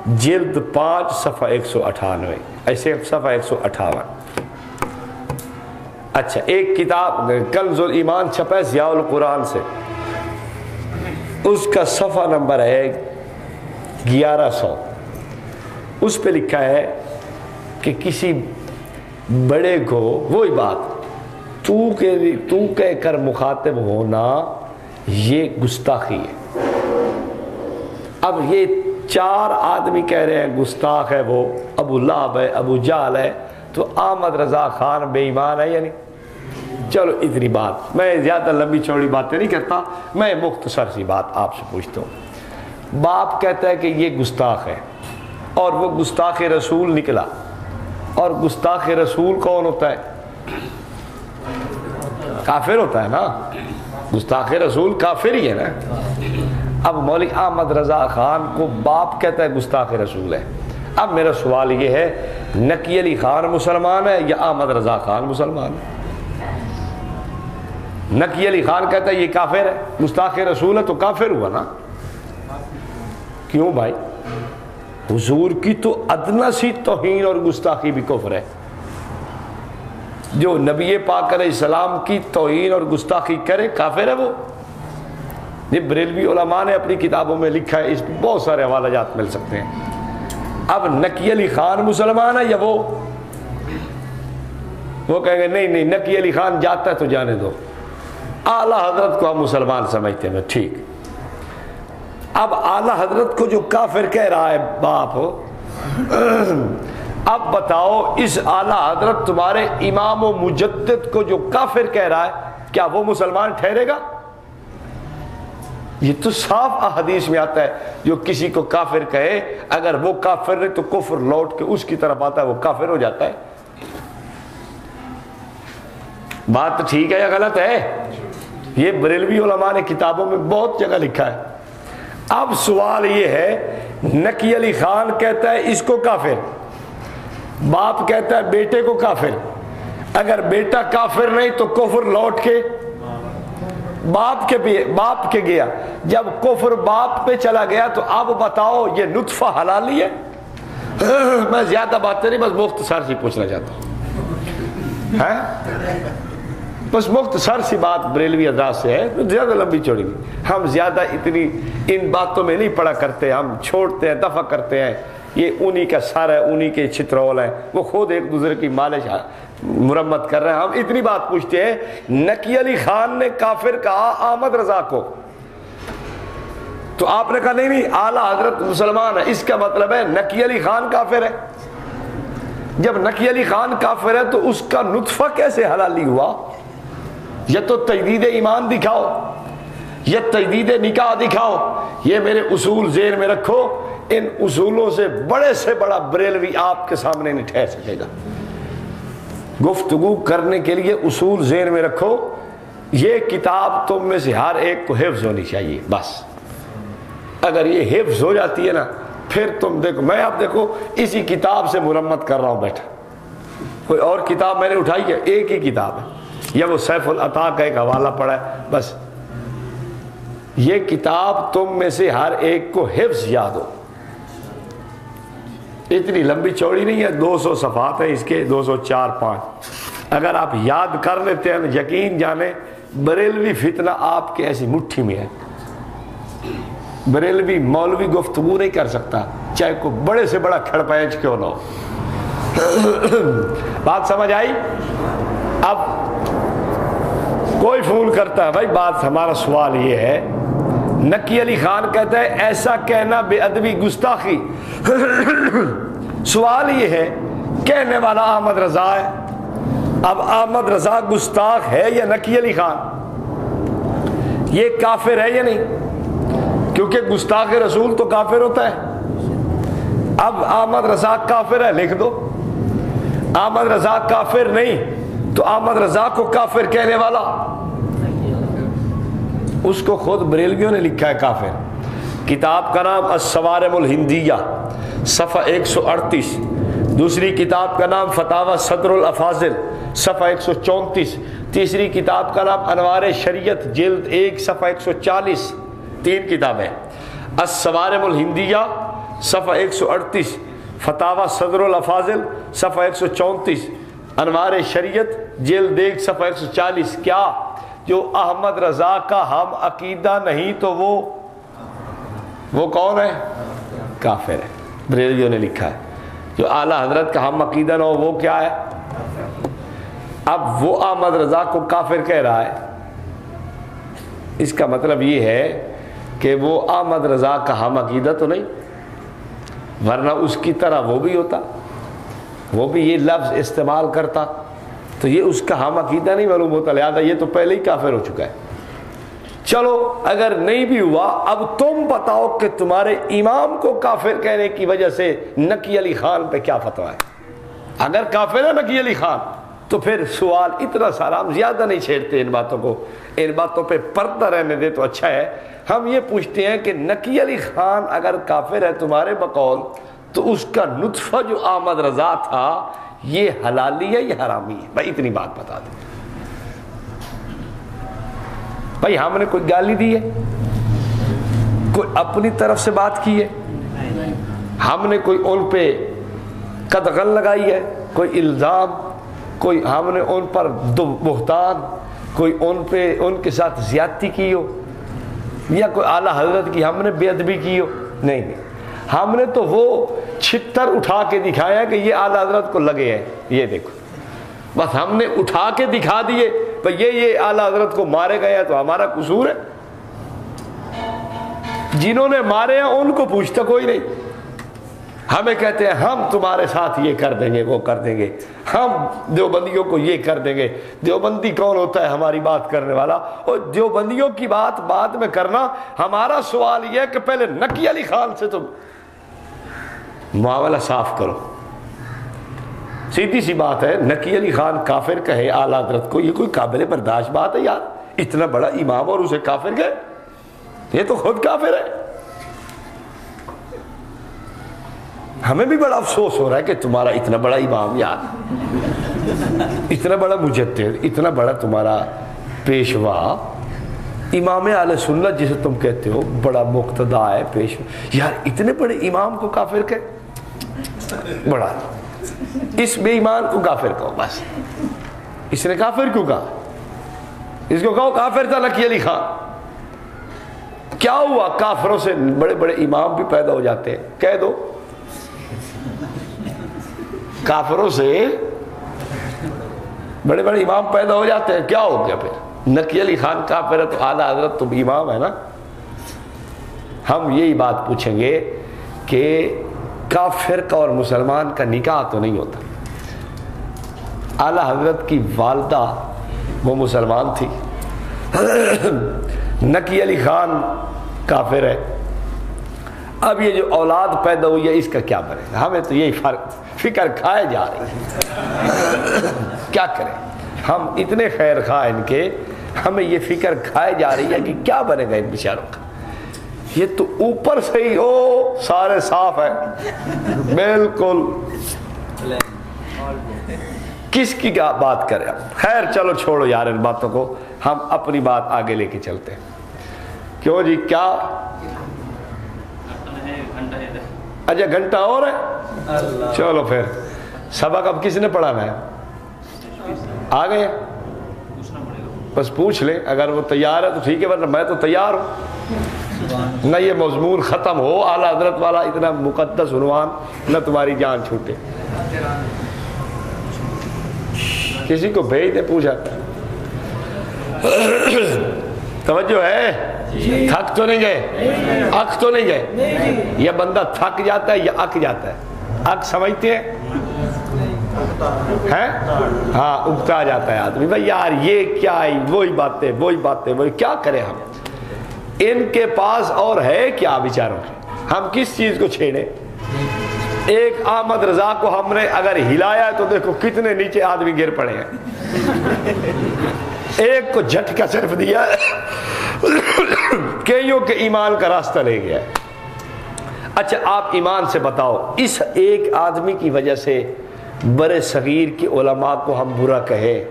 جلد پانچ، صفحہ ایک سو اٹھانوے۔ ایسے صفحہ ایک سو اٹھاون۔ اچھا ایک کتاب، کنز الایمان چھپا ضیاء القرآن سے۔ اس کا صفحہ نمبر ہے گیارہ سو۔ اس پہ لکھا ہے کہ کسی بڑے کو، وہی بات، تو کے، تو کہہ کر مخاطب ہونا یہ گستاخی ہے۔ اب یہ چار آدمی کہہ رہے ہیں، گستاخ ہے وہ، ابو لاب ہے، ابو جال ہے، تو احمد رضا خان بے ایمان ہے یعنی چلو اتنی بات، میں زیادہ لمبی چوڑی باتیں نہیں کرتا، میں مختصر سی بات آپ سے پوچھتا ہوں۔ باپ کہتا ہے کہ یہ گستاخ ہے اور وہ گستاخ رسول نکلا۔ اور گستاخ رسول کون ہوتا ہے؟ کافر ہوتا ہے نا۔ گستاخ رسول کافر ہی ہے نا۔ اب مولوی احمد رضا خان کو باپ کہتا ہے گستاخ رسول ہے۔ اب میرا سوال یہ ہے نکی علی خان مسلمان ہے یا احمد رضا خان مسلمان ہے؟ نقی علی خان کہتا ہے یہ کافر ہے گستاخ رسول ہے تو کافر ہوا نا؟ کیوں بھائی؟ حضور کی تو ادنا سی توہین اور گستاخی بھی کفر ہے۔ جو نبی پاک علیہ السلام کی توہین اور گستاخی کرے، کافر ہے وہ۔ یہ بریلوی علماء نے اپنی کتابوں میں لکھا ہے، اس بہت سارے حوالہ جات مل سکتے ہیں۔ اب نقی علی خان مسلمان ہے یا وہ؟ وہ کہیں گے، نہیں نہیں، نقی علی خان جاتا ہے تو جانے دو۔ اعلیٰ حضرت کو ہم مسلمان سمجھتے ہیں، ٹھیک۔ اب اعلیٰ حضرت کو جو کافر کہہ رہا ہے، باپ، اب بتاؤ، اس اعلیٰ حضرت تمہارے امام و مجدد کو جو کافر کہہ رہا ہے، کیا وہ مسلمان ٹھہرے گا؟ یہ تو صاف احادیث میں آتا ہے جو کسی کو کافر کہے، اگر وہ کافر نہیں تو کفر لوٹ کے اس کی طرف آتا ہے، وہ کافر ہو جاتا ہے۔ بات ٹھیک ہے یا غلط ہے؟ یہ بریلوی علماء نے کتابوں میں بہت جگہ لکھا ہے۔ اب سوال یہ ہے، نقی علی خان کہتا ہے اس کو کافر، باپ کہتا ہے بیٹے کو کافر۔ اگر بیٹا کافر نہیں تو کفر لوٹ کے باپ کے باپ کے گیا۔ جب کفر باپ پہ چلا گیا تو اب بتاؤ یہ نطفہ حلالی ہے؟ میں زیادہ بات نہیں، بس مختصر سی پوچھنا چاہتا ہوں۔ بس مختصر سی بات بریلوی حضرات سے ہے، زیادہ لمبی چوڑی ہم زیادہ اتنی ان باتوں میں نہیں پڑا کرتے، ہم چھوڑتے ہیں، دفع کرتے ہیں۔ یہ انہی کا سر ہے انہی کے چترول ہیں۔ وہ خود ایک دوسرے کی مالش مرمت کر رہے ہیں۔ ہم اتنی بات پوچھتے ہیں، نقی علی خان نے کافر کہا آمد رضا کو۔ تو آپ نے کہا، نہیں نہیں، اعلیٰ حضرت مسلمان ہے اس کا مطلب ہے، نقی علی خان کافر ہے۔ جب نقی علی خان کافر ہے، تو اس کا نطفہ کیسے حلالی ہوا؟ یا تو تجدید ایمان دکھاؤ، یا تجدید نکاح دکھاؤ۔ یہ میرے اصول زیر میں رکھو، ان اصولوں سے بڑے سے بڑا بریلوی آپ کے سامنے نہیں ٹھہر سکے گا۔ گفتگو کرنے کے لیے اصول ذہن میں رکھو، یہ کتاب تم میں سے ہر ایک کو حفظ ہونی چاہیے، بس۔ اگر یہ حفظ ہو جاتی ہے نا، پھر تم دیکھو، میں آپ دیکھو، اسی کتاب سے مرمت کر رہا ہوں، بیٹھا۔ کوئی اور کتاب میں نے اٹھائی ہے ایک ہی کتاب ہے۔ یا وہ سیف العطا کا ایک حوالہ پڑا ہے، بس۔ یہ کتاب تم میں سے ہر ایک کو حفظ یاد ہو۔ اتنی لمبی چوڑی نہیں ہے، دو سو صفحات ہیں اس کے، دو سو چار پانچ۔ اگر آپ یاد کر لیتے ہیں، یقین جانے، بریلوی فتنہ آپ کے ایسی مٹھی میں ہے۔ بریلوی مولوی گفتگو نہیں کر سکتا، چاہے کوئی بڑے سے بڑا کھڑ پینچ کیوں نہ ہو۔ بات سمجھ آئی؟ اب کوئی فون کرتا ہے، بھائی، بات، ہمارا سوال یہ ہے نکی علی خان کہتا ہے، ایسا کہنا بے ادبی گستاخی. سوال یہ ہے، کہنے والا احمد رضا ہے۔ اب احمد رضا گستاخ ہے یا نکی علی خان؟ یہ کافر ہے یا نہیں؟ کیونکہ گستاخ رسول تو کافر ہوتا ہے۔ اب احمد رضا کافر ہے، لکھ دو۔ احمد رضا کافر نہیں، تو احمد رضا کو کافر کہنے والا۔ اس کو خود بریلویوں نے لکھا ہے کافر۔ کتاب کا نام السوارم الہندیہ، صفحہ ایک سو اڑتیس۔ دوسری کتاب کا نام فتح صدر الافاظل صفحہ ایک سو چونتیس۔ تیسری کتاب کا نام انوار شریعت، جلد ایک، صفحہ ایک سو چالیس۔ تین کتابیں۔ السوارم الہندیہ، صفحہ ایک سو اڑتیس۔ فتح صدر الافاظل صفحہ ایک سو چونتیس۔ انوار شریعت، جلد ایک، صفحہ ایک سو چالیس۔ کیا جو احمد رضا کا ہم عقیدہ نہیں تو وہ وہ کون ہے؟ کافر ہے۔ بریلویوں نے لکھا ہے۔ جو اعلیٰ حضرت کا ہم عقیدہ نہ ہو وہ کیا ہے؟ اب وہ احمد رضا کو کافر کہہ رہا ہے۔ اس کا مطلب یہ ہے کہ وہ احمد رضا کا ہم عقیدہ تو نہیں، ورنہ اس کی طرح وہ بھی ہوتا، وہ بھی یہ لفظ استعمال کرتا۔ تو یہ اس کا ہم عقیدہ نہیں معلوم ہوتا، لہٰذا یہ تو پہلے ہی کافر ہو چکا ہے۔ چلو، اگر نہیں بھی ہوا، اب تم بتاؤ کہ تمہارے امام کو کافر کہنے کی وجہ سے نکی علی خان پہ کیا فتوا ہے۔ اگر کافر ہے نکی علی خان، تو پھر سوال اتنا سارا ہم زیادہ نہیں چھیڑتے ان باتوں کو۔ ان باتوں پہ پردہ رہنے دے تو اچھا ہے۔ ہم یہ پوچھتے ہیں کہ نکی علی خان اگر کافر ہے تمہارے بقول، تو اس کا نطفہ جو آمد رضا تھا یہ حلالی ہے یا حرامی ہے؟ بھائی اتنی بات بتا دیں بھائی ہاں ہم نے کوئی گالی دی ہے؟ کوئی اپنی طرف سے بات کی ہے؟ ہم نے کوئی ان پہ قدغن لگائی ہے؟ کوئی الزام؟ کوئی ہم نے ان پر دو بہتان؟ کوئی ان پہ ان کے ساتھ زیادتی کی ہو؟ یا کوئی اعلیٰ حضرت کی ہم نے بے ادبی کی ہو؟ نہیں نہیں۔ ہم نے تو وہ چھتر اٹھا کے دکھایا کہ یہ اعلیٰ حضرت کو لگے ہیں۔ یہ دیکھو۔ بس ہم نے اٹھا کے دکھا دیے بھئی یہ یہ اعلیٰ حضرت کو مارے گئے ہیں تو ہمارا قصور ہے۔ جنہوں نے مارے ہیں ان کو پوچھتا کوئی نہیں۔ ہمیں کہتے ہیں ہم تمہارے ساتھ یہ کر دیں گے، وہ کر دیں گے۔ ہم دیوبندیوں کو یہ کر دیں گے۔ دیوبندی کون ہوتا ہے؟ ہماری بات کرنے والا۔ اور دیوبندیوں کی بات بعد میں کرنا ہمارا سوال یہ ہے کہ پہلے نکی علی خان سے تم معاملہ صاف کرو۔ سیدھی سی بات ہے نکی علی خان کافر کہے اعلیٰ حضرت کو، یہ کوئی قابل برداشت بات ہے یار، اتنا بڑا امام اور اسے کافر کہے؟ یہ تو خود کافر ہے۔ ہمیں بھی بڑا افسوس ہو رہا ہے کہ تمہارا اتنا بڑا امام یاد اتنا بڑا مجدد، اتنا بڑا تمہارا پیشوا۔ امام علیہ سنت جسے تم کہتے ہو، بڑا مقتدا ہے پیشوا۔ یار، اتنے بڑے امام کو کافر کہ بڑا اس بے ایمان کو کافر کہو، بس۔ اس نے کافر کیوں کہا؟ اس کو کہو کافر تھا لکی علی خان۔ کیا ہوا؟ کافروں سے بڑے بڑے امام بھی پیدا ہو جاتے ہیں۔ کہہ دو۔ کافروں سے بڑے بڑے امام پیدا ہو جاتے ہیں۔ کیا ہو گیا پھر؟ نکی علی خان کافر ہے تو اعلیٰ حضرت تم امام ہے نا؟ ہم یہی بات پوچھیں گے کہ کافر کا اور مسلمان کا نکاح تو نہیں ہوتا۔ اعلیٰ حضرت کی والدہ وہ مسلمان تھی۔ نکی علی خان کافر ہے۔ اب یہ جو اولاد پیدا ہوئی ہے، اس کا کیا بنے؟ گا ہمیں تو یہی فرق، فکر کھائے جا رہی ہے۔ کیا کریں؟ ہم اتنے خیر خواہ ان کے، ہمیں یہ فکر کھائے جا رہی ہے کہ کیا بنے گا ان بیچاروں کا۔ یہ تو اوپر سے ہی ہو سارے صاف ہے بالکل۔ کس کی بات کریں خیر چلو چھوڑو یار ان باتوں کو۔ ہم اپنی بات آگے لے کے چلتے ہیں۔ کیوں جی؟ کیا؟ اچھا گھنٹہ اور ہے؟ چلو پھر۔ سبق اب کس نے پڑھانا ہے؟ آ گئے بس پوچھ لیں۔ اگر وہ تیار ہے تو ٹھیک ہے ورنہ میں تو تیار ہوں۔ نہ یہ مضمون ختم ہو اعلیٰ حضرت والا اتنا مقدس عنوان نہ تمہاری جان چھوٹے۔ کسی کو بھیج دے پوچھا۔ توجہ ہے؟ تھک تو نہیں گئے؟ اک تو نہیں گئے؟ یہ بندہ تھک جاتا ہے یا اک جاتا ہے؟ اک سمجھتے ہیں؟ ہاں اگتا جاتا ہے آدمی۔ بھائی یار یہ کیا ہے؟ وہی باتیں وہی باتیں وہی کیا کریں ہم؟ ان کے پاس اور ہے کیا بیچاروں کے ہم کس چیز کو چھیڑے؟ ایک احمد رضا کو ہم نے اگر ہلایا تو دیکھو کتنے نیچے آدمی گر پڑے ہیں۔ ایک کو جھٹکا صرف دیا۔ کئیوں کے ایمان کا راستہ لے گیا۔ اچھا آپ ایمان سے بتاؤ، اس ایک آدمی کی وجہ سے برے صغیر کی علماء کو ہم برا کہے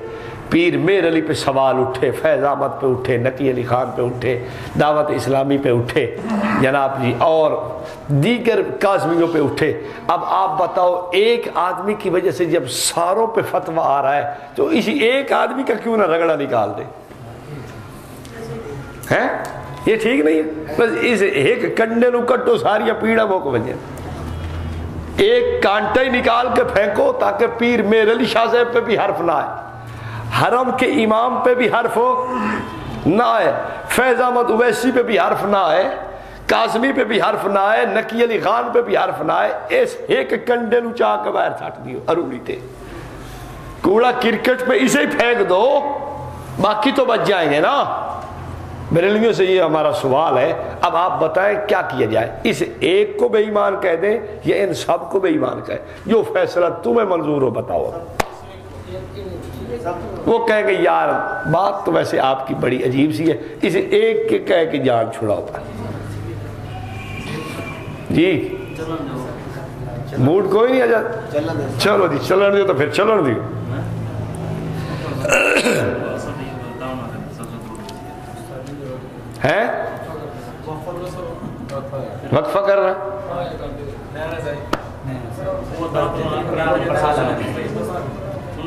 پیر میر علی پہ سوال اٹھے، فیض احمد پہ اٹھے، نقی علی خان پہ اٹھے، دعوت اسلامی پہ اٹھے۔ جناب جی اور دیگر کاظمیوں پہ اٹھے۔ اب آپ بتاؤ، ایک آدمی کی وجہ سے جب ساروں پہ فتویٰ آ رہا ہے، تو اسی ایک آدمی کا کیوں نہ رگڑا نکال دے؟ ہیں؟ یہ ٹھیک نہیں ہے۔ بس اس ایک کنڈے نو کٹو ساریا پیڑا موک بجے۔ ایک کانٹا ہی نکال کے پھینکو تاکہ پیر میر علی شاہ صاحب پہ بھی حرف نہ آئے۔ حرم کے امام پہ بھی حرف ہو، نہ آئے۔ فیض احمد اویسی پہ بھی حرف نہ آئے کاسمی پہ بھی حرف نہ آئے نکی علی خان پہ بھی حرف نہ آئے۔ اس ایک کنڈے نو چاہ کے باہر تھٹ دیو اروڑی تے۔ کوڑا کرکٹ پہ اسے ہی پھینک دو، باقی تو بچ جائیں گے نا۔ بریلویوں سے یہ ہمارا سوال ہے، اب آپ بتائیں کیا کیا جائے؟ اس ایک کو بے ایمان کہہ دیں یا ان سب کو بے ایمان کہے جو فیصلہ تمہیں منظور ہو، بتاؤ۔ وہ کہے کہ یار بات تو ویسے آپ کی بڑی عجیب سی ہے اسے ایک کے کہہ کے جان چھڑاؤ جی موڈ کوئی نہیں آجا چلو جی چلن دیو تو پھر چلن دیو ہے وقفہ کر رہا ہے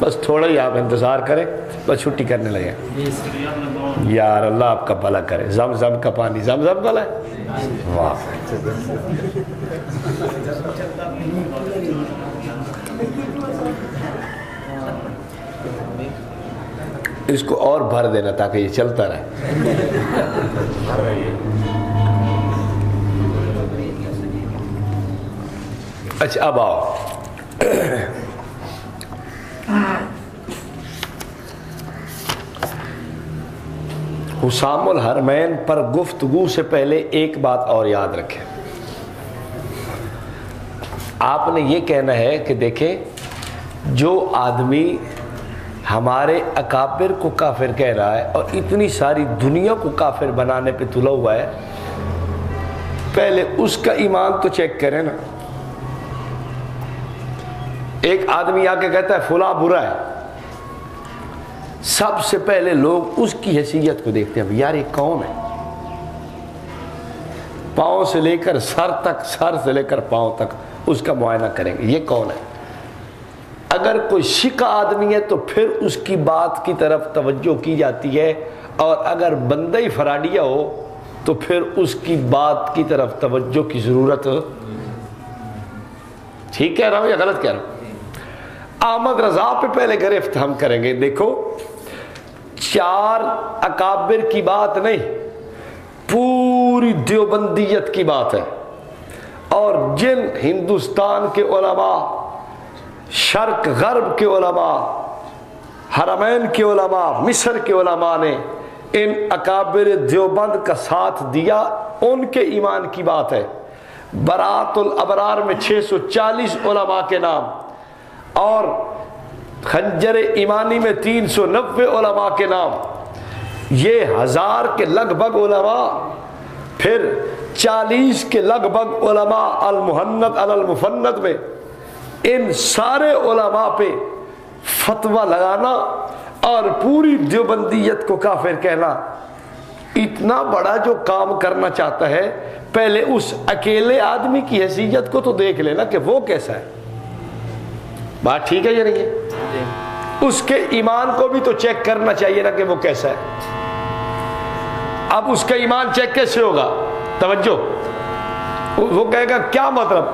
بس تھوڑا ہی آپ انتظار کریں، بس چھٹی کرنے لگے۔ یار اللہ آپ کا بھلا کرے۔ زم زم کا پانی، زم زم بھلا ہے۔ واہ۔ اس کو اور بھر دینا تاکہ یہ چلتا رہے۔ اچھا اب آؤ۔ حسام الحرمین پر گفتگو سے پہلے ایک بات اور یاد رکھیں۔ آپ نے یہ کہنا ہے کہ دیکھیں، جو آدمی ہمارے اکابر کو کافر کہہ رہا ہے اور اتنی ساری دنیا کو کافر بنانے پہ تلا ہوا ہے، پہلے اس کا ایمان تو چیک کریں نا۔ ایک آدمی آ کے کہتا ہے، فلاں برا ہے. سب سے پہلے لوگ اس کی حیثیت کو دیکھتے ہیں یار یہ کون ہے؟ پاؤں سے لے کر سر تک، سر سے لے کر پاؤں تک اس کا معائنہ کریں گے، یہ کون ہے؟ اگر کوئی شکا آدمی ہے تو پھر اس کی بات کی طرف توجہ کی جاتی ہے، اور اگر بندہ ہی فراڈیا ہو تو پھر اس کی بات کی طرف توجہ کی ضرورت ٹھیک کہہ رہا ہوں یا غلط کہہ رہا ہوں؟ احمد رضا پہ پہلے گرفت ہم کریں گے۔ دیکھو، چار اکابر کی بات نہیں، پوری دیوبندیت کی بات ہے۔ اور جن ہندوستان کے علماء، شرق غرب کے علماء، حرمین کے علماء، مصر کے علماء نے ان اکابر دیوبند کا ساتھ دیا، ان کے ایمان کی بات ہے۔ برات الابرار میں چھ سو چالیس علماء کے نام۔ اور خنجر ایمانی میں تین سو نوے علماء کے نام، یہ ہزار کے لگ بھگ علماء، پھر چالیس کے لگ بھگ علماء المحنت المفنت میں ان سارے علماء پہ فتوہ لگانا اور پوری دیوبندیت کو کافر کہنا۔ اتنا بڑا جو کام کرنا چاہتا ہے، پہلے اس اکیلے آدمی کی حیثیت کو تو دیکھ لینا کہ وہ کیسا ہے۔ بات ٹھیک ہے یا نہیں ہے؟ اس کے ایمان کو بھی تو چیک کرنا چاہیے نا کہ وہ کیسا ہے۔ اب اس کا ایمان چیک کیسے ہوگا؟ توجہ۔ وہ کہے گا کیا مطلب؟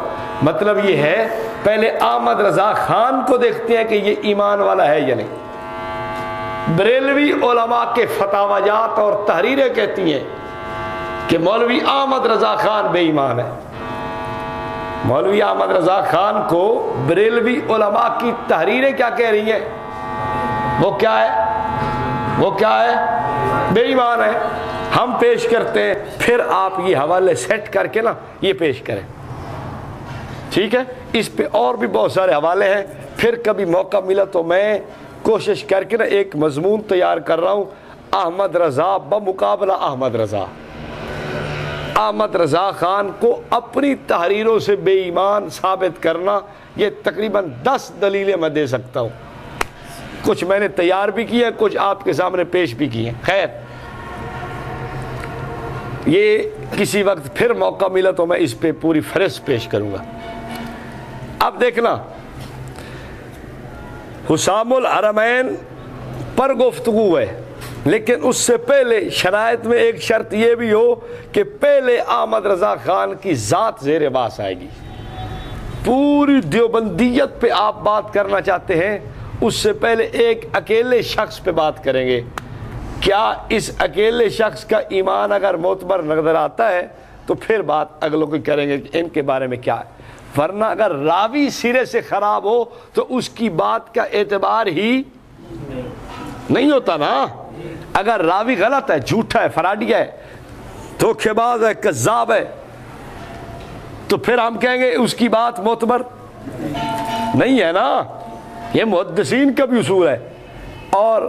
مطلب یہ ہے پہلے احمد رضا خان کو دیکھتے ہیں کہ یہ ایمان والا ہے یا نہیں۔ بریلوی علماء کے فتح اور تحریریں کہتی ہیں کہ مولوی احمد رضا خان بے ایمان ہے۔ مولوی احمد رضا خان کو بریلوی علماء کی تحریریں کیا کہہ رہی ہیں؟ وہ کیا ہے؟ وہ کیا ہے؟ بے ایمان ہے ہم پیش کرتے ہیں۔ پھر آپ یہ حوالے سیٹ کر کے نا یہ پیش کریں۔ ٹھیک ہے؟ اس پہ اور بھی بہت سارے حوالے ہیں۔ پھر کبھی موقع ملا تو میں کوشش کر کے نا ایک مضمون تیار کر رہا ہوں۔ احمد رضا بمقابلہ احمد رضا۔ احمد رضا خان کو اپنی تحریروں سے بے ایمان ثابت کرنا یہ تقریباً دس دلیلیں میں دے سکتا ہوں۔ کچھ میں نے تیار بھی کی ہے کچھ آپ کے سامنے پیش بھی کی ہیں خیر، یہ کسی وقت پھر موقع ملا تو میں اس پہ پوری فرس پیش کروں گا۔ اب دیکھنا، حسام الحرمین پر گفتگو ہے۔ لیکن اس سے پہلے شرائط میں ایک شرط یہ بھی ہو کہ پہلے احمد رضا خان کی ذات زیر باس آئے گی۔ پوری دیوبندیت پہ آپ بات کرنا چاہتے ہیں، اس سے پہلے ایک اکیلے شخص پہ بات کریں گے۔ کیا اس اکیلے شخص کا ایمان اگر معتبر نظر آتا ہے، تو پھر بات اگلوں کو کریں گے کہ ان کے بارے میں کیا ہے۔ ورنہ اگر راوی سرے سے خراب ہو، تو اس کی بات کا اعتبار ہی نہیں ہوتا نا۔ اگر راوی غلط ہے، جھوٹا ہے فراڈیا ہے دھوکھے باز ہے، کذاب ہے، تو پھر ہم کہیں گے اس کی بات معتبر نہیں ہے نا؟ یہ محدثین کا بھی اصول ہے۔ اور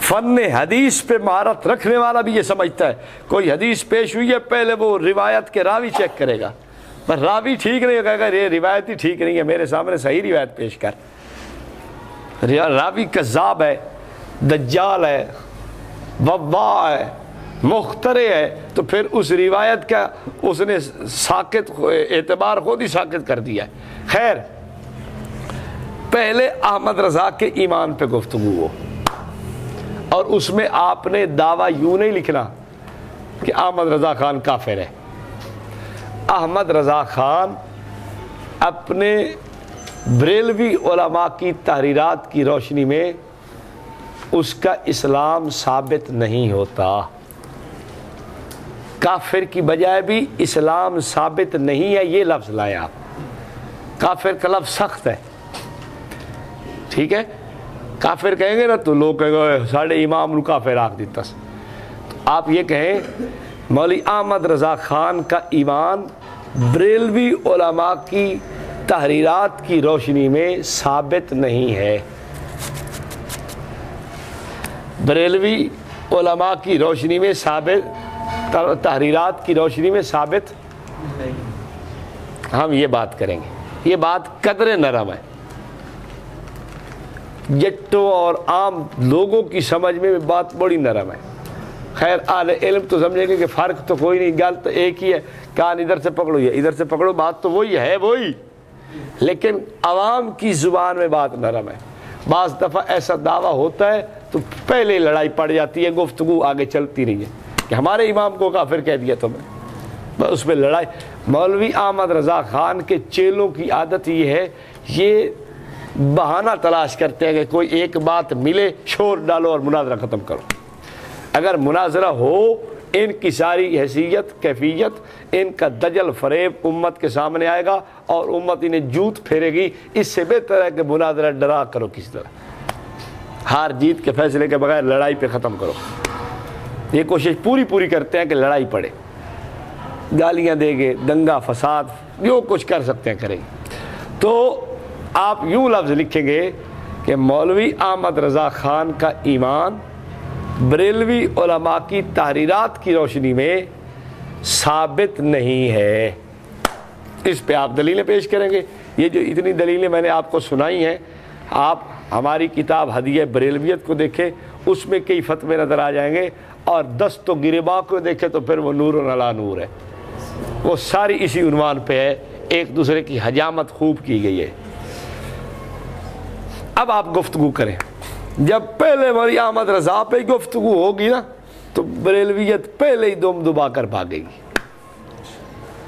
فن حدیث پہ مہارت رکھنے والا بھی یہ سمجھتا ہے۔ کوئی حدیث پیش ہوئی ہے، پہلے وہ روایت کے راوی چیک کرے گا۔ پر راوی ٹھیک نہیں کہے گا، یہ روایت ہی ٹھیک نہیں ہے، میرے سامنے صحیح روایت پیش کر۔ راوی کذاب ہے۔ دجال ہے وبا ہے مخترے ہے، تو پھر اس روایت کا اس نے ساکت، اعتبار خود ہی ساکت کر دیا ہے۔ خیر، پہلے احمد رضا کے ایمان پہ گفتگو ہو۔ اور اس میں آپ نے دعویٰ یوں نہیں لکھنا کہ احمد رضا خان کافر ہے۔ احمد رضا خان اپنے بریلوی علماء کی تحریرات کی روشنی میں اس کا اسلام ثابت نہیں ہوتا۔ کافر کی بجائے بھی اسلام ثابت نہیں ہے، یہ لفظ لائے آپ۔ کافر کا لفظ سخت ہے۔ ٹھیک ہے؟ کافر کہیں گے نا تو لوگ کہیں گے ساڑھے امام نو کافر آکھ دیتا تو آپ یہ کہیں، مولی احمد رضا خان کا ایمان بریلوی علماء کی تحریرات کی روشنی میں ثابت نہیں ہے۔ بریلوی علماء کی روشنی میں ثابت، تحریرات کی روشنی میں ثابت۔ ہم یہ بات کریں گے۔ یہ بات قدر نرم ہے۔ جٹوں اور عام لوگوں کی سمجھ میں بات بڑی نرم ہے۔ خیر اعلی علم تو سمجھیں گے کہ فرق تو کوئی نہیں، گل تو ایک ہی ہے۔ کان ادھر سے پکڑو، یہ ادھر سے پکڑو، بات تو وہی ہے، وہی۔ لیکن عوام کی زبان میں بات نرم ہے۔ بعض دفعہ ایسا دعویٰ ہوتا ہے تو پہلے لڑائی پڑ جاتی ہے، گفتگو آگے چلتی رہی ہے۔ کہ ہمارے امام کو کافر کہہ دیا تمہیں بس اس میں لڑائی۔ مولوی احمد رضا خان کے چیلوں کی عادت یہ ہے، یہ بہانہ تلاش کرتے ہیں کہ کوئی ایک بات ملے، شور ڈالو اور مناظرہ ختم کرو۔ اگر مناظرہ ہو ان کی ساری حیثیت، کیفیت ان کا دجل فریب امت کے سامنے آئے گا اور امت انہیں جوت پھیرے گی۔ اس سے بہتر ہے کہ مناظرہ ڈرا کرو کسی طرح۔ ہار جیت کے فیصلے کے بغیر لڑائی پہ ختم کرو۔ یہ کوشش پوری پوری کرتے ہیں کہ لڑائی پڑے۔ گالیاں دے گے دنگا فساد، جو کچھ کر سکتے ہیں کریں۔ تو آپ یوں لفظ لکھیں گے کہ مولوی احمد رضا خان کا ایمان بریلوی علماء کی تحریرات کی روشنی میں ثابت نہیں ہے۔ اس پہ آپ دلیلیں پیش کریں گے۔ یہ جو اتنی دلیلیں میں نے آپ کو سنائی ہیں، آپ ہماری کتاب ہدیہ بریلویت کو دیکھیں، اس میں کئی فتوے نظر آ جائیں گے اور دست و گربا کو دیکھیں تو پھر وہ نور و نلا نور ہے۔ وہ ساری اسی عنوان پہ ہے۔ ایک دوسرے کی حجامت خوب کی گئی ہے۔ اب آپ گفتگو کریں۔ جب پہلے مری احمد رضا پہ گفتگو ہوگی نا، تو بریلویت پہلے ہی دم دبا کر بھاگے گی۔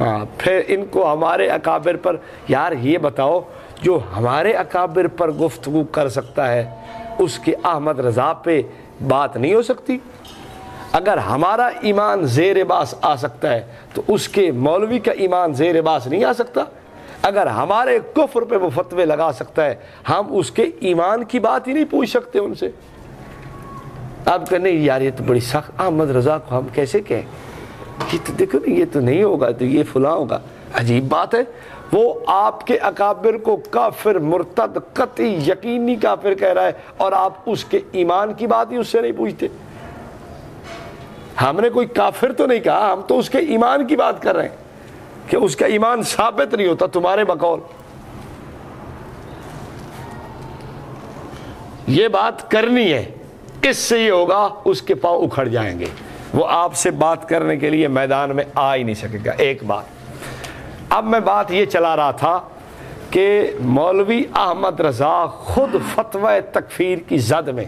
ہاں پھر ان کو ہمارے اکابر پر، یار یہ بتاؤ، جو ہمارے اکابر پر گفتگو کر سکتا ہے، اس کے احمد رضا پہ بات نہیں ہو سکتی؟ اگر ہمارا ایمان زیر باس آ سکتا ہے، تو اس کے مولوی کا ایمان زیر باس نہیں آ سکتا؟ اگر ہمارے کفر پہ وہ فتوے لگا سکتا ہے، ہم اس کے ایمان کی بات ہی نہیں پوچھ سکتے ان سے۔ آپ کہنے یار، یہ تو بڑی سخت، احمد رضا کو ہم کیسے کہیں؟ یہ تو دیکھو نا، یہ تو نہیں ہوگا، تو یہ فلاں ہوگا۔ عجیب بات ہے۔ وہ آپ کے اکابر کو کافر، مرتد، قطعی یقینی کافر کہہ رہا ہے اور آپ اس کے ایمان کی بات ہی اس سے نہیں پوچھتے۔ ہم نے کوئی کافر تو نہیں کہا، ہم تو اس کے ایمان کی بات کر رہے ہیں۔ کہ اس کا ایمان ثابت نہیں ہوتا تمہارے بقول۔ یہ بات کرنی ہے۔ اس سے یہ ہوگا اس کے پاؤں اکھڑ جائیں گے۔ وہ آپ سے بات کرنے کے لیے میدان میں آ ہی نہیں سکے گا۔ ایک بات۔ اب میں بات یہ چلا رہا تھا کہ مولوی احمد رضا خود فتوی تکفیر کی زد میں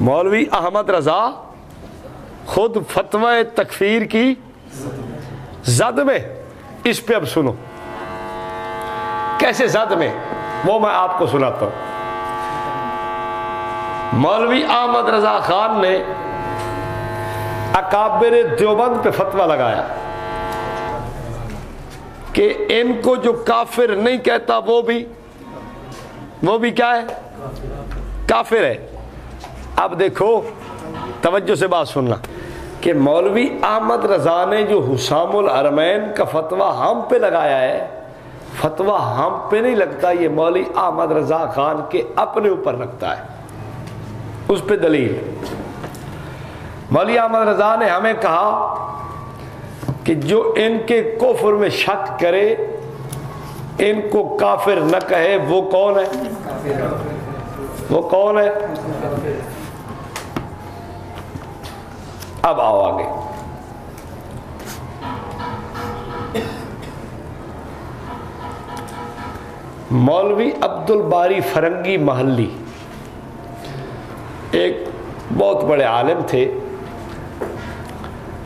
مولوی احمد رضا خود فتوی تکفیر کی زد میں۔ اس پہ اب سنو۔ کیسے زد میں؟ وہ میں آپ کو سناتا ہوں۔ مولوی احمد رضا خان نے اکابر دیوبند پہ فتویٰ لگایا کہ ان کو جو کافر نہیں کہتا وہ بھی وہ بھی کیا ہے؟ کافر ہے۔ اب دیکھو، توجہ سے بات سننا۔ کہ مولوی احمد رضا نے جو حسام العرمین کا فتویٰ ہم پہ لگایا ہے، فتویٰ ہم پہ نہیں لگتا، یہ مولوی احمد رضا خان کے اپنے اوپر لگتا ہے۔ اس پہ دلیل۔ مولوی احمد رضا نے ہمیں کہا کہ جو ان کے کفر میں شک کرے، ان کو کافر نہ کہے، وہ کون ہے؟ وہ کون ہے؟ اب آؤ آگے۔ مولوی عبد الباری فرنگی محلی ایک بہت بڑے عالم تھے۔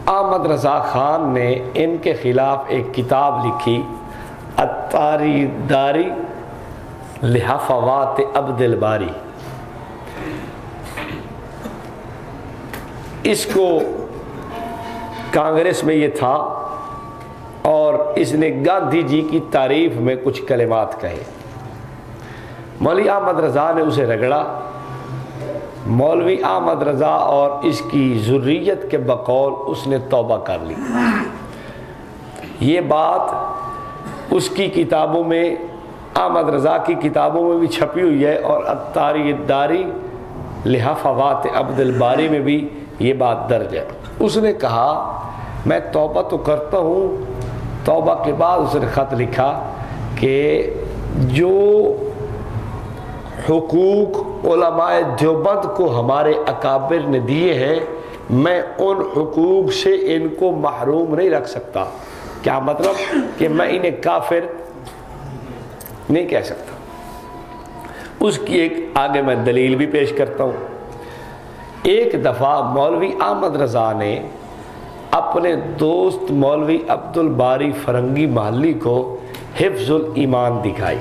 احمد رضا خان نے ان کے خلاف ایک کتاب لکھی اتاری داری لحفوات عبد الباری اس کو کانگریس میں یہ تھا اور اس نے گاندھی جی کی تعریف میں کچھ کلمات کہے۔ مولوی احمد رضا نے اسے رگڑا۔ مولوی احمد رضا اور اس کی ضروریت کے بقول اس نے توبہ کر لی۔ یہ بات اس کی کتابوں میں، احمد رضا کی کتابوں میں بھی چھپی ہوئی ہے اور اتاری داری لحافات عبد الباری میں بھی یہ بات درج ہے۔ اس نے کہا، میں توبہ تو کرتا ہوں۔ توبہ کے بعد اس نے خط لکھا کہ جو حقوق علماء دیوبند کو ہمارے اکابر نے دیے ہیں، میں ان حقوق سے ان کو محروم نہیں رکھ سکتا۔ کیا مطلب؟ کہ میں انہیں کافر نہیں کہہ سکتا۔ اس کی ایک آگے میں دلیل بھی پیش کرتا ہوں۔ ایک دفعہ مولوی احمد رضا نے اپنے دوست مولوی عبد الباری فرنگی محلی کو حفظ الایمان دکھائی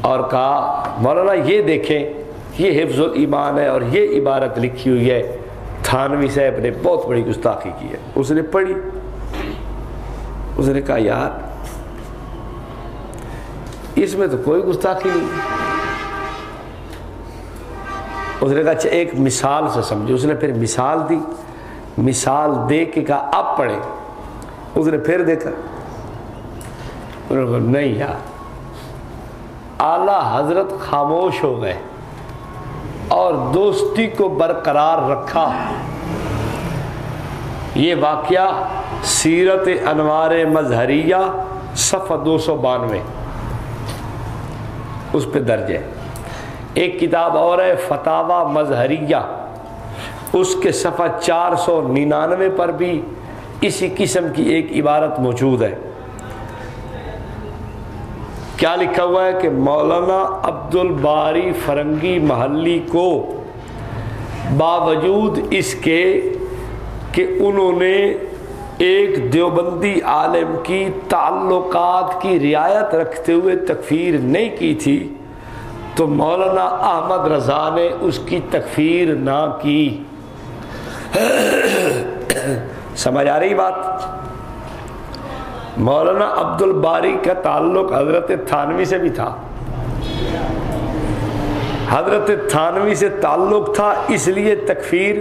اور کہا، مولانا یہ دیکھیں، یہ حفظ الایمان ہے اور یہ عبارت لکھی ہوئی ہے۔ تھانوی صاحب نے بہت بڑی گستاخی کی ہے۔ اس نے پڑھی۔ اس نے کہا، یار، اس میں تو کوئی گستاخی نہیں۔ اس نے کہا اچھا ایک مثال سے سمجھو۔ اس نے پھر مثال دی۔ مثال دے کے کہا، اب پڑھے اس نے پھر دیکھا۔ نہیں یار۔ اعلی حضرت خاموش ہو گئے اور دوستی کو برقرار رکھا۔ یہ واقعہ سیرت انوار مظہریہ، صفحہ دو سو بانوے۔ اس پہ درج ہے۔ ایک کتاب اور ہے فتح مظہریہ۔ اس کے صفحہ چار سو ننانوے پر بھی اسی قسم کی ایک عبارت موجود ہے۔ کیا لکھا ہوا ہے کہ مولانا عبد الباری فرنگی محلی کو باوجود اس کے کہ انہوں نے ایک دیوبندی عالم کی تعلقات کی رعایت رکھتے ہوئے تکفیر نہیں کی تھی تو مولانا احمد رضا نے اس کی تکفیر نہ کی۔ سمجھ آ رہی بات؟ مولانا عبد الباری کا تعلق حضرت تھانوی سے بھی تھا۔ حضرت تھانوی سے تعلق تھا، اس لیے تکفیر۔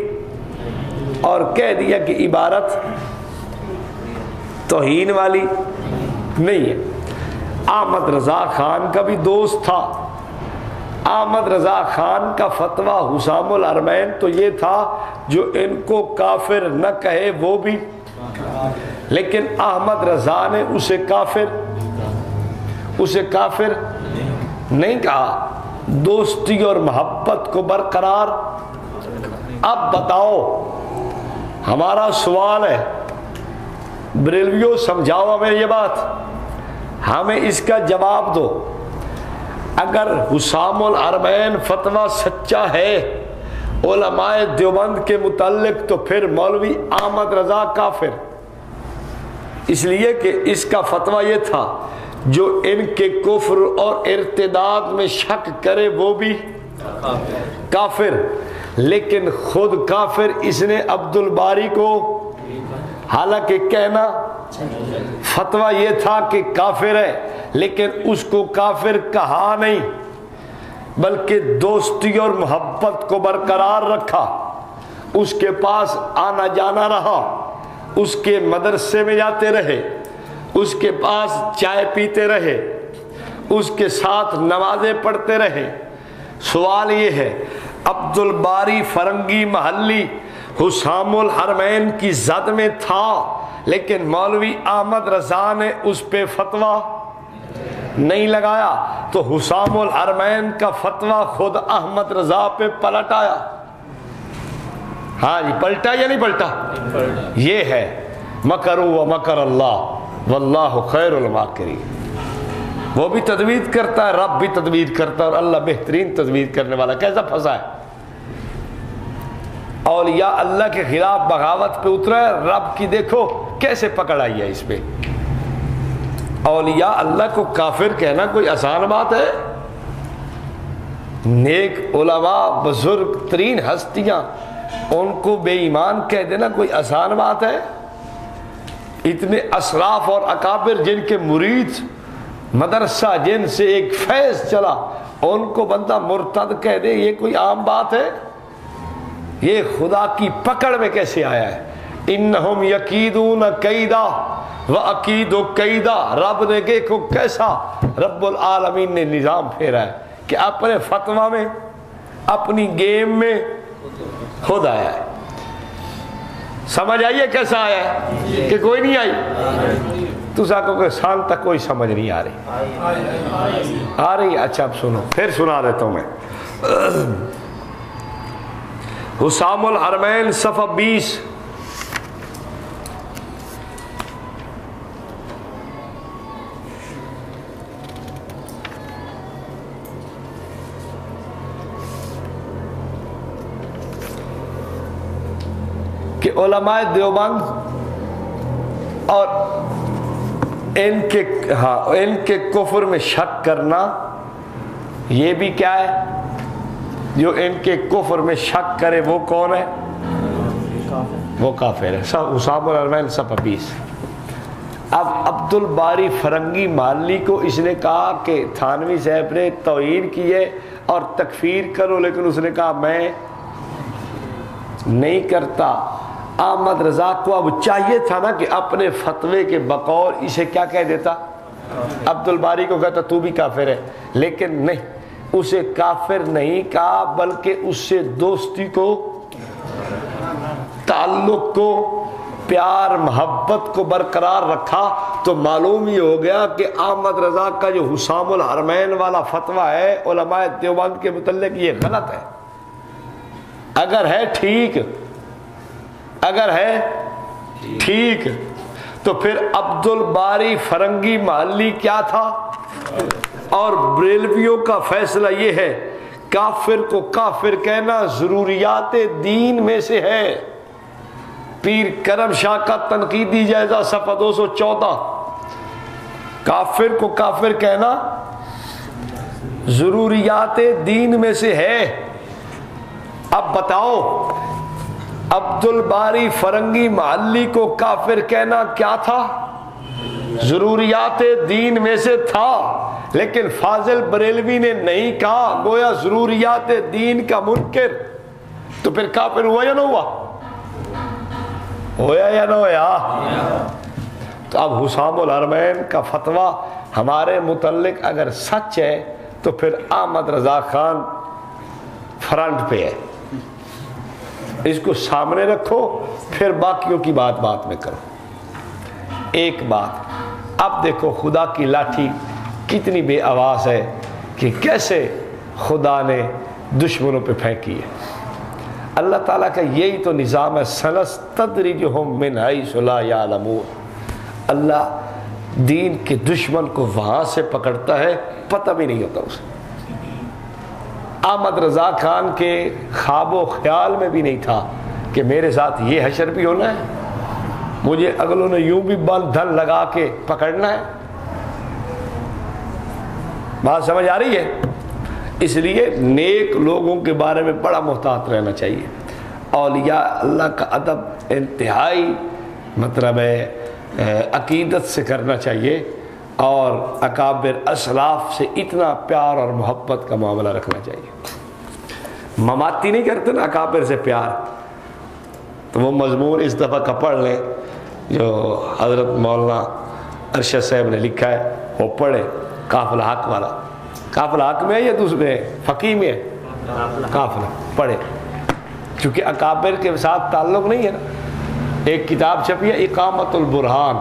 اور کہہ دیا کہ عبارت توہین والی نہیں ہے۔ احمد رضا خان کا بھی دوست تھا۔ احمد رضا خان کا فتویٰ حسام الرمین تو یہ تھا جو ان کو کافر نہ کہے وہ بھی۔ لیکن احمد رضا نے اسے کافر اسے کافر نہیں کہا۔ دوستی اور محبت کو برقرار۔ اب بتاؤ، ہمارا سوال ہے بریلویو سمجھاؤ ہمیں یہ بات۔ ہمیں اس کا جواب دو۔ اگر حسام العربین فتویٰ سچا ہے، علماء دیوبند کے متعلق تو پھر مولوی احمد رضا کافر۔ اس لیے کہ اس کا فتویٰ یہ تھا، جو ان کے کفر اور ارتداد میں شک کرے وہ بھی کافر۔ لیکن خود کافر اس نے عبد الباری کو حالانکہ کہنا، فتویٰ یہ تھا کہ کافر ہے، لیکن اس کو کافر کہا نہیں، بلکہ دوستی اور محبت کو برقرار رکھا۔ اس کے پاس آنا جانا رہا، اس کے مدرسے میں جاتے رہے، اس کے پاس چائے پیتے رہے، اس کے ساتھ نمازیں پڑھتے رہے۔ سوال یہ ہے عبد الباری فرنگی محلی حسام الحرمین کی زد میں تھا، لیکن مولوی احمد رضا نے اس پہ فتویٰ نہیں لگایا۔ تو حسام الحرمین کا فتویٰ خود احمد رضا پہ پلٹ آیا۔ ہاں جی پلٹا یا نہیں پلٹا؟ یہ ہے مکرو و مکر اللہ، واللہ خیر الماکرین۔ وہ بھی تدوید کرتا ہے، رب بھی تدوید کرتا ہے اور اللہ بہترین تدوید کرنے والا، کیسا پھنسا ہے؟ اولیاء اللہ کے خلاف بغاوت پہ اترا ہے، رب کی دیکھو، کیسے پکڑ آئی ہے اس پہ؟ اولیاء اللہ کو کافر کہنا کوئی آسان بات ہے؟ نیک علماء، بزرگ ترین ہستیاں، ان کو بے ایمان کہہ دینا کوئی آسان بات ہے؟ اتنے اسراف اور اکابر جن کے مرید مدرسہ، جن سے ایک فیض چلا، ان کو بندہ مرتد کہہ دے، یہ کوئی عام بات ہے؟ یہ خدا کی پکڑ میں کیسے آیا ہے؟ انہم یقیدون قیدہ و عقید و قیدہ رب نے دیکھو کیسا رب العالمین نے نظام پھیرا ہے کہ اپنے فتوہ میں، اپنی گیم میں خود آیا ہے۔ سمجھ آئیے کیسا آیا ہے؟ کہ کوئی نہیں آئی؟ تو ساکو کہ سال تک کوئی سمجھ نہیں آ رہی۔ آ رہی اچھا اب سنو۔ پھر سنا دیتا ہوں میں۔ حسام الحرمین صفحہ بیس۔ کہ علماء دیوبند اور ان کے ہاں ان کے کفر میں شک کرنا یہ بھی کیا ہے؟ جو ان کے کفر میں شک کرے وہ کون ہے؟ وہ کافر ہے۔ سب حسام الرمین سب حبیس اب عبد الباری فرنگی مالی کو اس نے کہا کہ تھانوی صاحب نے توہین کی ہے اور تکفیر کرو، لیکن اس نے کہا میں نہیں کرتا۔ احمد رضا کو اب چاہیے تھا نا کہ اپنے فتوے کے بقول اسے کیا کہہ دیتا؟ عبد الباری کو کہتا تو بھی کافر ہے، لیکن نہیں۔ اسے کافر نہیں کہا، بلکہ اس سے دوستی کو، تعلق کو، پیار، محبت کو برقرار رکھا۔ تو معلوم یہ ہو گیا کہ احمد رضا کا جو حسام الحرمین والا فتویٰ ہے، علماء دیوبند کے متعلق یہ غلط ہے۔ اگر ہے ٹھیک، اگر ہے ٹھیک، تو پھر عبد الباری فرنگی محلی کیا تھا؟ اور بریلویوں کا فیصلہ یہ ہے، کافر کو کافر کہنا ضروریات دین میں سے ہے۔ پیر کرم شاہ کا تنقیدی جائزہ صفحہ دو سو چودہ۔ کافر کو کافر کہنا ضروریات دین میں سے ہے۔ اب بتاؤ عبد الباری فرنگی محلی کو کافر کہنا کیا تھا؟ ضروریات دین میں سے تھا، لیکن فاضل بریلوی نے نہیں کہا، گویا ضروریات دین کا منکر۔ تو پھر کافر ہوا یا نہ ہوا؟ ہویا یا نہ ہوا؟ تو اب حسام الحرمین کا فتویٰ ہمارے متعلق اگر سچ ہے، تو پھر احمد رضا خان فرنٹ پہ ہے۔ اس کو سامنے رکھو، پھر باقیوں کی بات بات میں کرو۔ ایک بات۔ اب دیکھو خدا کی لاٹھی کتنی بے آواز ہے کہ کیسے خدا نے دشمنوں پہ پھینکی ہے۔ اللہ تعالیٰ کا یہی تو نظام ہے سنس تدریجہم من حیث لا یعلمون۔ اللہ دین کے دشمن کو وہاں سے پکڑتا ہے، پتہ بھی نہیں ہوتا اسے۔ احمد رضا خان کے خواب و خیال میں بھی نہیں تھا کہ میرے ساتھ یہ حشر بھی ہونا ہے۔ مجھے اگلوں نے یوں بھی بل دھن لگا کے پکڑنا ہے۔ بات سمجھ آ رہی ہے؟ اس لیے نیک لوگوں کے بارے میں بڑا محتاط رہنا چاہیے۔ اولیاء اللہ کا ادب انتہائی مطلب ہے عقیدت سے کرنا چاہیے۔ اور اکابر اسلاف سے اتنا پیار اور محبت کا معاملہ رکھنا چاہیے۔ مماتی نہیں کرتے نا اکابر سے پیار۔ تو وہ مضمون اس دفعہ کا پڑھ لیں۔ جو حضرت مولانا ارشد صاحب نے لکھا ہے، وہ پڑھے، قافلہ حق والا۔ قافلہ حق میں ہے یا دوسرے ہے فقی میں ہے؟ قافلہ۔ پڑھے۔ چونکہ اکابر کے ساتھ تعلق نہیں ہے نا۔ ایک کتاب چھپی ہے، اقامت البرہان۔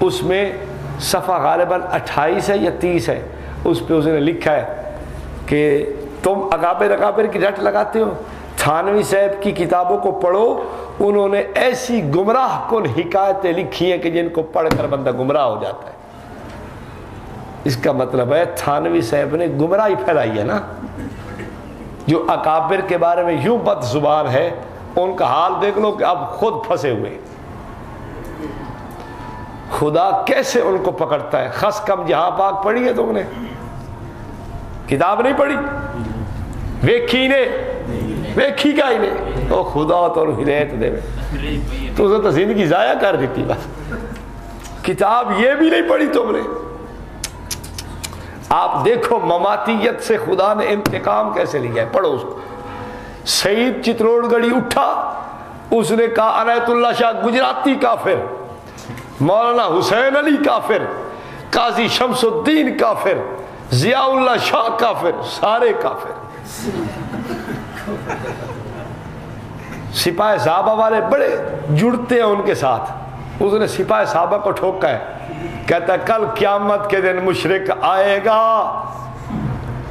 اس میں صفحہ غالباً اٹھائیس ہے یا تیس ہے۔ اس پہ اس نے لکھا ہے کہ تم اکابر اکابر کی رٹ لگاتے ہو۔ تھانوی صاحب کی کتابوں کو پڑھو، انہوں نے ایسی گمراہ کن حکایتیں لکھی ہیں کہ جن کو پڑھ کر بندہ گمراہ ہو جاتا ہے۔ اس کا مطلب ہے تھانوی صاحب نے گمراہی پھیلائی ہے نا۔ جو اکابر کے بارے میں یوں بد زبان ہے، ان کا حال دیکھ لو کہ اب خود پھنسے ہوئے۔ خدا کیسے ان کو pکڑتا ہے؟ خس کم جہاں پاک پڑھی ہے تم نے۔ کتاب نہیں پڑھی؟ ویکھی نے۔ ویکھی کا ہی نے او خدا تو ہدایت دے تو اسے تو زندگی ضائع کر دیتی۔ بس۔ کتاب یہ بھی نہیں پڑھی تم نے۔ آپ دیکھو مماتیت سے خدا نے انتقام کیسے لیا ہے۔ پڑھو اس کو۔ سعید چتروڑ گڑی اٹھا۔ اس نے کہا عنایت اللہ شاہ گجراتی کافر۔ مولانا حسین علی کافر۔ قاضی شمس الدین کافر۔ ضیاء اللہ شاہ کافر۔ سارے کافر۔ سپاہ صحابہ والے بڑے جڑتے ہیں ان کے ساتھ۔ اس نے سپاہ صحابہ کو ٹھوکا ہے۔ کہتا ہے، کل قیامت کے دن مشرق آئے گا۔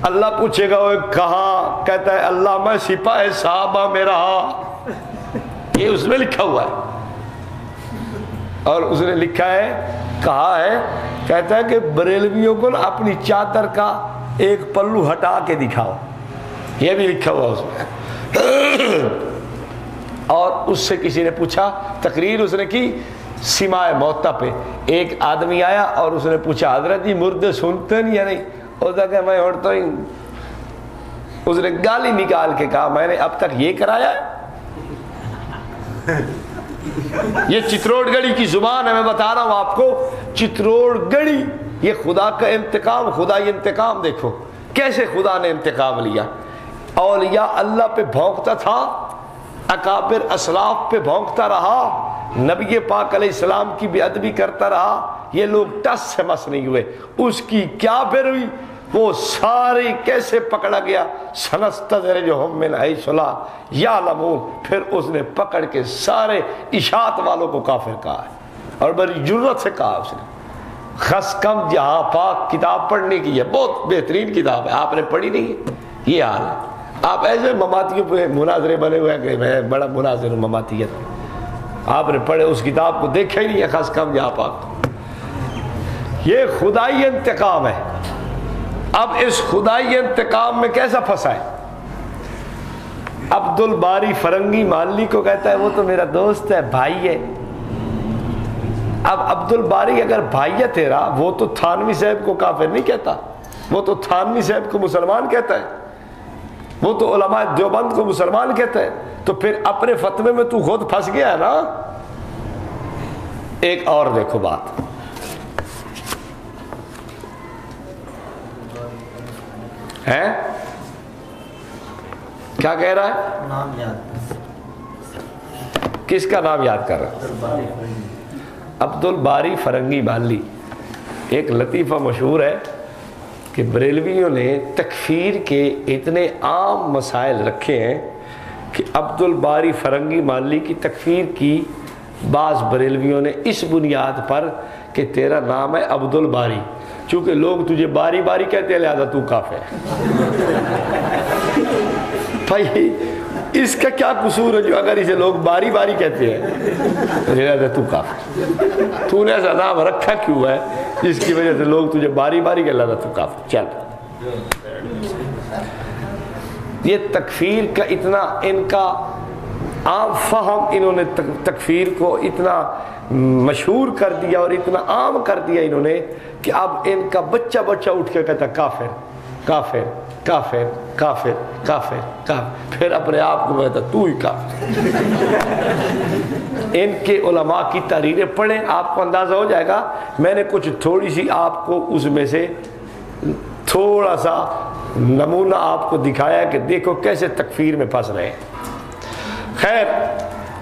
اللہ پوچھے گا وہ کہاں؟ کہتا ہے، اللہ میں سپاہ صحابہ میں رہا۔ یہ اس میں لکھا ہوا ہے۔ اور اس نے لکھا ہے، کہا ہے، کہتا ہے کہ بریلویوں کو نا اپنی چادر کا ایک پلو ہٹا کے دکھاؤ۔ یہ بھی لکھا ہوا اس میں۔ اور اس سے کسی نے پوچھا، تقریر اس نے کی سمائے موتا پہ۔ ایک آدمی آیا اور اس نے پوچھا، حضرت جی مردے سنتے نہیں یا نہیں؟ اس نے کہا، میں اڑتا ہی اس نے گالی نکال کے کہا، میں نے اب تک یہ کرایا ہے۔ یہ چتروڑ گڑی کی زبان ہے، میں بتا رہا ہوں آپ کو۔ چتروڑ گڑی، یہ خدا کا انتقام خدا یہ انتقام دیکھو۔ کیسے خدا نے انتقام لیا؟ اولیاء اللہ پہ بھونکتا تھا، اکابر اسلاف پہ بھونکتا رہا، نبی پاک علیہ السلام کی بھی ادبی کرتا رہا، یہ لوگ ٹس سے مس نہیں ہوئے۔ اس کی کیا پھر ہوئی؟ وہ ساری کیسے پکڑا گیا؟ سنستر من یا لمون پھر اس نے پکڑ کے سارے اشاعت والوں کو کافر کہا ہے اور بڑی جرت سے کہا اس نے۔ خس کم جہاں پاک کتاب پڑھنے کی ہے، بہت بہترین کتاب ہے، آپ نے پڑھی نہیں ہے۔ یہ حال ہے۔ آپ ایسے مماتیوں پہ مناظرے بنے ہوئے ہیں کہ میں بڑا مناظر ہوں، مماتیت۔ آپ نے پڑھے، اس کتاب کو دیکھا ہی نہیں ہے خاص کم جہاں پاک۔ یہ خدائی انتقام ہے۔ اب اس خدائی انتقام میں کیسا پھنسا ہے؟ عبد الباری فرنگی مالی کو کہتا ہے، وہ تو میرا دوست ہے، بھائی ہے۔ اب عبد الباری اگر بھائی ہے تیرا، وہ تو تھانوی صاحب کو کافر نہیں کہتا، وہ تو تھانوی صاحب کو مسلمان کہتا ہے۔ وہ تو علماء دیوبند کو مسلمان کہتا ہے تو پھر اپنے فتوے میں تو خود پھنس گیا ہے نا۔ ایک اور دیکھو بات۔ ہے کیا کہہ رہا ہے؟
نام یاد۔
کس کا نام یاد کر رہا ہے؟ عبد الباری فرنگی بالی ایک لطیفہ مشہور ہے۔ کہ بریلویوں نے تکفیر کے اتنے عام مسائل رکھے ہیں کہ عبد الباری فرنگی مالی کی تکفیر کی بعض بریلویوں نے اس بنیاد پر کہ تیرا نام ہے عبد الباری چونکہ لوگ تجھے باری باری کہتے ہیں، لہذا تو کافر بھائی اس کا کیا قصور ہے جو اگر اسے لوگ باری باری کہتے ہیں؟ تو کافر تو نے ایسا نام رکھا کیوں ہے؟ جس کی وجہ سے لوگ تجھے باری باری کہ لہذا تو کافر چل۔ یہ تکفیر کا اتنا، ان کا عام فہم انہوں نے تکفیر کو اتنا مشہور کر دیا اور اتنا عام کر دیا انہوں نے کہ اب ان کا بچہ بچہ اٹھ کے کہتا کافر کافر کافر کافر کافر کافر۔ پھر اپنے آپ کو کہتا تو ہی کافر. ان کے علماء کی تحریریں پڑھیں، آپ کو اندازہ ہو جائے گا، میں نے کچھ تھوڑی سی آپ کو اس میں سے تھوڑا سا نمونہ آپ کو دکھایا کہ دیکھو کیسے تکفیر میں پھنس رہے ہیں۔ خیر،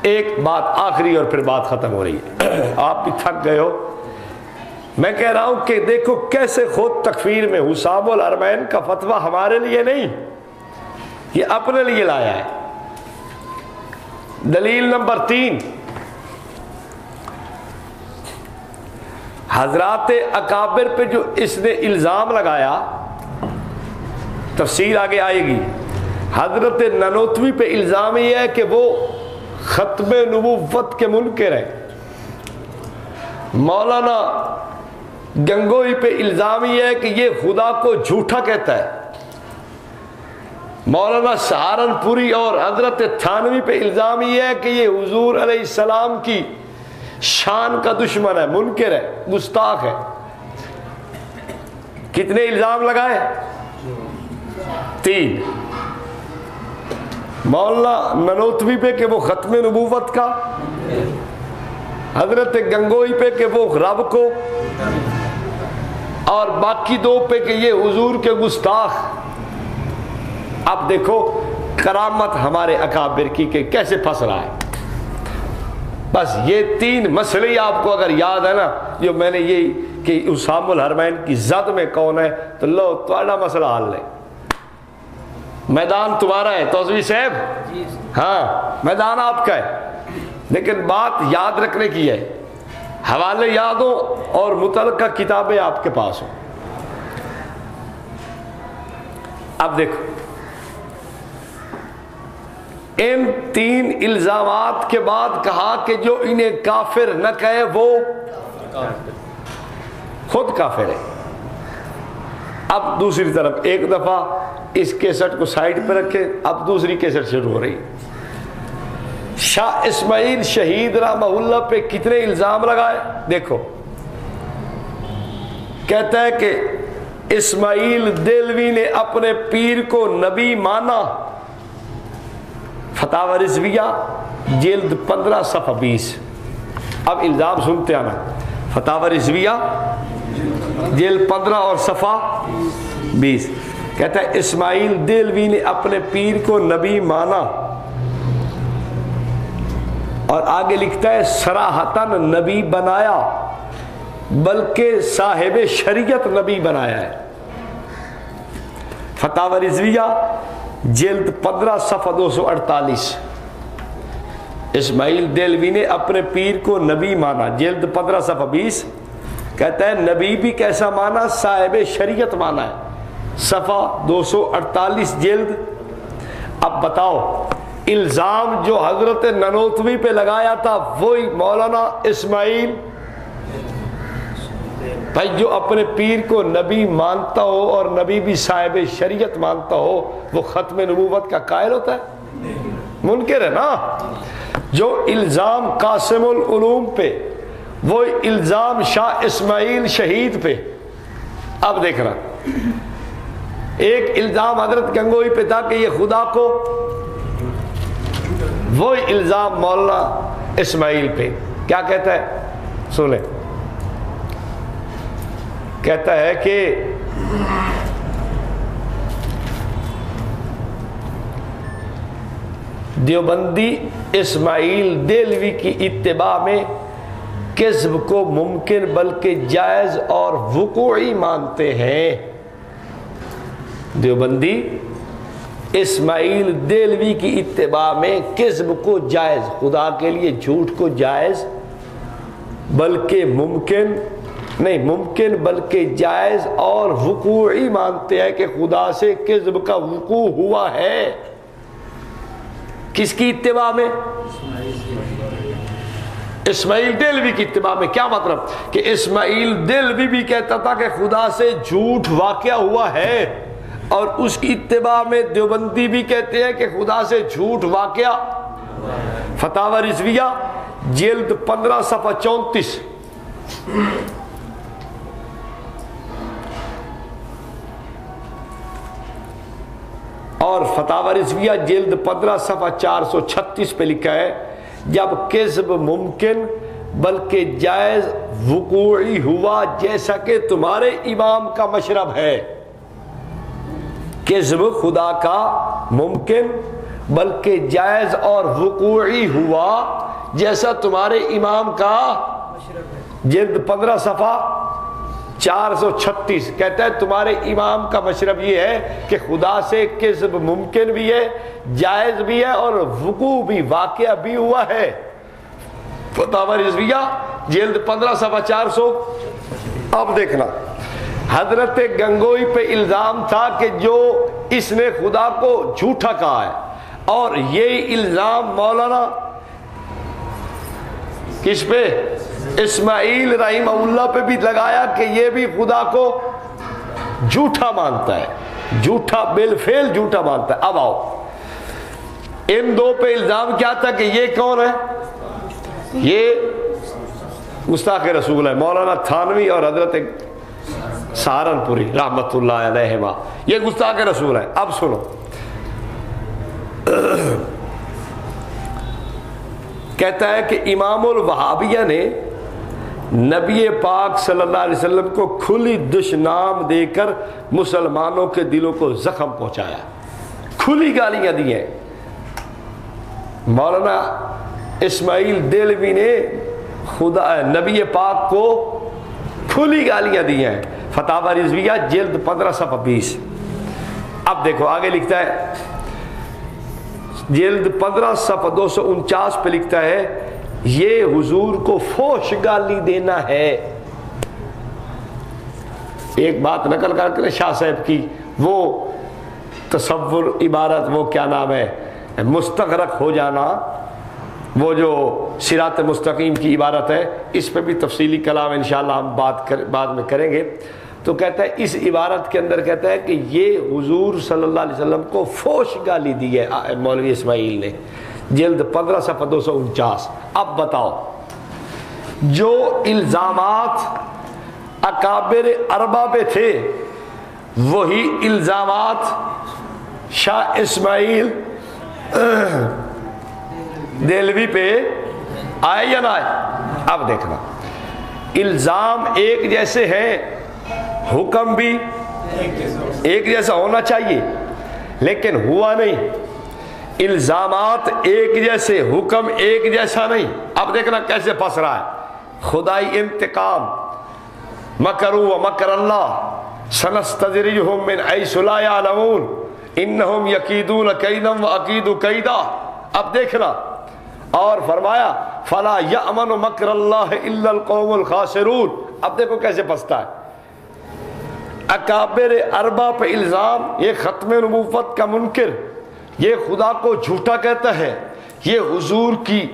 ایک بات آخری اور پھر بات ختم ہو رہی ہے۔ آپ بھی تھک گئے ہو۔ میں کہہ رہا ہوں کہ دیکھو کیسے خود تکفیر میں حسام الرمین کا فتویٰ ہمارے لیے نہیں، یہ اپنے لیے لایا ہے۔ دلیل نمبر تین، حضرات اکابر پہ جو اس نے الزام لگایا، تفصیل آگے آئے گی۔ حضرت ننوتوی پہ الزام یہ ہے کہ وہ ختم نبوت کے منکر ہے مولانا گنگوئی پہ الزام یہ ہے کہ یہ خدا کو جھوٹا کہتا ہے۔ مولانا سہارنپوری اور حضرت تھانوی پہ الزام یہ ہے کہ یہ حضور علیہ السلام کی شان کا دشمن ہے، منکر ہے، گستاخ ہے۔ کتنے الزام لگائے؟ تین۔ مولانا ننوتوی پہ کہ وہ ختم نبوت کا، حضرت گنگوئی پہ کہ وہ رب کو اور باقی دو پہ کہ یہ حضور کے گستاخ۔ اب دیکھو کرامت ہمارے اکابر کی کہ کیسے پھنس رہا ہے۔ بس یہ تین مسئلے آپ کو اگر یاد ہے نا جو میں نے یہ کہ اسام الحرمین کی زد میں کون ہے تو لو تھوڑا مسئلہ حل لے میدان تمہارا ہے توزوی صاحب۔ ہاں میدان آپ کا ہے۔ لیکن بات یاد رکھنے کی ہے۔ حوالے یاد ہو اور متعلقہ کتابیں آپ کے پاس ہوں۔ اب دیکھو۔ ان تین الزامات کے بعد کہا کہ جو انہیں کافر نہ کہے وہ خود کافر ہے اب دوسری طرف ایک دفعہ اس کیسٹ کو سائڈ پہ رکھے اب دوسری کیسٹ شروع ہو رہی۔ شاہ اسماعیل شہید رحمہ اللہ پہ کتنے الزام لگائے؟ دیکھو۔ کہتا ہے کہ اسماعیل دلوی نے اپنے پیر کو نبی مانا۔ فتح رضویہ، جلد پندرہ صفحہ بیس۔ اب الزام سنتے آنا فتح رضویہ، جلد پندرہ اور صفحہ بیس۔ کہتا ہے اسماعیل دلوی نے اپنے پیر کو نبی مانا۔ اور آگے لکھتا ہے سراہتن نبی بنایا، بلکہ صاحب شریعت نبی بنایا ہے۔ فتح رضویہ، جلد پندرہ صفحہ دو سو اڑتالیس۔ اسماعیل دلوی نے اپنے پیر کو نبی مانا۔ جلد پندرہ صفحہ بیس۔ کہتا ہے، نبی بھی کیسا مانا؟ صاحب شریعت مانا ہے۔ صفحہ دو سو اڑتالیس جلد۔ اب بتاؤ الزام جو حضرت ننوتوی پہ لگایا تھا وہی مولانا اسماعیل۔ بھائی، جو اپنے پیر کو نبی مانتا ہو اور نبی بھی صاحب شریعت مانتا ہو، وہ ختم نبوت کا قائل ہوتا ہے؟ منکر ہے نا؟ جو الزام قاسم العلوم پہ، وہ الزام شاہ اسماعیل شہید پہ۔ اب دیکھنا ایک الزام حضرت گنگوئی پہ تھا کہ یہ خدا کو وہ الزام مولانا اسماعیل پہ۔ کیا کہتا ہے؟ سنیں کہتا ہے کہ دیوبندی اسماعیل دلوی کی اتباع میں کسب کو ممکن بلکہ جائز اور وقوعی مانتے ہیں۔ دیوبندی اسماعیل دلوی کی اتباع میں کسب کو جائز، خدا کے لیے جھوٹ کو جائز، بلکہ ممکن، نہیں ممکن بلکہ جائز اور وقوعی مانتے ہیں کہ خدا سے کذب کا وقوع ہوا ہے۔ کس کی اتباع میں؟ اسماعیل دلوی کی اتباع میں۔ کیا مطلب؟ کہ اسماعیل دلوی بھی کہتا تھا کہ خدا سے جھوٹ واقعہ ہوا ہے۔ اور اس کی اتباع میں دیوبندی بھی کہتے ہیں کہ خدا سے جھوٹ واقعہ فتح رضویہ، جلد پندرہ صفحہ چونتیس۔ اور فتح رضویہ جلد پندرہ صفحہ چار سو چھتیس پہ لکھا ہے، جب کذب ممکن بلکہ جائز وقوعی ہوا جیسا کہ تمہارے امام کا مشرب ہے۔ کذب خدا کا ممکن، بلکہ جائز اور وقوعی ہوا، جیسا تمہارے امام کا جلد پندرہ صفحہ چار سو چھتیس۔ کہتا ہے تمہارے امام کا مشرب یہ ہے کہ خدا سے کسب ممکن بھی ہے، جائز بھی ہے اور وقوع بھی، واقعہ بھی ہوا ہے۔ فتح رضویہ جلد پندرہ سفا چار سو۔ اب دیکھنا۔ حضرت گنگوئی پہ الزام تھا کہ جو اس نے خدا کو جھوٹا کہا ہے۔ اور یہ الزام مولانا کس پہ؟ اسماعیل رحیم اللہ پہ بھی لگایا کہ یہ بھی خدا کو جھوٹا مانتا ہے۔ جھوٹا بالفعل جھوٹا مانتا ہے۔ اب آؤ۔ ان دو پہ الزام کیا تھا کہ یہ کون ہے؟ یہ گستاخ رسول ہے۔ مولانا تھانوی اور حضرت سہارنپوری رحمت اللہ علیہ یہ گستاخ رسول ہے۔ اب سنو۔ کہتا ہے کہ امام الوہابیہ نے نبی پاک صلی اللہ علیہ وسلم کو کھلی دشنام دے کر مسلمانوں کے دلوں کو زخم پہنچایا۔ کھلی گالیاں دی ہیں۔ مولانا اسماعیل دلوی نے خدا، نبی پاک کو کھلی گالیاں دی ہیں۔ فتح رضویہ جلد پندرہ سو بیس۔ اب دیکھو، آگے لکھتا ہے، جلد پندرہ سفا دو سو انچاس پہ لکھتا ہے، یہ حضور کو فوش گالی دینا ہے۔ ایک بات نقل کر کے شاہ صاحب کی، وہ تصور، عبارت، وہ کیا نام ہے، مستغرق ہو جانا، وہ جو سرات مستقیم کی عبارت ہے، اس پہ بھی تفصیلی کلام انشاءاللہ ہم بات کر، بعد میں کریں گے۔ تو کہتا ہے، اس عبارت کے اندر کہتا ہے کہ یہ حضور صلی اللہ علیہ وسلم کو فوش گالی دی ہے مولوی اسماعیل نے۔ جلد پندرہ صفحہ دو سو انچاس۔ اب بتاؤ، جو الزامات اکابر اربا پہ تھے، وہی الزامات شاہ اسماعیل دلوی پہ آئے یا نہ آئے؟ اب دیکھنا۔ الزام ایک جیسے ہیں حکم بھی ایک جیسا ہونا چاہیے، لیکن ہوا نہیں۔ الزامات ایک جیسے، حکم ایک جیسا نہیں۔ اب دیکھنا کیسے پھنس رہا ہے۔ خدائی انتقام مکرو و مکر اللہ۔ سنستدرجہم من ایس لا یعلمون۔ انہم یقیدون قیدم و عقید قیدہ اب دیکھنا۔ اور فرمایا، فلا یأمن مکر اللہ الا القوم الخاسرون۔ اب دیکھو کیسے پھنستا ہے۔ اکابر اربا پہ الزام، یہ ختم نبوت کا منکر، یہ خدا کو جھوٹا کہتا ہے، یہ حضور کی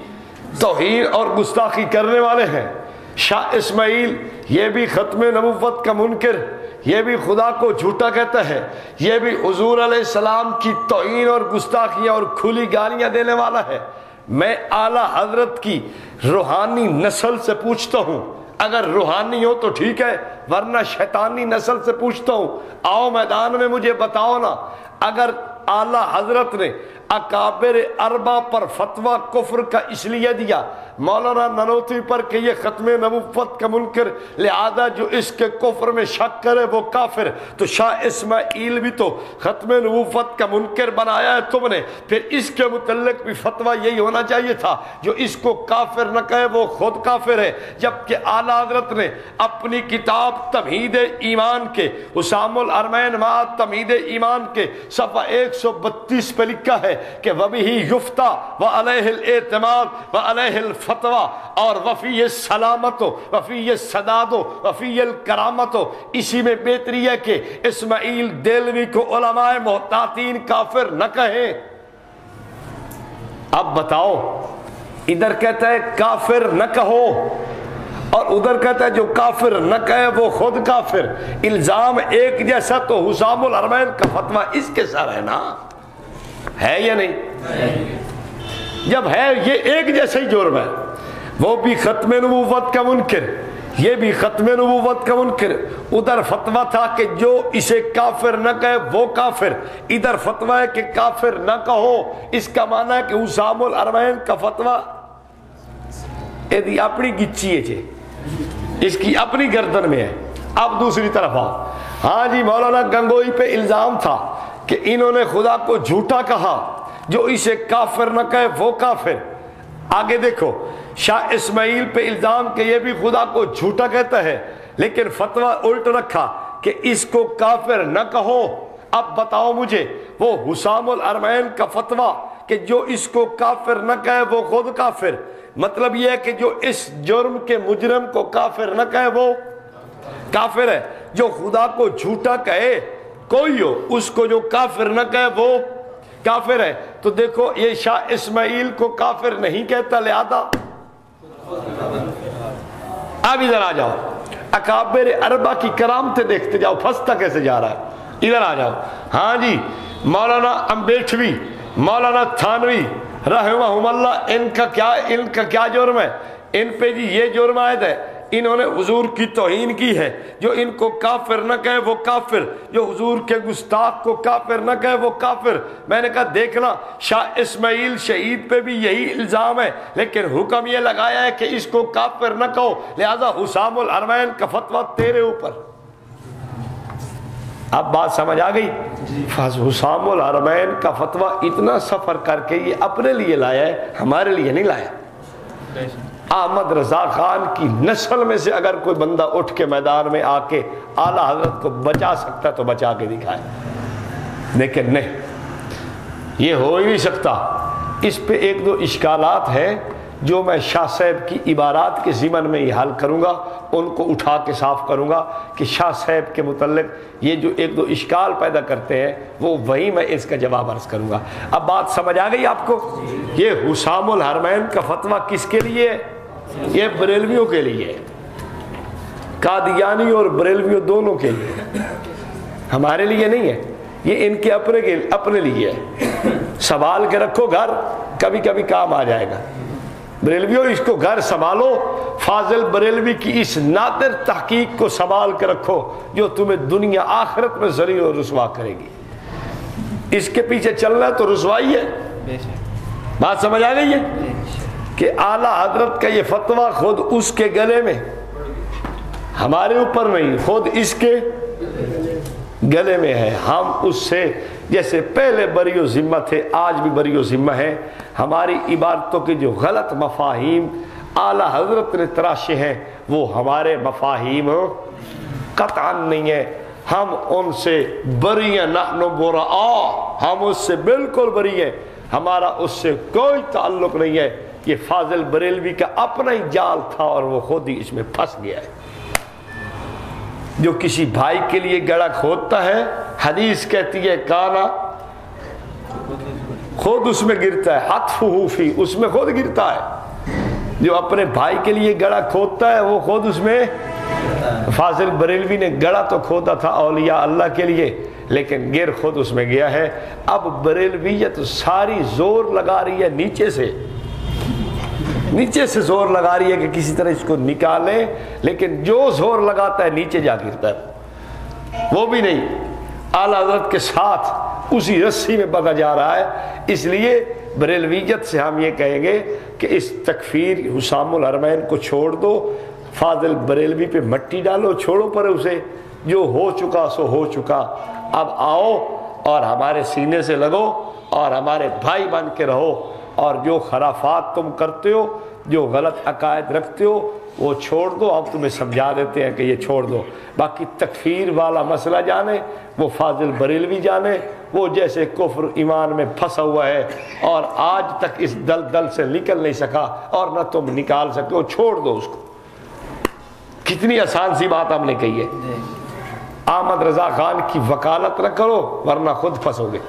توہین اور گستاخی کرنے والے ہیں۔ شاہ اسماعیل، یہ بھی ختم نبوت کا منکر، یہ بھی خدا کو جھوٹا کہتا ہے، یہ بھی حضور علیہ السلام کی توہین اور گستاخیاں اور کھلی گالیاں دینے والا ہے۔ میں اعلی حضرت کی روحانی نسل سے پوچھتا ہوں اگر روحانی ہو تو ٹھیک ہے، ورنہ شیطانی نسل سے پوچھتا ہوں، آؤ میدان میں مجھے بتاؤ نا۔ اگر اعلی حضرت نے اکابر اربا پر فتوہ کفر کا اس لیے دیا۔ مولانا ننوتھی پر کہ یہ ختم نبوت کا منکر، لہذا جو اس کے کفر میں شک کرے وہ کافر۔ تو شاہ اسماعیل بھی تو ختم نبوت کا منکر بنایا ہے تم نے۔ پھر اس کے متعلق بھی فتوہ یہی ہونا چاہیے تھا۔ جو اس کو کافر نہ کہے وہ خود کافر ہے۔ جبکہ اعلیٰ حضرت نے اپنی کتاب تمہید ایمان کے حسام الارمین ما تمہید ایمان کے، صفحہ ایک ایک سو بتیس پہ لکھا ہے کہ وبہی یفتہ و علیہ الاعتماد و علیہ الف اور وفی سلامت و وفی صداد و وفی الکرامت و۔ اسی میں بہتری ہے کہ اسماعیل دلوی کو علماء محتاطین کافر نہ کہیں۔ اب بتاؤ، ادھر کہتا ہے کافر نہ کہو۔ اور ادھر کہتا ہے جو کافر نہ کہے وہ خود کافر۔ الزام ایک جیسا تو حسام الارمین کا فتوہ اس کے سر ہے نا؟ ہے یا نہیں؟ جب ہے یہ ایک جیسا ہی جرم ہے۔ وہ بھی ختم نبوت کا منکر، یہ بھی ختم نبوت کا منکر۔ ادھر فتویٰ تھا کہ جو اسے کافر نہ کہے وہ کافر۔ ادھر فتویٰ ہے کہ کافر نہ کہو، اس کا معنی ہے کہ حسام الارمین کا فتویٰ یہ اپنی گچی ہے جی۔ اس کی اپنی گردن میں ہے۔ اب دوسری طرف آؤ۔ ہاں جی مولانا گنگوئی پہ الزام تھا کہ انہوں نے خدا کو جھوٹا کہا، جو اسے کافر نہ کہے، وہ کافر۔ آگے دیکھو، شاہ اسماعیل پہ الزام کہ یہ بھی خدا کو جھوٹا کہتا ہے، لیکن فتوہ الٹ رکھا کہ اس کو کافر نہ کہو۔ اب بتاؤ مجھے، وہ حسام الارمین کا فتوہ کہ جو اس کو کافر نہ کہے وہ خود کافر۔ مطلب یہ ہے کہ جو اس جرم کے مجرم کو کافر نہ کہے وہ کافر ہے۔ جو خدا کو جھوٹا کہے کوئی ہو، اس کو جو کافر نہ کہے وہ کافر ہے۔ تو دیکھو، یہ شاہ اسماعیل کو کافر نہیں کہتا، لہذا اب ادھر آ جاؤ۔ اکابر اربا کی کرامتیں دیکھتے جاؤ، پھنستا کیسے جا رہا ہے؟ ادھر آ جاؤ۔ ہاں جی مولانا امبیٹوی مولانا تھانوی رحمہم اللہ، ان کا کیا ان کا کیا جرم ہے؟ ان پہ جی یہ جرم عائد ہے انہوں نے حضور کی توہین کی ہے۔ جو ان کو کافر نہ کہے وہ کافر، جو حضور کے گستاخ کو کافر نہ کہے وہ کافر۔ میں نے کہا دیکھنا شاہ اسماعیل شہید پہ بھی یہی الزام ہے، لیکن حکم یہ لگایا ہے کہ اس کو کافر نہ کہو۔ لہذا حسام الحرمین کا فتویٰ تیرے اوپر۔ اب بات سمجھ آ گئی؟ حسام الحرمین کا فتویٰ اتنا سفر کر کے یہ اپنے لیے لایا ہے، ہمارے لیے نہیں لایا۔ احمد رضا خان کی نسل میں سے اگر کوئی بندہ اٹھ کے میدان میں آ کے اعلیٰ حضرت کو بچا سکتا تو بچا کے دکھائے۔ لیکن نہیں، یہ ہو ہی نہیں سکتا۔ اس پہ ایک دو اشکالات ہیں۔ جو میں شاہ صاحب کی عبارات کے ضمن میں یہ حل کروں گا، ان کو اٹھا کے صاف کروں گا کہ شاہ صاحب کے متعلق یہ جو ایک دو اشکال پیدا کرتے ہیں، وہ وہی میں اس کا جواب عرض کروں گا۔ اب بات سمجھ آ گئی آپ کو؟ یہ حسام الحرمین کا فتویٰ کس کے لیے؟ ہے یہ بریلویوں کے لیے۔ قادیانی اور بریلویوں دونوں کے لیے۔ ہمارے لیے نہیں ہے، یہ ان کے اپنے کے اپنے لیے ہے۔ سنبھال کے رکھو گھر، کبھی کبھی کام آ جائے گا۔ بریلویوں اس کو گھر سنبھالو۔ فاضل بریلوی کی اس نادر تحقیق کو سنبھال کے رکھو جو تمہیں دنیا آخرت میں ذریع اور رسوا کرے گی۔ اس کے پیچھے چلنا تو رسوائی ہے۔ بات سمجھ آ گئی ہے؟ کہ اعلیٰ حضرت کا یہ فتویٰ خود اس کے گلے میں ہمارے اوپر نہیں خود اس کے گلے میں ہے۔ ہم اس سے جیسے پہلے بری و ذمہ تھے، آج بھی بری و ذمہ ہے ہماری عبادتوں کے جو غلط مفاہیم اعلیٰ حضرت نے تراشے ہیں، وہ ہمارے مفاہیم قطعا نہیں ہے ہم ان سے بری ہیں، نحن برا ہم اس سے بالکل بری ہیں۔ ہمارا اس سے کوئی تعلق نہیں ہے یہ فاضل بریلوی کا اپنا ہی جال تھا اور وہ خود ہی اس میں پھنس گیا ہے۔ جو کسی بھائی کے لیے گڑا کھودتا ہے، حدیث کہتی ہے کانا خود اس میں گرتا ہے حتفی اس میں خود گرتا ہے۔ جو اپنے بھائی کے لیے گڑا کھودتا ہے، وہ خود اس میں فاضل بریلوی نے گڑا تو کھودا تھا اولیاء اللہ کے لیے، لیکن گر خود اس میں گیا ہے۔ اب بریلویت ساری زور لگا رہی ہے نیچے سے۔ نیچے سے زور لگا رہی ہے کہ کسی طرح اس کو نکالیں، لیکن جو زور لگاتا ہے نیچے جا گرتا ہے۔ وہ بھی نہیں۔ اعلی حضرت کے ساتھ اسی رسی میں بتا جا رہا ہے۔ اس لیے بریلویت سے ہم یہ کہیں گے کہ اس تکفیر حسام الحرمین کو چھوڑ دو۔ فاضل بریلوی پہ مٹی ڈالو، چھوڑو پر اسے۔ جو ہو چکا سو ہو چکا۔ اب آؤ اور ہمارے سینے سے لگو اور ہمارے بھائی بن کے رہو۔ اور جو خرافات تم کرتے ہو جو غلط عقائد رکھتے ہو وہ چھوڑ دو۔ اب تمہیں سمجھا دیتے ہیں کہ یہ چھوڑ دو۔ باقی تکفیر والا مسئلہ جانے وہ فاضل بریلوی جانے وہ جیسے کفر ایمان میں پھنسا ہوا ہے اور آج تک اس دل دل سے نکل نہیں سکا اور نہ تم نکال سکتے ہو چھوڑ دو اس کو۔ کتنی آسان سی بات ہم نے کہی ہے۔ احمد رضا خان کی وکالت نہ کرو ورنہ خود پھنسو گے۔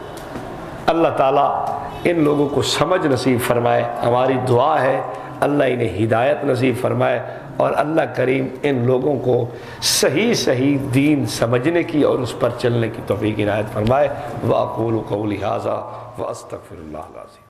اللہ تعالیٰ ان لوگوں کو سمجھ نصیب فرمائے، ہماری دعا ہے، اللہ انہیں ہدایت نصیب فرمائے اور اللہ کریم ان لوگوں کو صحیح صحیح دین سمجھنے کی اور اس پر چلنے کی توفیق عنایت فرمائے۔ واقول قول حاضہ و استغفر اللہ العظیم۔